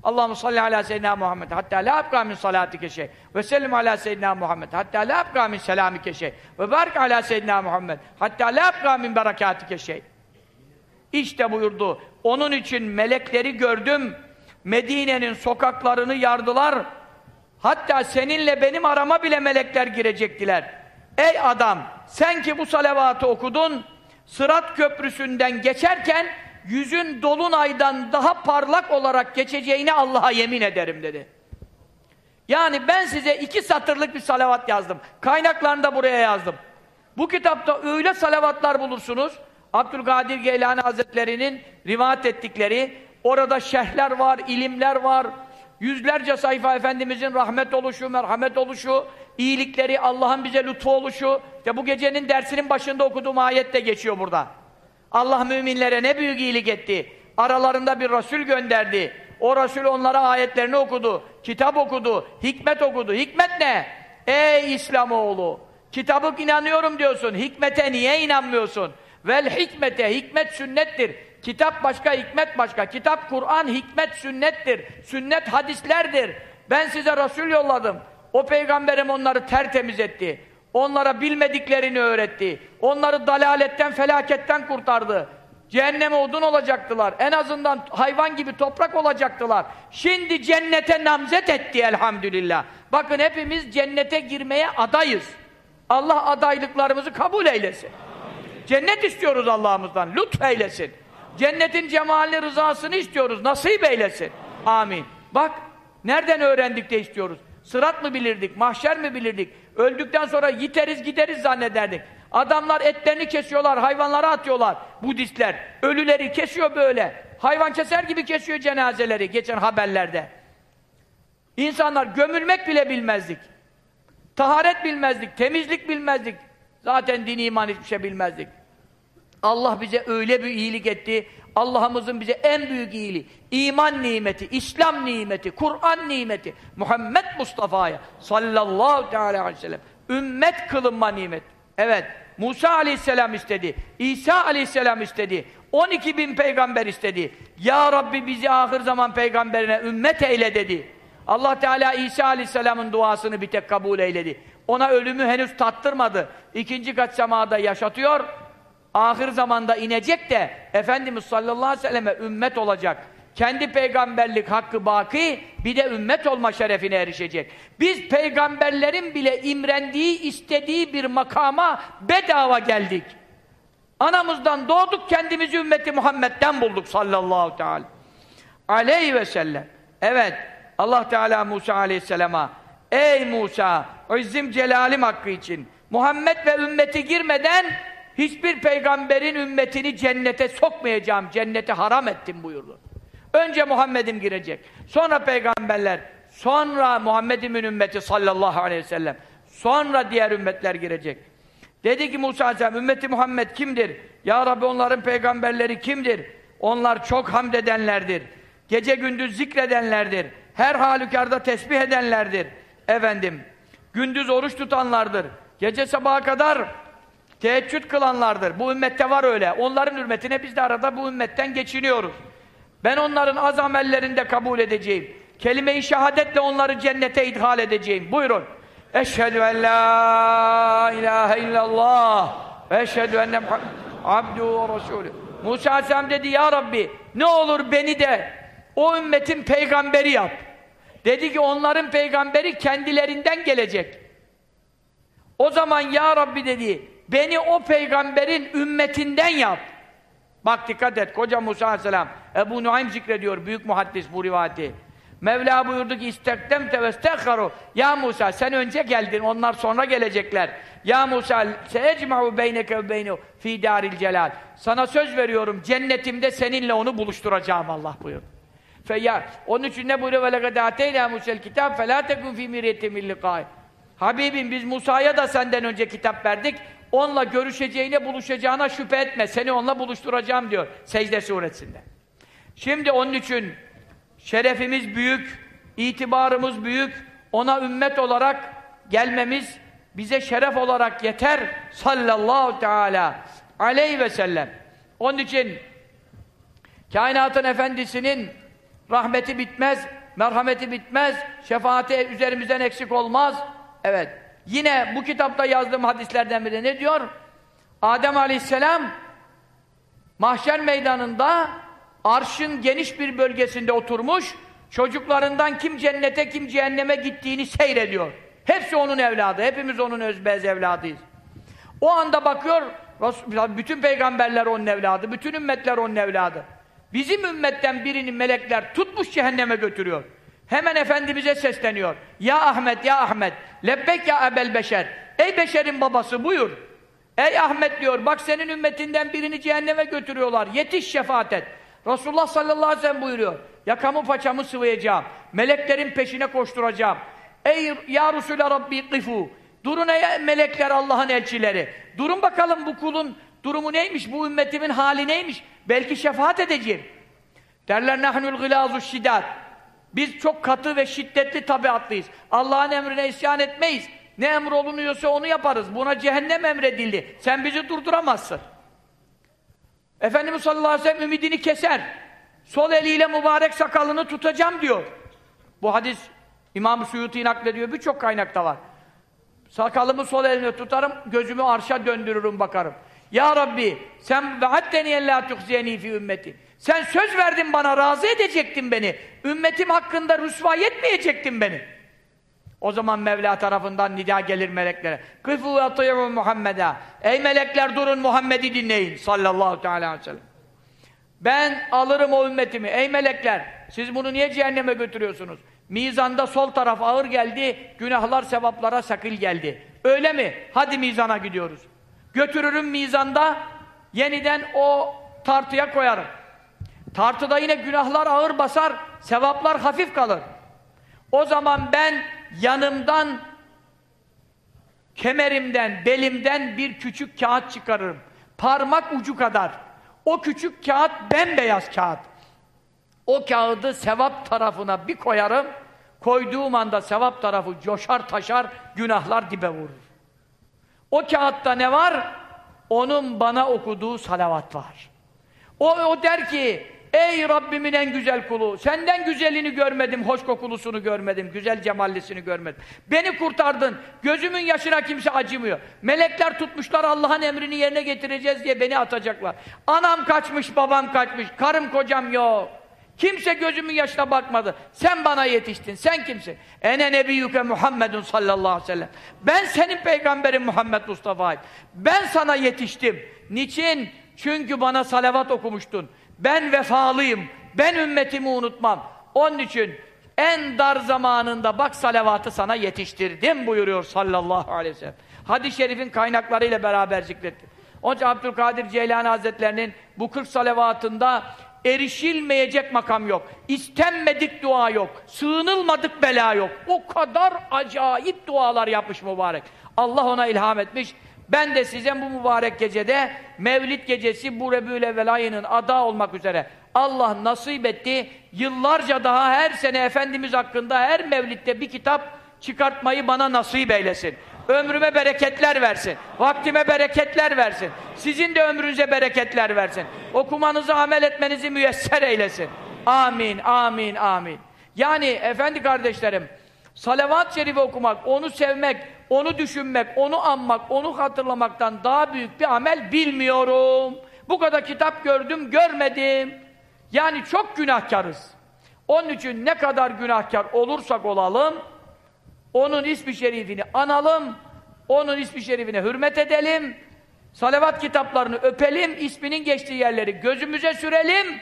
Allahu salli ala seyyidina Muhammed hatta la abqa min salatike şey ve sellim ala seyyidina Muhammed hatta la abqa min selamike şey ve barik ala seyyidina Muhammed hatta la abqa min berekatike şey. İşte buyurdu. Onun için melekleri gördüm. Medine'nin sokaklarını yardılar. Hatta seninle benim arama bile melekler girecektiler. Ey adam, sen ki bu salavatı okudun, Sırat köprüsünden geçerken yüzün dolunaydan daha parlak olarak geçeceğine Allah'a yemin ederim dedi. Yani ben size iki satırlık bir salavat yazdım. Kaynaklarını da buraya yazdım. Bu kitapta öyle salavatlar bulursunuz. Abdülkadir Geylani Hazretleri'nin rivayet ettikleri, orada şehler var, ilimler var, yüzlerce sayfa Efendimizin rahmet oluşu, merhamet oluşu, iyilikleri, Allah'ın bize lütfu oluşu, işte bu gecenin dersinin başında okuduğum ayet de geçiyor burada. Allah müminlere ne büyük iyilik etti. Aralarında bir Resul gönderdi. O Resul onlara ayetlerini okudu, kitap okudu, hikmet okudu. Hikmet ne? Ey İslamoğlu! Kitabı inanıyorum diyorsun, hikmete niye inanmıyorsun? Vel hikmete, hikmet sünnettir. Kitap başka, hikmet başka. Kitap Kur'an, hikmet sünnettir. Sünnet hadislerdir. Ben size Resul yolladım. O peygamberim onları tertemiz etti. Onlara bilmediklerini öğretti. Onları dalaletten, felaketten kurtardı. Cehenneme odun olacaktılar. En azından hayvan gibi toprak olacaktılar. Şimdi cennete namzet etti elhamdülillah. Bakın hepimiz cennete girmeye adayız. Allah adaylıklarımızı kabul eylesin. Amin. Cennet istiyoruz Allah'ımızdan. Lütfeylesin. Cennetin cemalini, rızasını istiyoruz. Nasip eylesin. Amin. Bak, nereden öğrendik de istiyoruz? Sırat mı bilirdik, mahşer mi bilirdik? Öldükten sonra yiteriz gideriz zannederdik. Adamlar etlerini kesiyorlar, hayvanlara atıyorlar Budistler. Ölüleri kesiyor böyle. Hayvan keser gibi kesiyor cenazeleri geçen haberlerde. İnsanlar gömülmek bile bilmezdik. Taharet bilmezdik, temizlik bilmezdik. Zaten din iman hiçbir şey bilmezdik. Allah bize öyle bir iyilik etti. Allah'ımızın bize en büyük iyiliği, iman nimeti, İslam nimeti, Kur'an nimeti, Muhammed Mustafa'ya sallallahu teala aleyhi ve sellem ümmet kılınma nimet. Evet, Musa aleyhisselam istedi, İsa aleyhisselam istedi, 12 bin peygamber istedi. Ya Rabbi bizi ahir zaman peygamberine ümmet eyle dedi. Allah Teala İsa aleyhisselamın duasını bir tek kabul eyledi. Ona ölümü henüz tattırmadı. İkinci kat semada yaşatıyor, ahir zamanda inecek de Efendimiz sallallahu aleyhi ve selleme ümmet olacak. Kendi peygamberlik hakkı baki bir de ümmet olma şerefine erişecek. Biz peygamberlerin bile imrendiği, istediği bir makama bedava geldik. Anamızdan doğduk, kendimizi ümmeti Muhammed'den bulduk sallallahu teala aleyhi ve sellem. Evet, Allah Teala Musa aleyhisselama Ey Musa, izzim celalim hakkı için Muhammed ve ümmeti girmeden hiçbir peygamberin ümmetini cennete sokmayacağım, cennete haram ettim buyurdu. Önce Muhammed'im girecek, sonra peygamberler, sonra Muhammed'imin ümmeti sallallahu aleyhi ve sellem, sonra diğer ümmetler girecek. Dedi ki Musa aleyhisselam, ümmeti Muhammed kimdir? Ya Rabbi onların peygamberleri kimdir? Onlar çok hamd edenlerdir. Gece gündüz zikredenlerdir. Her halükarda tesbih edenlerdir. Efendim, gündüz oruç tutanlardır. Gece sabaha kadar Teheccüd kılanlardır. Bu ümmette var öyle. Onların hürmetine biz de arada bu ümmetten geçiniyoruz. Ben onların az amellerinde kabul edeceğim. Kelime-i şehadetle onları cennete idhal edeceğim. Buyurun. Eşhedü en la ilahe illallah ve eşhedü enne abdu ve resulü. Musa Aleyhisselam dedi ya Rabbi ne olur beni de o ümmetin peygamberi yap. Dedi ki onların peygamberi kendilerinden gelecek. O zaman ya Rabbi dedi Beni o peygamberin ümmetinden yap. Bak dikkat et. Koca Musa Aleyhisselam. Ebu Nuaym zikrediyor. Büyük muhaddis bu rivati. Mevla buyurdu ki istektem tevestekharu. Ya Musa sen önce geldin. Onlar sonra gelecekler. Ya Musa seecma'u beyneke ve beynehu fi daril celal. Sana söz veriyorum. Cennetimde seninle onu buluşturacağım Allah buyurdu. Fe ya onun için ne buyuruyor? Ve lekad ateyna Musa'l kitab fe la tekun fi Habibim biz Musa'ya da senden önce kitap verdik onunla görüşeceğine, buluşacağına şüphe etme. Seni onunla buluşturacağım diyor Secde suresinde. Şimdi onun için şerefimiz büyük, itibarımız büyük. Ona ümmet olarak gelmemiz bize şeref olarak yeter. Sallallahu teala aleyhi ve sellem. Onun için kainatın efendisinin rahmeti bitmez, merhameti bitmez, şefaati üzerimizden eksik olmaz. Evet. Yine bu kitapta yazdığım hadislerden biri ne diyor? Adem aleyhisselam mahşer meydanında arşın geniş bir bölgesinde oturmuş çocuklarından kim cennete kim cehenneme gittiğini seyrediyor. Hepsi onun evladı. Hepimiz onun özbez evladıyız. O anda bakıyor bütün peygamberler onun evladı. Bütün ümmetler onun evladı. Bizim ümmetten birini melekler tutmuş cehenneme götürüyor. Hemen Efendimiz'e sesleniyor. Ya Ahmet, ya Ahmet, lebbek ya ebel beşer. Ey beşerin babası buyur. Ey Ahmet diyor, bak senin ümmetinden birini cehenneme götürüyorlar. Yetiş şefaat et. Resulullah sallallahu aleyhi ve sellem buyuruyor. Yakamı paçamı sıvayacağım. Meleklerin peşine koşturacağım. Ey ya Resulü Rabbi kıfu. Durun ey melekler Allah'ın elçileri. Durun bakalım bu kulun durumu neymiş, bu ümmetimin hali neymiş? Belki şefaat edeceğim. Derler nahnul gılazu şiddat. Biz çok katı ve şiddetli tabiatlıyız. Allah'ın emrine isyan etmeyiz. Ne emrolunuyorsa onu yaparız. Buna cehennem emredildi. Sen bizi durduramazsın. Efendimiz sallallahu aleyhi ve sellem ümidini keser. Sol eliyle mübarek sakalını tutacağım diyor. Bu hadis İmam-ı Suyuti naklediyor. Birçok kaynakta var. Sakalımı sol eline tutarım, gözümü arşa döndürürüm bakarım. Ya Rabbi sen vaatteni ellâ tuhziyeni fi ümmeti. Sen söz verdin bana, razı edecektin beni. Ümmetim hakkında rüsva etmeyecektin beni. O zaman Mevla tarafından nida gelir meleklere. Kıfû atî'û Muhammed'a. Ey melekler durun Muhammed'i dinleyin. Sallallahu teala aleyhi ve sellem. Ben alırım o ümmetimi. Ey melekler, siz bunu niye cehenneme götürüyorsunuz? Mizanda sol taraf ağır geldi, günahlar sevaplara sakil geldi. Öyle mi? Hadi mizana gidiyoruz. Götürürüm mizanda, yeniden o tartıya koyarım. Tartıda yine günahlar ağır basar, sevaplar hafif kalır. O zaman ben yanımdan kemerimden, belimden bir küçük kağıt çıkarırım. Parmak ucu kadar. O küçük kağıt bembeyaz kağıt. O kağıdı sevap tarafına bir koyarım. Koyduğum anda sevap tarafı coşar taşar, günahlar dibe vurur. O kağıtta ne var? Onun bana okuduğu salavat var. O, o der ki, ey Rabbimin en güzel kulu, senden güzelini görmedim, hoş kokulusunu görmedim, güzel cemallisini görmedim. Beni kurtardın, gözümün yaşına kimse acımıyor. Melekler tutmuşlar Allah'ın emrini yerine getireceğiz diye beni atacaklar. Anam kaçmış, babam kaçmış, karım kocam yok. Kimse gözümün yaşına bakmadı. Sen bana yetiştin. Sen kimsin? Ene nebiyyüke Muhammedun sallallahu aleyhi ve sellem. Ben senin peygamberin Muhammed Mustafa'yım. Ben sana yetiştim. Niçin? Çünkü bana salavat okumuştun. Ben vefalıyım. Ben ümmetimi unutmam. Onun için en dar zamanında bak salavatı sana yetiştirdim buyuruyor sallallahu aleyhi ve sellem. Hadis-i şerifin kaynaklarıyla beraber zikretti. Onun için Abdülkadir Ceylani Hazretlerinin bu 40 salavatında erişilmeyecek makam yok. İstenmedik dua yok. Sığınılmadık bela yok. O kadar acayip dualar yapmış mübarek. Allah ona ilham etmiş. Ben de size bu mübarek gecede Mevlid gecesi bu Rebül ayının ada olmak üzere Allah nasip etti. Yıllarca daha her sene Efendimiz hakkında her Mevlid'de bir kitap çıkartmayı bana nasip eylesin. Ömrüme bereketler versin. Vaktime bereketler versin. Sizin de ömrünüze bereketler versin. Okumanızı, amel etmenizi müyesser eylesin. Amin, amin, amin. Yani efendi kardeşlerim, salavat-ı şerifi okumak, onu sevmek, onu düşünmek, onu anmak, onu hatırlamaktan daha büyük bir amel bilmiyorum. Bu kadar kitap gördüm, görmedim. Yani çok günahkarız. Onun için ne kadar günahkar olursak olalım, onun ismi şerifini analım, onun ismi şerifine hürmet edelim, salavat kitaplarını öpelim, isminin geçtiği yerleri gözümüze sürelim,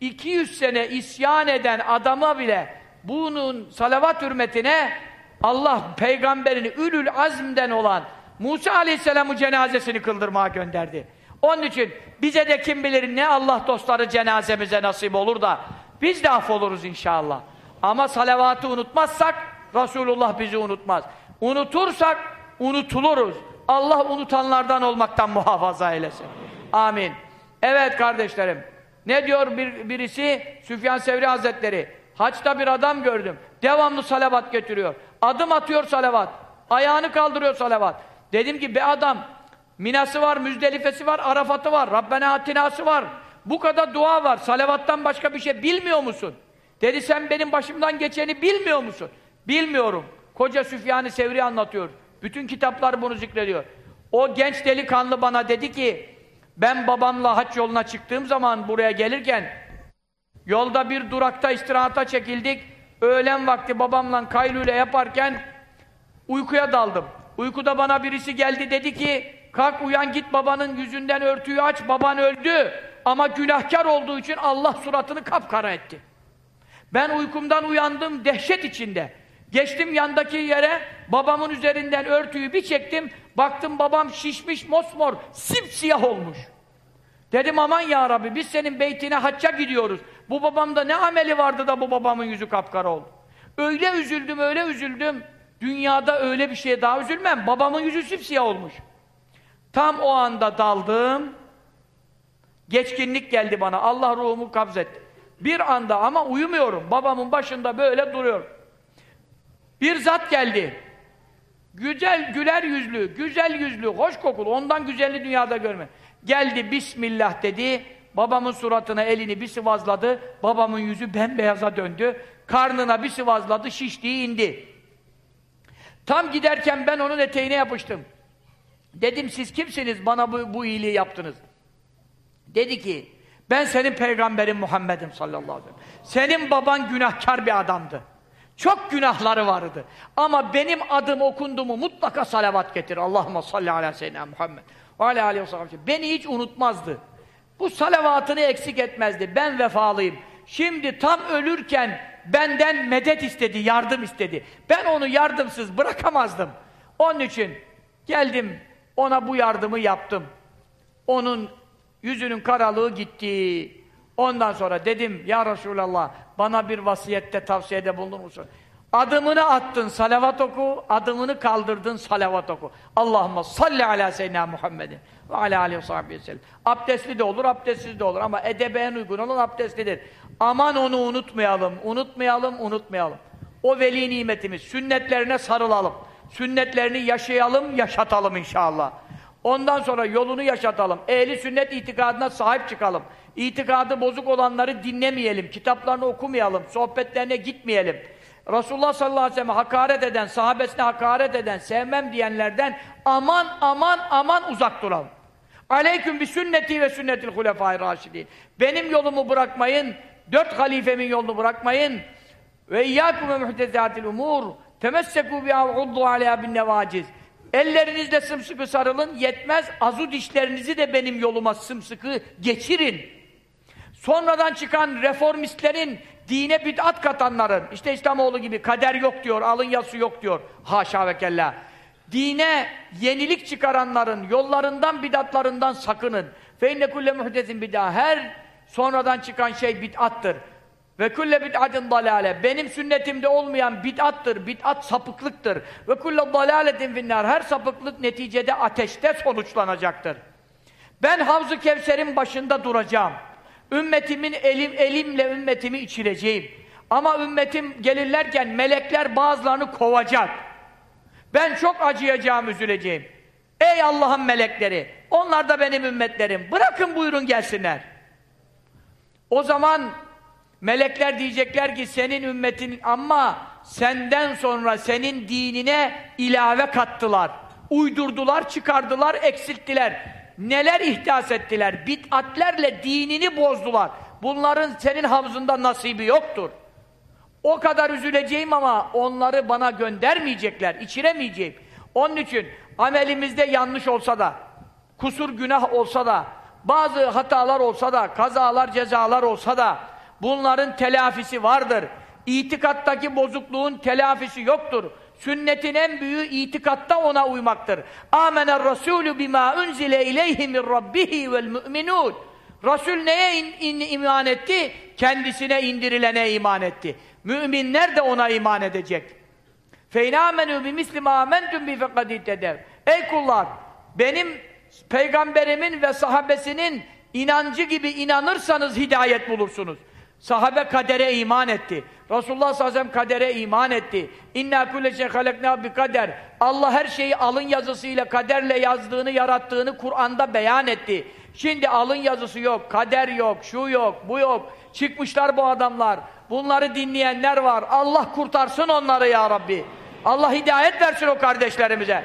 200 sene isyan eden adama bile bunun salavat hürmetine Allah peygamberini ülül azmden olan Musa aleyhisselamın cenazesini kıldırmaya gönderdi. Onun için bize de kim bilir ne Allah dostları cenazemize nasip olur da biz de affoluruz inşallah. Ama salavatı unutmazsak Resulullah bizi unutmaz. Unutursak unutuluruz. Allah unutanlardan olmaktan muhafaza eylesin. Amin. Evet kardeşlerim. Ne diyor bir, birisi? Süfyan Sevri Hazretleri. Haçta bir adam gördüm. Devamlı salavat getiriyor. Adım atıyor salavat. Ayağını kaldırıyor salavat. Dedim ki be adam Minası var, Müzdelifesi var, Arafat'ı var, Rabbena Atinası var. Bu kadar dua var. Salavattan başka bir şey bilmiyor musun? Dedi sen benim başımdan geçeni bilmiyor musun? Bilmiyorum. Koca Süfyan-ı Sevri anlatıyor. Bütün kitaplar bunu zikrediyor. O genç delikanlı bana dedi ki ben babamla haç yoluna çıktığım zaman buraya gelirken yolda bir durakta istirahata çekildik. Öğlen vakti babamla kaylule yaparken uykuya daldım. Uykuda bana birisi geldi dedi ki kalk uyan git babanın yüzünden örtüyü aç baban öldü ama günahkar olduğu için Allah suratını kapkara etti. Ben uykumdan uyandım dehşet içinde. Geçtim yandaki yere, babamın üzerinden örtüyü bir çektim, baktım babam şişmiş, mosmor, simsiyah olmuş. Dedim aman ya Rabbi, biz senin beytine hacca gidiyoruz. Bu babamda ne ameli vardı da bu babamın yüzü kapkara oldu. Öyle üzüldüm, öyle üzüldüm. Dünyada öyle bir şeye daha üzülmem. Babamın yüzü simsiyah olmuş. Tam o anda daldım. Geçkinlik geldi bana. Allah ruhumu kabzetti. Bir anda ama uyumuyorum. Babamın başında böyle duruyorum. Bir zat geldi. Güzel, güler yüzlü, güzel yüzlü, hoş kokulu, ondan güzelli dünyada görme. Geldi, Bismillah dedi, babamın suratına elini bir sıvazladı, babamın yüzü bembeyaza döndü, karnına bir sıvazladı, şiştiği indi. Tam giderken ben onun eteğine yapıştım. Dedim, siz kimsiniz, bana bu, bu iyiliği yaptınız? Dedi ki, ben senin peygamberin Muhammed'im sallallahu aleyhi ve sellem. Senin baban günahkar bir adamdı. Çok günahları vardı. Ama benim adım okundu mu mutlaka salavat getir. Allahümme salli ala seyyidina Muhammed. Ve ala aleyhi ve Beni hiç unutmazdı. Bu salavatını eksik etmezdi. Ben vefalıyım. Şimdi tam ölürken benden medet istedi, yardım istedi. Ben onu yardımsız bırakamazdım. Onun için geldim, ona bu yardımı yaptım. Onun yüzünün karalığı gitti. Ondan sonra dedim, ya Resulallah, bana bir vasiyette tavsiyede bulunur musun? Adımını attın salavat oku, adımını kaldırdın salavat oku. Allahümme salli ala seyyidina Muhammedin ve ala aleyhi ve sellem. Abdestli de olur, abdestsiz de olur ama edebe en uygun olan abdestlidir. Aman onu unutmayalım, unutmayalım, unutmayalım. O veli nimetimiz, sünnetlerine sarılalım. Sünnetlerini yaşayalım, yaşatalım inşallah. Ondan sonra yolunu yaşatalım. Ehli sünnet itikadına sahip çıkalım. İtikadı bozuk olanları dinlemeyelim. Kitaplarını okumayalım. Sohbetlerine gitmeyelim. Resulullah sallallahu aleyhi ve sellem hakaret eden, sahabesine hakaret eden, sevmem diyenlerden aman aman aman uzak duralım. Aleyküm bi sünneti ve sünnetil hulefai raşidin. Benim yolumu bırakmayın, dört halifemin yolunu bırakmayın. Ve iyyâkum ve muhtezatil umur. Temessekû bi'â uddu aleyhâ bin nevaciz. Ellerinizle sımsıkı sarılın, yetmez, azu dişlerinizi de benim yoluma sımsıkı geçirin. Sonradan çıkan reformistlerin, dine bid'at katanların, işte İslamoğlu gibi kader yok diyor, alın yazısı yok diyor. Haşa ve kella. Dine yenilik çıkaranların yollarından, bid'atlarından sakının. Fe inne kulle muhdesin bid'a. Her sonradan çıkan şey bid'attır. Ve kulle bid'atin dalale. Benim sünnetimde olmayan bid'attır. Bid'at sapıklıktır. Ve kulle dalaletin finnar. Her sapıklık neticede ateşte sonuçlanacaktır. Ben Havz-ı Kevser'in başında duracağım. Ümmetimin elim elimle ümmetimi içireceğim. Ama ümmetim gelirlerken melekler bazılarını kovacak. Ben çok acıyacağım, üzüleceğim. Ey Allah'ın melekleri! Onlar da benim ümmetlerim. Bırakın buyurun gelsinler. O zaman melekler diyecekler ki senin ümmetin ama senden sonra senin dinine ilave kattılar. Uydurdular, çıkardılar, eksilttiler. Neler ihdas ettiler? Bid'atlerle dinini bozdular. Bunların senin havzında nasibi yoktur. O kadar üzüleceğim ama onları bana göndermeyecekler, içiremeyeceğim. Onun için amelimizde yanlış olsa da, kusur günah olsa da, bazı hatalar olsa da, kazalar cezalar olsa da, bunların telafisi vardır. İtikattaki bozukluğun telafisi yoktur. Sünnetin en büyüğü itikatta ona uymaktır. Amener Resulü bima unzile ileyhi min rabbihi vel mu'minun. Resul neye in, in, iman etti? Kendisine indirilene iman etti. Müminler de ona iman edecek. Feynâmenû bimisli mâ âmentüm bi fekadîtedev. Ey kullar! Benim peygamberimin ve sahabesinin inancı gibi inanırsanız hidayet bulursunuz. Sahabe kadere iman etti. Resulullah sallallahu aleyhi ve sellem kadere iman etti. İnna kulle şey halekna bi kader. Allah her şeyi alın yazısıyla kaderle yazdığını, yarattığını Kur'an'da beyan etti. Şimdi alın yazısı yok, kader yok, şu yok, bu yok. Çıkmışlar bu adamlar. Bunları dinleyenler var. Allah kurtarsın onları ya Rabbi. Allah hidayet versin o kardeşlerimize.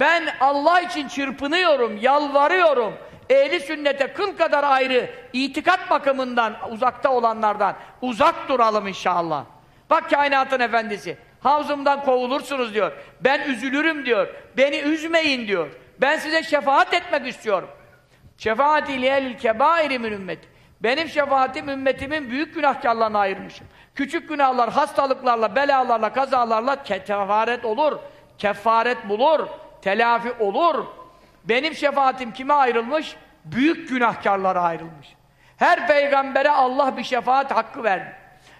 Ben Allah için çırpınıyorum, yalvarıyorum. Ehli sünnete kıl kadar ayrı, itikat bakımından uzakta olanlardan uzak duralım inşallah. Bak kainatın efendisi, havzımdan kovulursunuz diyor. Ben üzülürüm diyor. Beni üzmeyin diyor. Ben size şefaat etmek istiyorum. Şefaati liyelil kebairi min ümmeti. Benim şefaatim ümmetimin büyük günahkarlarına ayırmışım. Küçük günahlar, hastalıklarla, belalarla, kazalarla kefaret olur. Kefaret bulur. Telafi olur. Benim şefaatim kime ayrılmış? Büyük günahkarlara ayrılmış. Her peygambere Allah bir şefaat hakkı verdi.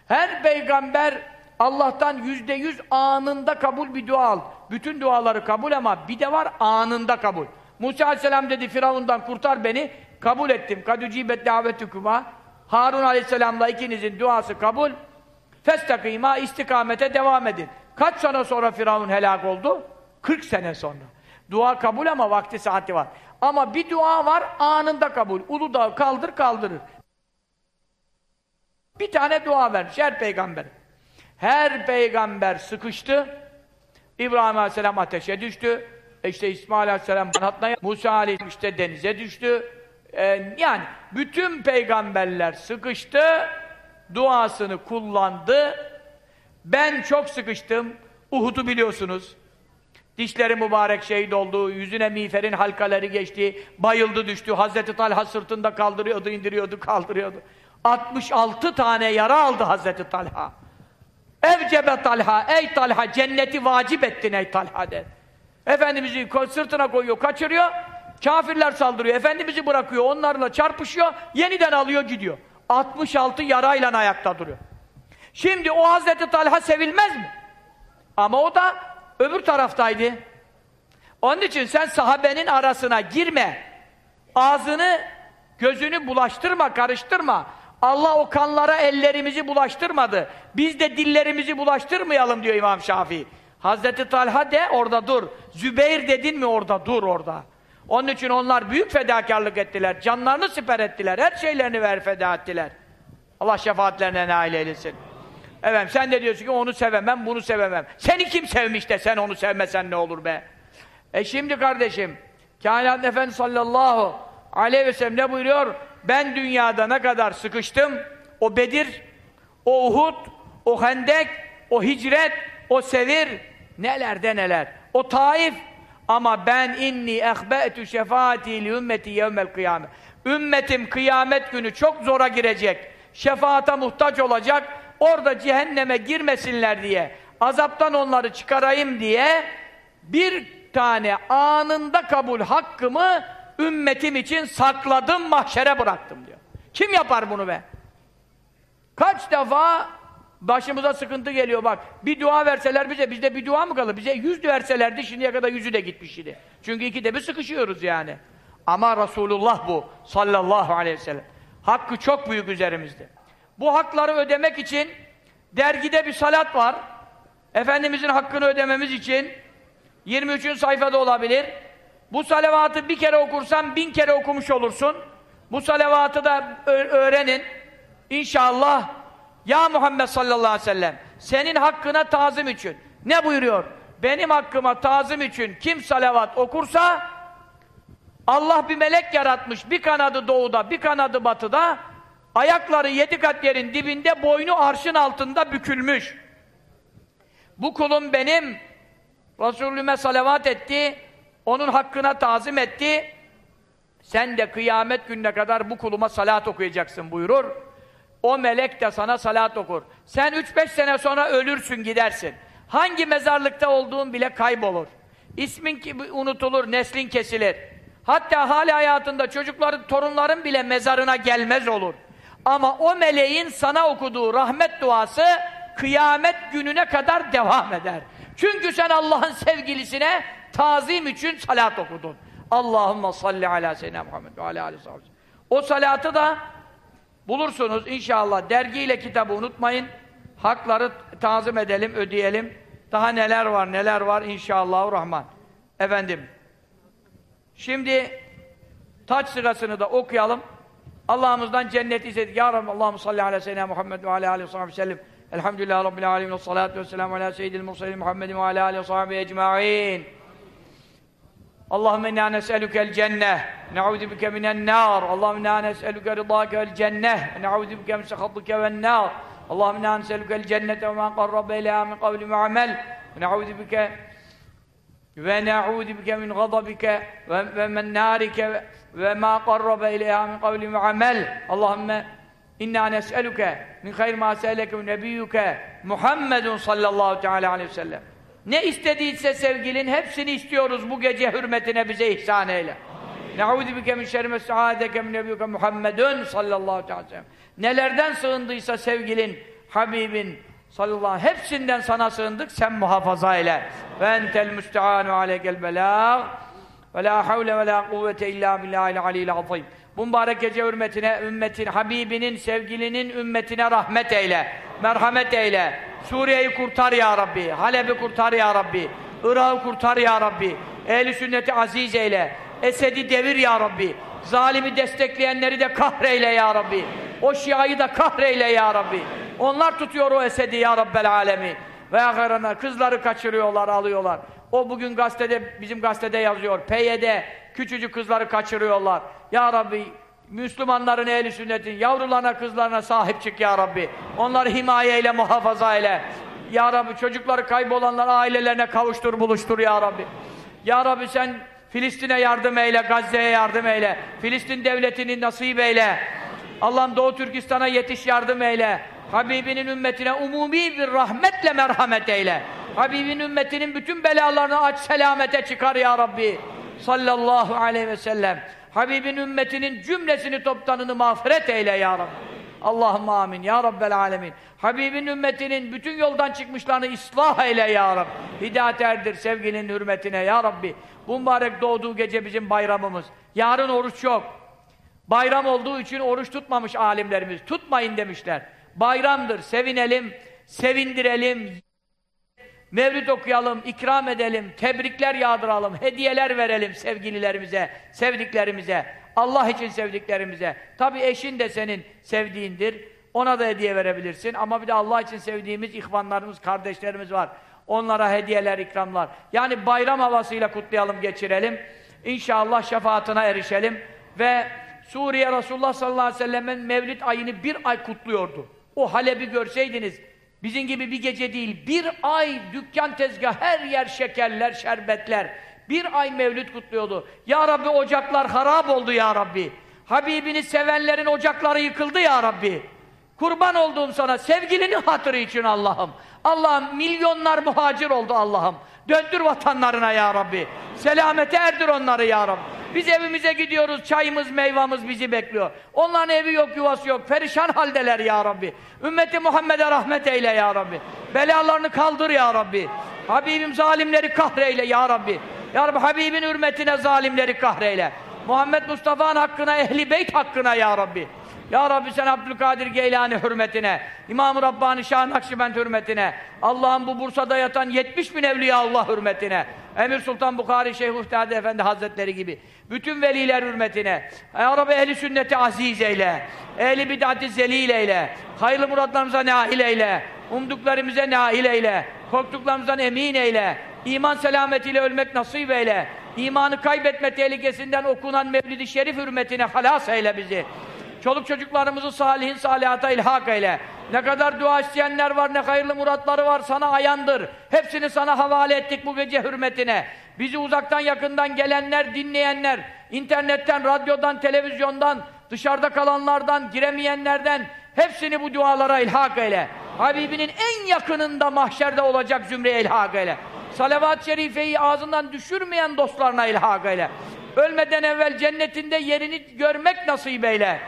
Her peygamber Allah'tan yüzde yüz anında kabul bir dua al. Bütün duaları kabul ama bir de var anında kabul. Musa aleyhisselam dedi Firavundan kurtar beni. Kabul ettim. Kadücibet davetüküma. Harun aleyhisselamla ikinizin duası kabul. Festakîmâ istikamete devam edin. Kaç sene sonra Firavun helak oldu? 40 sene sonra. Dua kabul ama vakti saati var. Ama bir dua var anında kabul. Uludağ'ı kaldır kaldırır. Bir tane dua vermiş her peygamber. Her peygamber sıkıştı. İbrahim Aleyhisselam ateşe düştü. E işte İsmail Aleyhisselam kanatına, Musa Aleyhisselam işte denize düştü. Ee, yani bütün peygamberler sıkıştı, duasını kullandı. Ben çok sıkıştım. Uhud'u biliyorsunuz. Dişleri mübarek şehit oldu, yüzüne miğferin halkaları geçti, bayıldı düştü, Hazreti Talha sırtında kaldırıyordu, indiriyordu, kaldırıyordu. 66 tane yara aldı Hazreti Talha. Evcebe Talha, ey Talha, cenneti vacip ettin ey Talha der. Efendimiz'i sırtına koyuyor, kaçırıyor, kafirler saldırıyor, Efendimiz'i bırakıyor, onlarla çarpışıyor, yeniden alıyor gidiyor. 66 yarayla ayakta duruyor. Şimdi o Hazreti Talha sevilmez mi? Ama o da öbür taraftaydı. Onun için sen sahabenin arasına girme. Ağzını, gözünü bulaştırma, karıştırma. Allah o kanlara ellerimizi bulaştırmadı. Biz de dillerimizi bulaştırmayalım diyor İmam Şafii. Hazreti Talha de orada dur. Zübeyir dedin mi orada dur orada. Onun için onlar büyük fedakarlık ettiler. Canlarını siper ettiler. Her şeylerini ver feda ettiler. Allah şefaatlerine nail eylesin. Evet sen de diyorsun ki onu sevemem, bunu sevemem. Seni kim sevmiş de sen onu sevmesen ne olur be? E şimdi kardeşim, Kainat Efendi sallallahu aleyhi ve sellem ne buyuruyor? Ben dünyada ne kadar sıkıştım, o Bedir, o Uhud, o Hendek, o Hicret, o Sevir, nelerde neler. O Taif, ama ben inni ehbe'tü şefaati li ümmeti yevmel kıyamet. Ümmetim kıyamet günü çok zora girecek. Şefaata muhtaç olacak. Orada cehenneme girmesinler diye, azaptan onları çıkarayım diye bir tane anında kabul hakkımı ümmetim için sakladım, mahşere bıraktım diyor. Kim yapar bunu be? Kaç defa başımıza sıkıntı geliyor bak. Bir dua verseler bize, bizde bir dua mı kalır? Bize yüz verselerdi şimdiye kadar yüzü de gitmiş idi. Çünkü ikide bir sıkışıyoruz yani. Ama Resulullah bu sallallahu aleyhi ve sellem. Hakkı çok büyük üzerimizde. Bu hakları ödemek için dergide bir salat var. Efendimizin hakkını ödememiz için 23. sayfada olabilir. Bu salavatı bir kere okursan bin kere okumuş olursun. Bu salavatı da öğrenin. İnşallah ya Muhammed sallallahu aleyhi ve sellem senin hakkına tazim için ne buyuruyor? Benim hakkıma tazim için kim salavat okursa Allah bir melek yaratmış. Bir kanadı doğuda, bir kanadı batıda. Ayakları yedi kat yerin dibinde, boynu arşın altında bükülmüş. Bu kulum benim Resulüme salavat etti, onun hakkına tazim etti. Sen de kıyamet gününe kadar bu kuluma salat okuyacaksın buyurur. O melek de sana salat okur. Sen üç beş sene sonra ölürsün gidersin. Hangi mezarlıkta olduğun bile kaybolur. İsmin unutulur, neslin kesilir. Hatta hali hayatında çocukların, torunların bile mezarına gelmez olur. Ama o meleğin sana okuduğu rahmet duası kıyamet gününe kadar devam eder. Çünkü sen Allah'ın sevgilisine tazim için salat okudun. Allahümme salli ala seyyidina Muhammed ve ala aleyhi O salatı da bulursunuz inşallah. Dergiyle kitabı unutmayın. Hakları tazim edelim, ödeyelim. Daha neler var, neler var inşallah rahman. Efendim, şimdi taç sırasını da okuyalım. Allah'ımızdan cennet istedik. Ya Rabbi Allah'ım salli ala seyyidina Muhammed ve ala aleyhi ve sellem. Elhamdülillah Rabbil alemin ve salatu ve selamu ala seyyidil mursalin Muhammedin ve ala aleyhi ve sahbihi ecma'in. Allahümme inna nes'elukel cenneh, ne'udhu bike minen nar. Allahümme inna nes'eluke rıdâke vel cenneh, ne'udhu bike min sehattike ven nar. Allahümme inna nes'elukel cennete ve ma qarrabe ilâ min kavli ve amel. Ne'udhu bike ve ne'udhu bike min gadabike ve men narike ve ma qarrabe ilâ min kavli ve amel. Allahümme inna nes'eluke min hayr ma se'eleke nebiyyuke Muhammedun sallallahu teala aleyhi ve sellem. Ne istediyse sevgilin hepsini istiyoruz bu gece hürmetine bize ihsan eyle. Ne'udhu bike min şerri mes'adeke min nebiyyuke Muhammedun sallallahu aleyhi ve sellem. Nelerden sığındıysa sevgilin, Habibin sallallahu aleyhi hepsinden sana sığındık sen muhafaza eyle. Ve entel müsteanu aleykel belâh ve la havle ve la kuvvete illa billahil aliyyil azim. Bu mübarek gece hürmetine, ümmetin, Habibinin, sevgilinin ümmetine rahmet eyle, merhamet eyle. Suriye'yi kurtar ya Rabbi, Halep'i kurtar ya Rabbi, Irak'ı kurtar ya Rabbi, ehl sünneti aziz eyle, Esed'i devir ya Rabbi, zalimi destekleyenleri de kahreyle ya Rabbi, o şiayı da kahreyle ya Rabbi. Onlar tutuyor o Esed'i ya Rabbel alemi. Ve kızları kaçırıyorlar, alıyorlar. O bugün gazetede, bizim gazetede yazıyor. PYD, küçücük kızları kaçırıyorlar. Ya Rabbi, Müslümanların ehli sünnetin yavrularına, kızlarına sahip çık ya Rabbi. Onları himaye muhafaza ile. Ya Rabbi çocukları kaybolanlar ailelerine kavuştur, buluştur ya Rabbi. Ya Rabbi sen Filistin'e yardım eyle, Gazze'ye yardım eyle. Filistin devletini nasip eyle. Allah'ım Doğu Türkistan'a yetiş yardım eyle. Habibinin ümmetine umumi bir rahmetle merhamet eyle. Habibin ümmetinin bütün belalarını aç selamete çıkar ya Rabbi. Sallallahu aleyhi ve sellem. Habibin ümmetinin cümlesini toptanını mağfiret eyle ya Rabbi. Allahümme amin. Ya Rabbel alemin. Habibin ümmetinin bütün yoldan çıkmışlarını ıslah eyle ya Rabbi. Hidayet erdir sevginin hürmetine ya Rabbi. Bu mübarek doğduğu gece bizim bayramımız. Yarın oruç yok. Bayram olduğu için oruç tutmamış alimlerimiz. Tutmayın demişler. Bayramdır, sevinelim, sevindirelim, Mevlid okuyalım, ikram edelim, tebrikler yağdıralım, hediyeler verelim sevgililerimize, sevdiklerimize, Allah için sevdiklerimize. Tabi eşin de senin sevdiğindir, ona da hediye verebilirsin ama bir de Allah için sevdiğimiz ihvanlarımız, kardeşlerimiz var. Onlara hediyeler, ikramlar. Yani bayram havasıyla kutlayalım, geçirelim. İnşallah şefaatine erişelim ve Suriye Resulullah sallallahu aleyhi ve sellem'in Mevlid ayını bir ay kutluyordu. O Halep'i görseydiniz, bizim gibi bir gece değil, bir ay dükkan tezgah, her yer şekerler, şerbetler. Bir ay Mevlid kutluyordu. Ya Rabbi ocaklar harap oldu ya Rabbi. Habibini sevenlerin ocakları yıkıldı ya Rabbi. Kurban olduğum sana sevgilinin hatırı için Allah'ım. Allah'ım milyonlar muhacir oldu Allah'ım. Döndür vatanlarına ya Rabbi. Selamete erdir onları ya Rabbi. Biz evimize gidiyoruz, çayımız, meyvamız bizi bekliyor. Onların evi yok, yuvası yok, perişan haldeler ya Rabbi. Ümmeti Muhammed'e rahmet eyle ya Rabbi. Belalarını kaldır ya Rabbi. Habibim zalimleri kahreyle ya Rabbi. Ya Rabbi Habibin hürmetine zalimleri kahreyle. Muhammed Mustafa'nın hakkına, ehli beyt hakkına ya Rabbi. Ya Rabbi sen Abdülkadir Geylani hürmetine, İmam-ı Rabbani Şah Nakşibend hürmetine, Allah'ın bu Bursa'da yatan 70 bin evliya Allah hürmetine, Emir Sultan Bukhari Şeyh Muhtadi Efendi Hazretleri gibi, bütün veliler hürmetine, Ya Rabbi ehli sünneti aziz eyle, ehli bid'ati zelil eyle, hayırlı muratlarımıza nail eyle, umduklarımıza nail eyle, korktuklarımızdan emin eyle, iman selametiyle ölmek nasip eyle, imanı kaybetme tehlikesinden okunan Mevlid-i Şerif hürmetine halas eyle bizi. Çoluk çocuklarımızı salihin salihata ilhak eyle. Ne kadar dua isteyenler var, ne hayırlı muratları var, sana ayandır. Hepsini sana havale ettik bu gece hürmetine. Bizi uzaktan yakından gelenler, dinleyenler, internetten, radyodan, televizyondan, dışarıda kalanlardan, giremeyenlerden, hepsini bu dualara ilhak eyle. Habibinin en yakınında mahşerde olacak zümreye ilhak eyle. Salavat-ı şerifeyi ağzından düşürmeyen dostlarına ilhak eyle. Ölmeden evvel cennetinde yerini görmek nasip eyle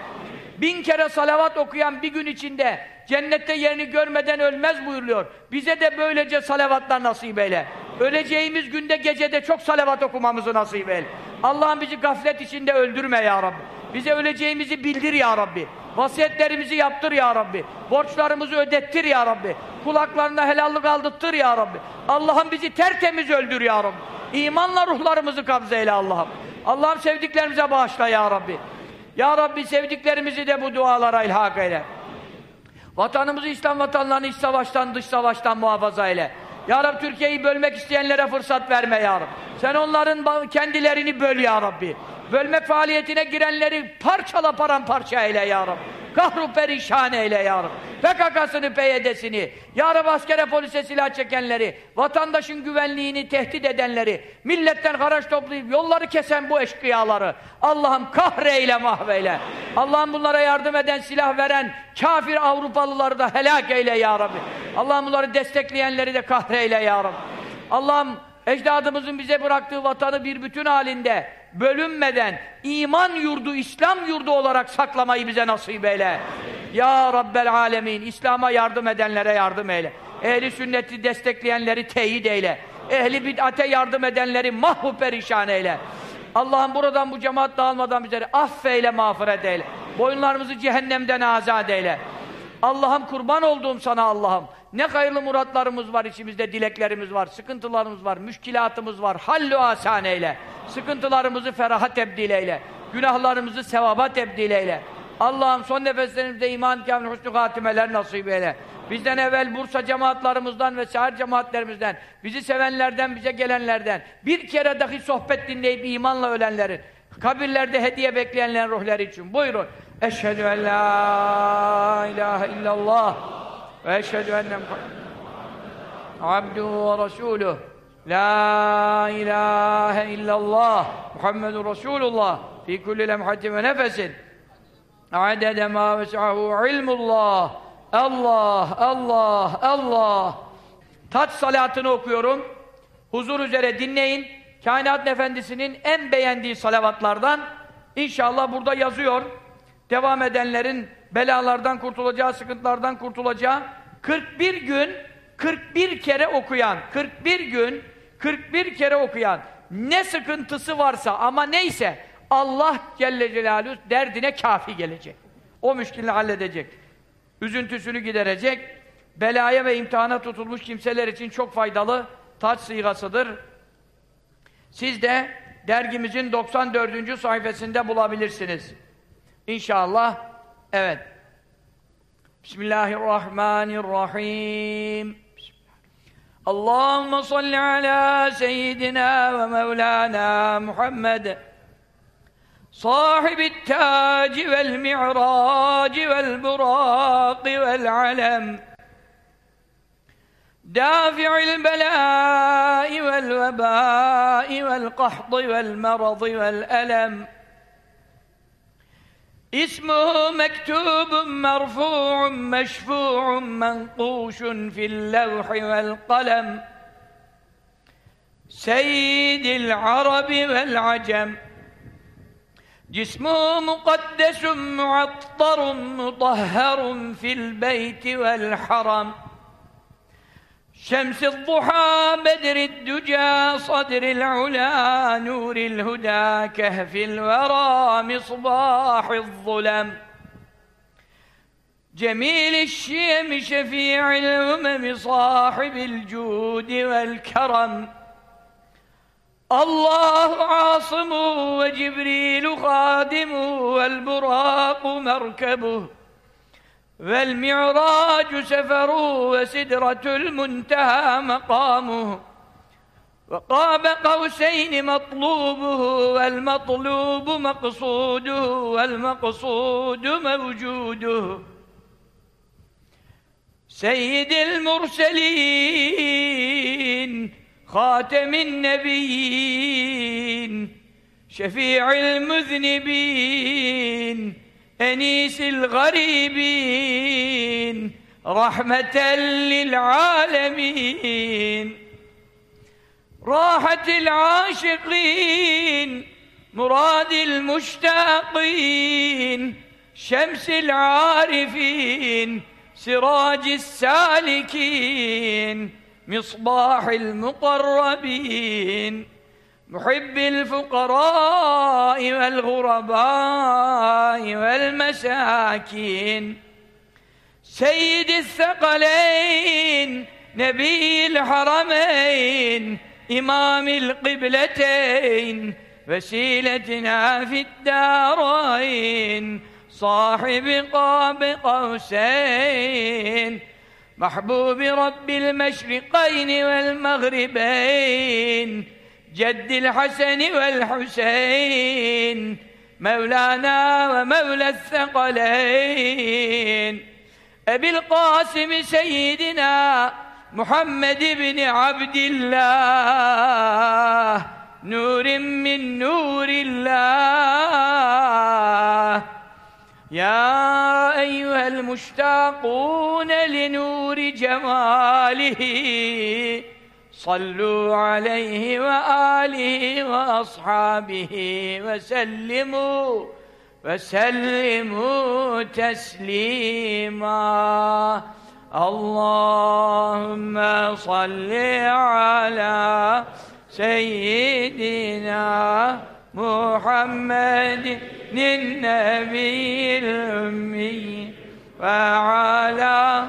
bin kere salavat okuyan bir gün içinde cennette yerini görmeden ölmez buyuruyor. Bize de böylece salavatlar nasip eyle. Öleceğimiz günde gecede çok salavat okumamızı nasip eyle. Allah'ım bizi gaflet içinde öldürme ya Rabbi. Bize öleceğimizi bildir ya Rabbi. Vasiyetlerimizi yaptır ya Rabbi. Borçlarımızı ödettir ya Rabbi. Kulaklarına helallik aldırttır ya Rabbi. Allah'ım bizi tertemiz öldür ya Rabbi. İmanla ruhlarımızı kabze eyle Allah'ım. Allah'ım sevdiklerimize bağışla ya Rabbi. Ya Rabbi sevdiklerimizi de bu dualara ilhak eyle. Vatanımızı, İslam vatanlarını iç savaştan, dış savaştan muhafaza eyle. Ya Rabbi Türkiye'yi bölmek isteyenlere fırsat verme ya Rabbi. Sen onların kendilerini böl ya Rabbi. Bölmek faaliyetine girenleri parçala paramparça eyle ya Rabbi. Kahru perişan eyle ya Rabbi. PKK'sını, PYD'sini, ya Rabbi askere polise silah çekenleri, vatandaşın güvenliğini tehdit edenleri, milletten haraç toplayıp yolları kesen bu eşkıyaları, Allah'ım kahreyle mahveyle. Allah'ım bunlara yardım eden, silah veren kafir Avrupalıları da helak eyle ya Rabbi. Allah'ım bunları destekleyenleri de kahreyle ya Rabbi. Allah'ım ecdadımızın bize bıraktığı vatanı bir bütün halinde bölünmeden iman yurdu, İslam yurdu olarak saklamayı bize nasip eyle. Ya Rabbel Alemin, İslam'a yardım edenlere yardım eyle. Ehli sünneti destekleyenleri teyit eyle. Ehli bid'ate yardım edenleri mahvu perişan eyle. Allah'ım buradan bu cemaat dağılmadan bizleri affeyle, mağfiret eyle. Boyunlarımızı cehennemden azat eyle. Allah'ım kurban olduğum sana Allah'ım. Ne hayırlı muratlarımız var içimizde, dileklerimiz var, sıkıntılarımız var, müşkilatımız var. Hallu asan eyle. Sıkıntılarımızı feraha tebdil eyle. Günahlarımızı sevaba tebdil eyle. Allah'ım son nefeslerimizde iman kamil husnü hatimeler nasip eyle. Bizden evvel Bursa cemaatlarımızdan ve şehir cemaatlerimizden, bizi sevenlerden, bize gelenlerden, bir kere dahi sohbet dinleyip imanla ölenlerin, kabirlerde hediye bekleyenlerin ruhları için. Buyurun. Eşhedü en la ilahe illallah ve eşhedü enne abduhu ve resuluh. La ilahe illallah Muhammedun Resulullah. Fi kulli lemhatin ve nefesin. Adede ma ves'ahu ilmullah. Allah, Allah, Allah. Taç salatını okuyorum. Huzur üzere dinleyin. Kainat Efendisi'nin en beğendiği salavatlardan. İnşallah burada yazıyor devam edenlerin belalardan kurtulacağı, sıkıntılardan kurtulacağı 41 gün 41 kere okuyan, 41 gün 41 kere okuyan ne sıkıntısı varsa ama neyse Allah Celle Celaluhu derdine kafi gelecek. O müşkilini halledecek. Üzüntüsünü giderecek. Belaya ve imtihana tutulmuş kimseler için çok faydalı taç sigasıdır. Siz de dergimizin 94. sayfasında bulabilirsiniz. İnşallah. Evet. Bismillahirrahmanirrahim. Allahumme salli ala seyyidina ve mevlana Muhammed. صاحب التاج والمعراج والبراق والعلم دافع البلاء والوباء والقحط والمرض والألم اسمه مكتوب مرفوع مشفوع منقوش في اللوح والقلم. سيد العرب والعجم. جسمه مقدس معطر مطهر في البيت والحرم. شمس الضحى بدر الدجى صدر العلا نور الهدى كهف الورى مصباح الظلم. جميل الشيم شفيع الأمم صاحب الجود والكرم. الله عاصمه وجبريل خادمه والبراق مركبه. والمعراج سفره وسدرة المنتهى مقامه. وقاب قوسين مطلوبه والمطلوب مقصوده والمقصود موجوده. سيد المرسلين خاتم النبيين شفيع المذنبين أنيس الغريبين رحمة للعالمين. راحة العاشقين مراد المشتاقين. شمس العارفين سراج السالكين. مصباح المقربين. محب الفقراء والغرباء والمساكين. سيد الثقلين نبي الحرمين إمام القبلتين وسيلتنا في الدارين صاحب قاب قوسين محبوب رب المشرقين والمغربين. جد الحسن والحسين مولانا ومولى الثقلين. أبي القاسم سيدنا محمد بن عبد الله نور من نور الله. يا أيها المشتاقون لنور جماله صلوا عليه وآله وأصحابه وسلموا وسلموا تسليما. اللهم صل على سيدنا محمد النبي الأمي وعلى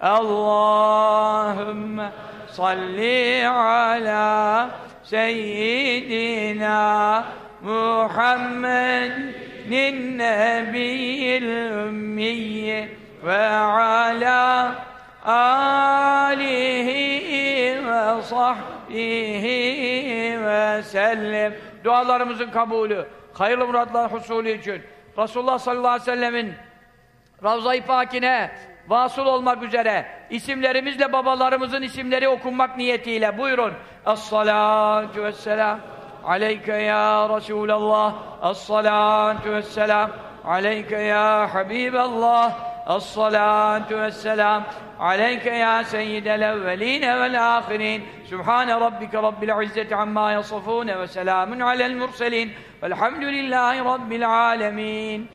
Allahümme salli ala seyyidina Muhammedin nebiyyil ümmiyyi ve ala alihi ve sahbihi ve sellem. Dualarımızın kabulü hayırlı muratlar husulü için Resulullah sallallahu aleyhi ve sellemin Ravza-i Pakine vasıl olmak üzere isimlerimizle babalarımızın isimleri okunmak niyetiyle buyurun. Es-salatu vesselam aleyke ya Resulallah. Es-salatu vesselam aleyke ya Habiballah. Es-salatu vesselam aleyke ya seyyidel evveline vel ahirin. Sübhane rabbike rabbil izzeti amma yasafune ve selamun alel murselin. Velhamdülillahi rabbil alemin.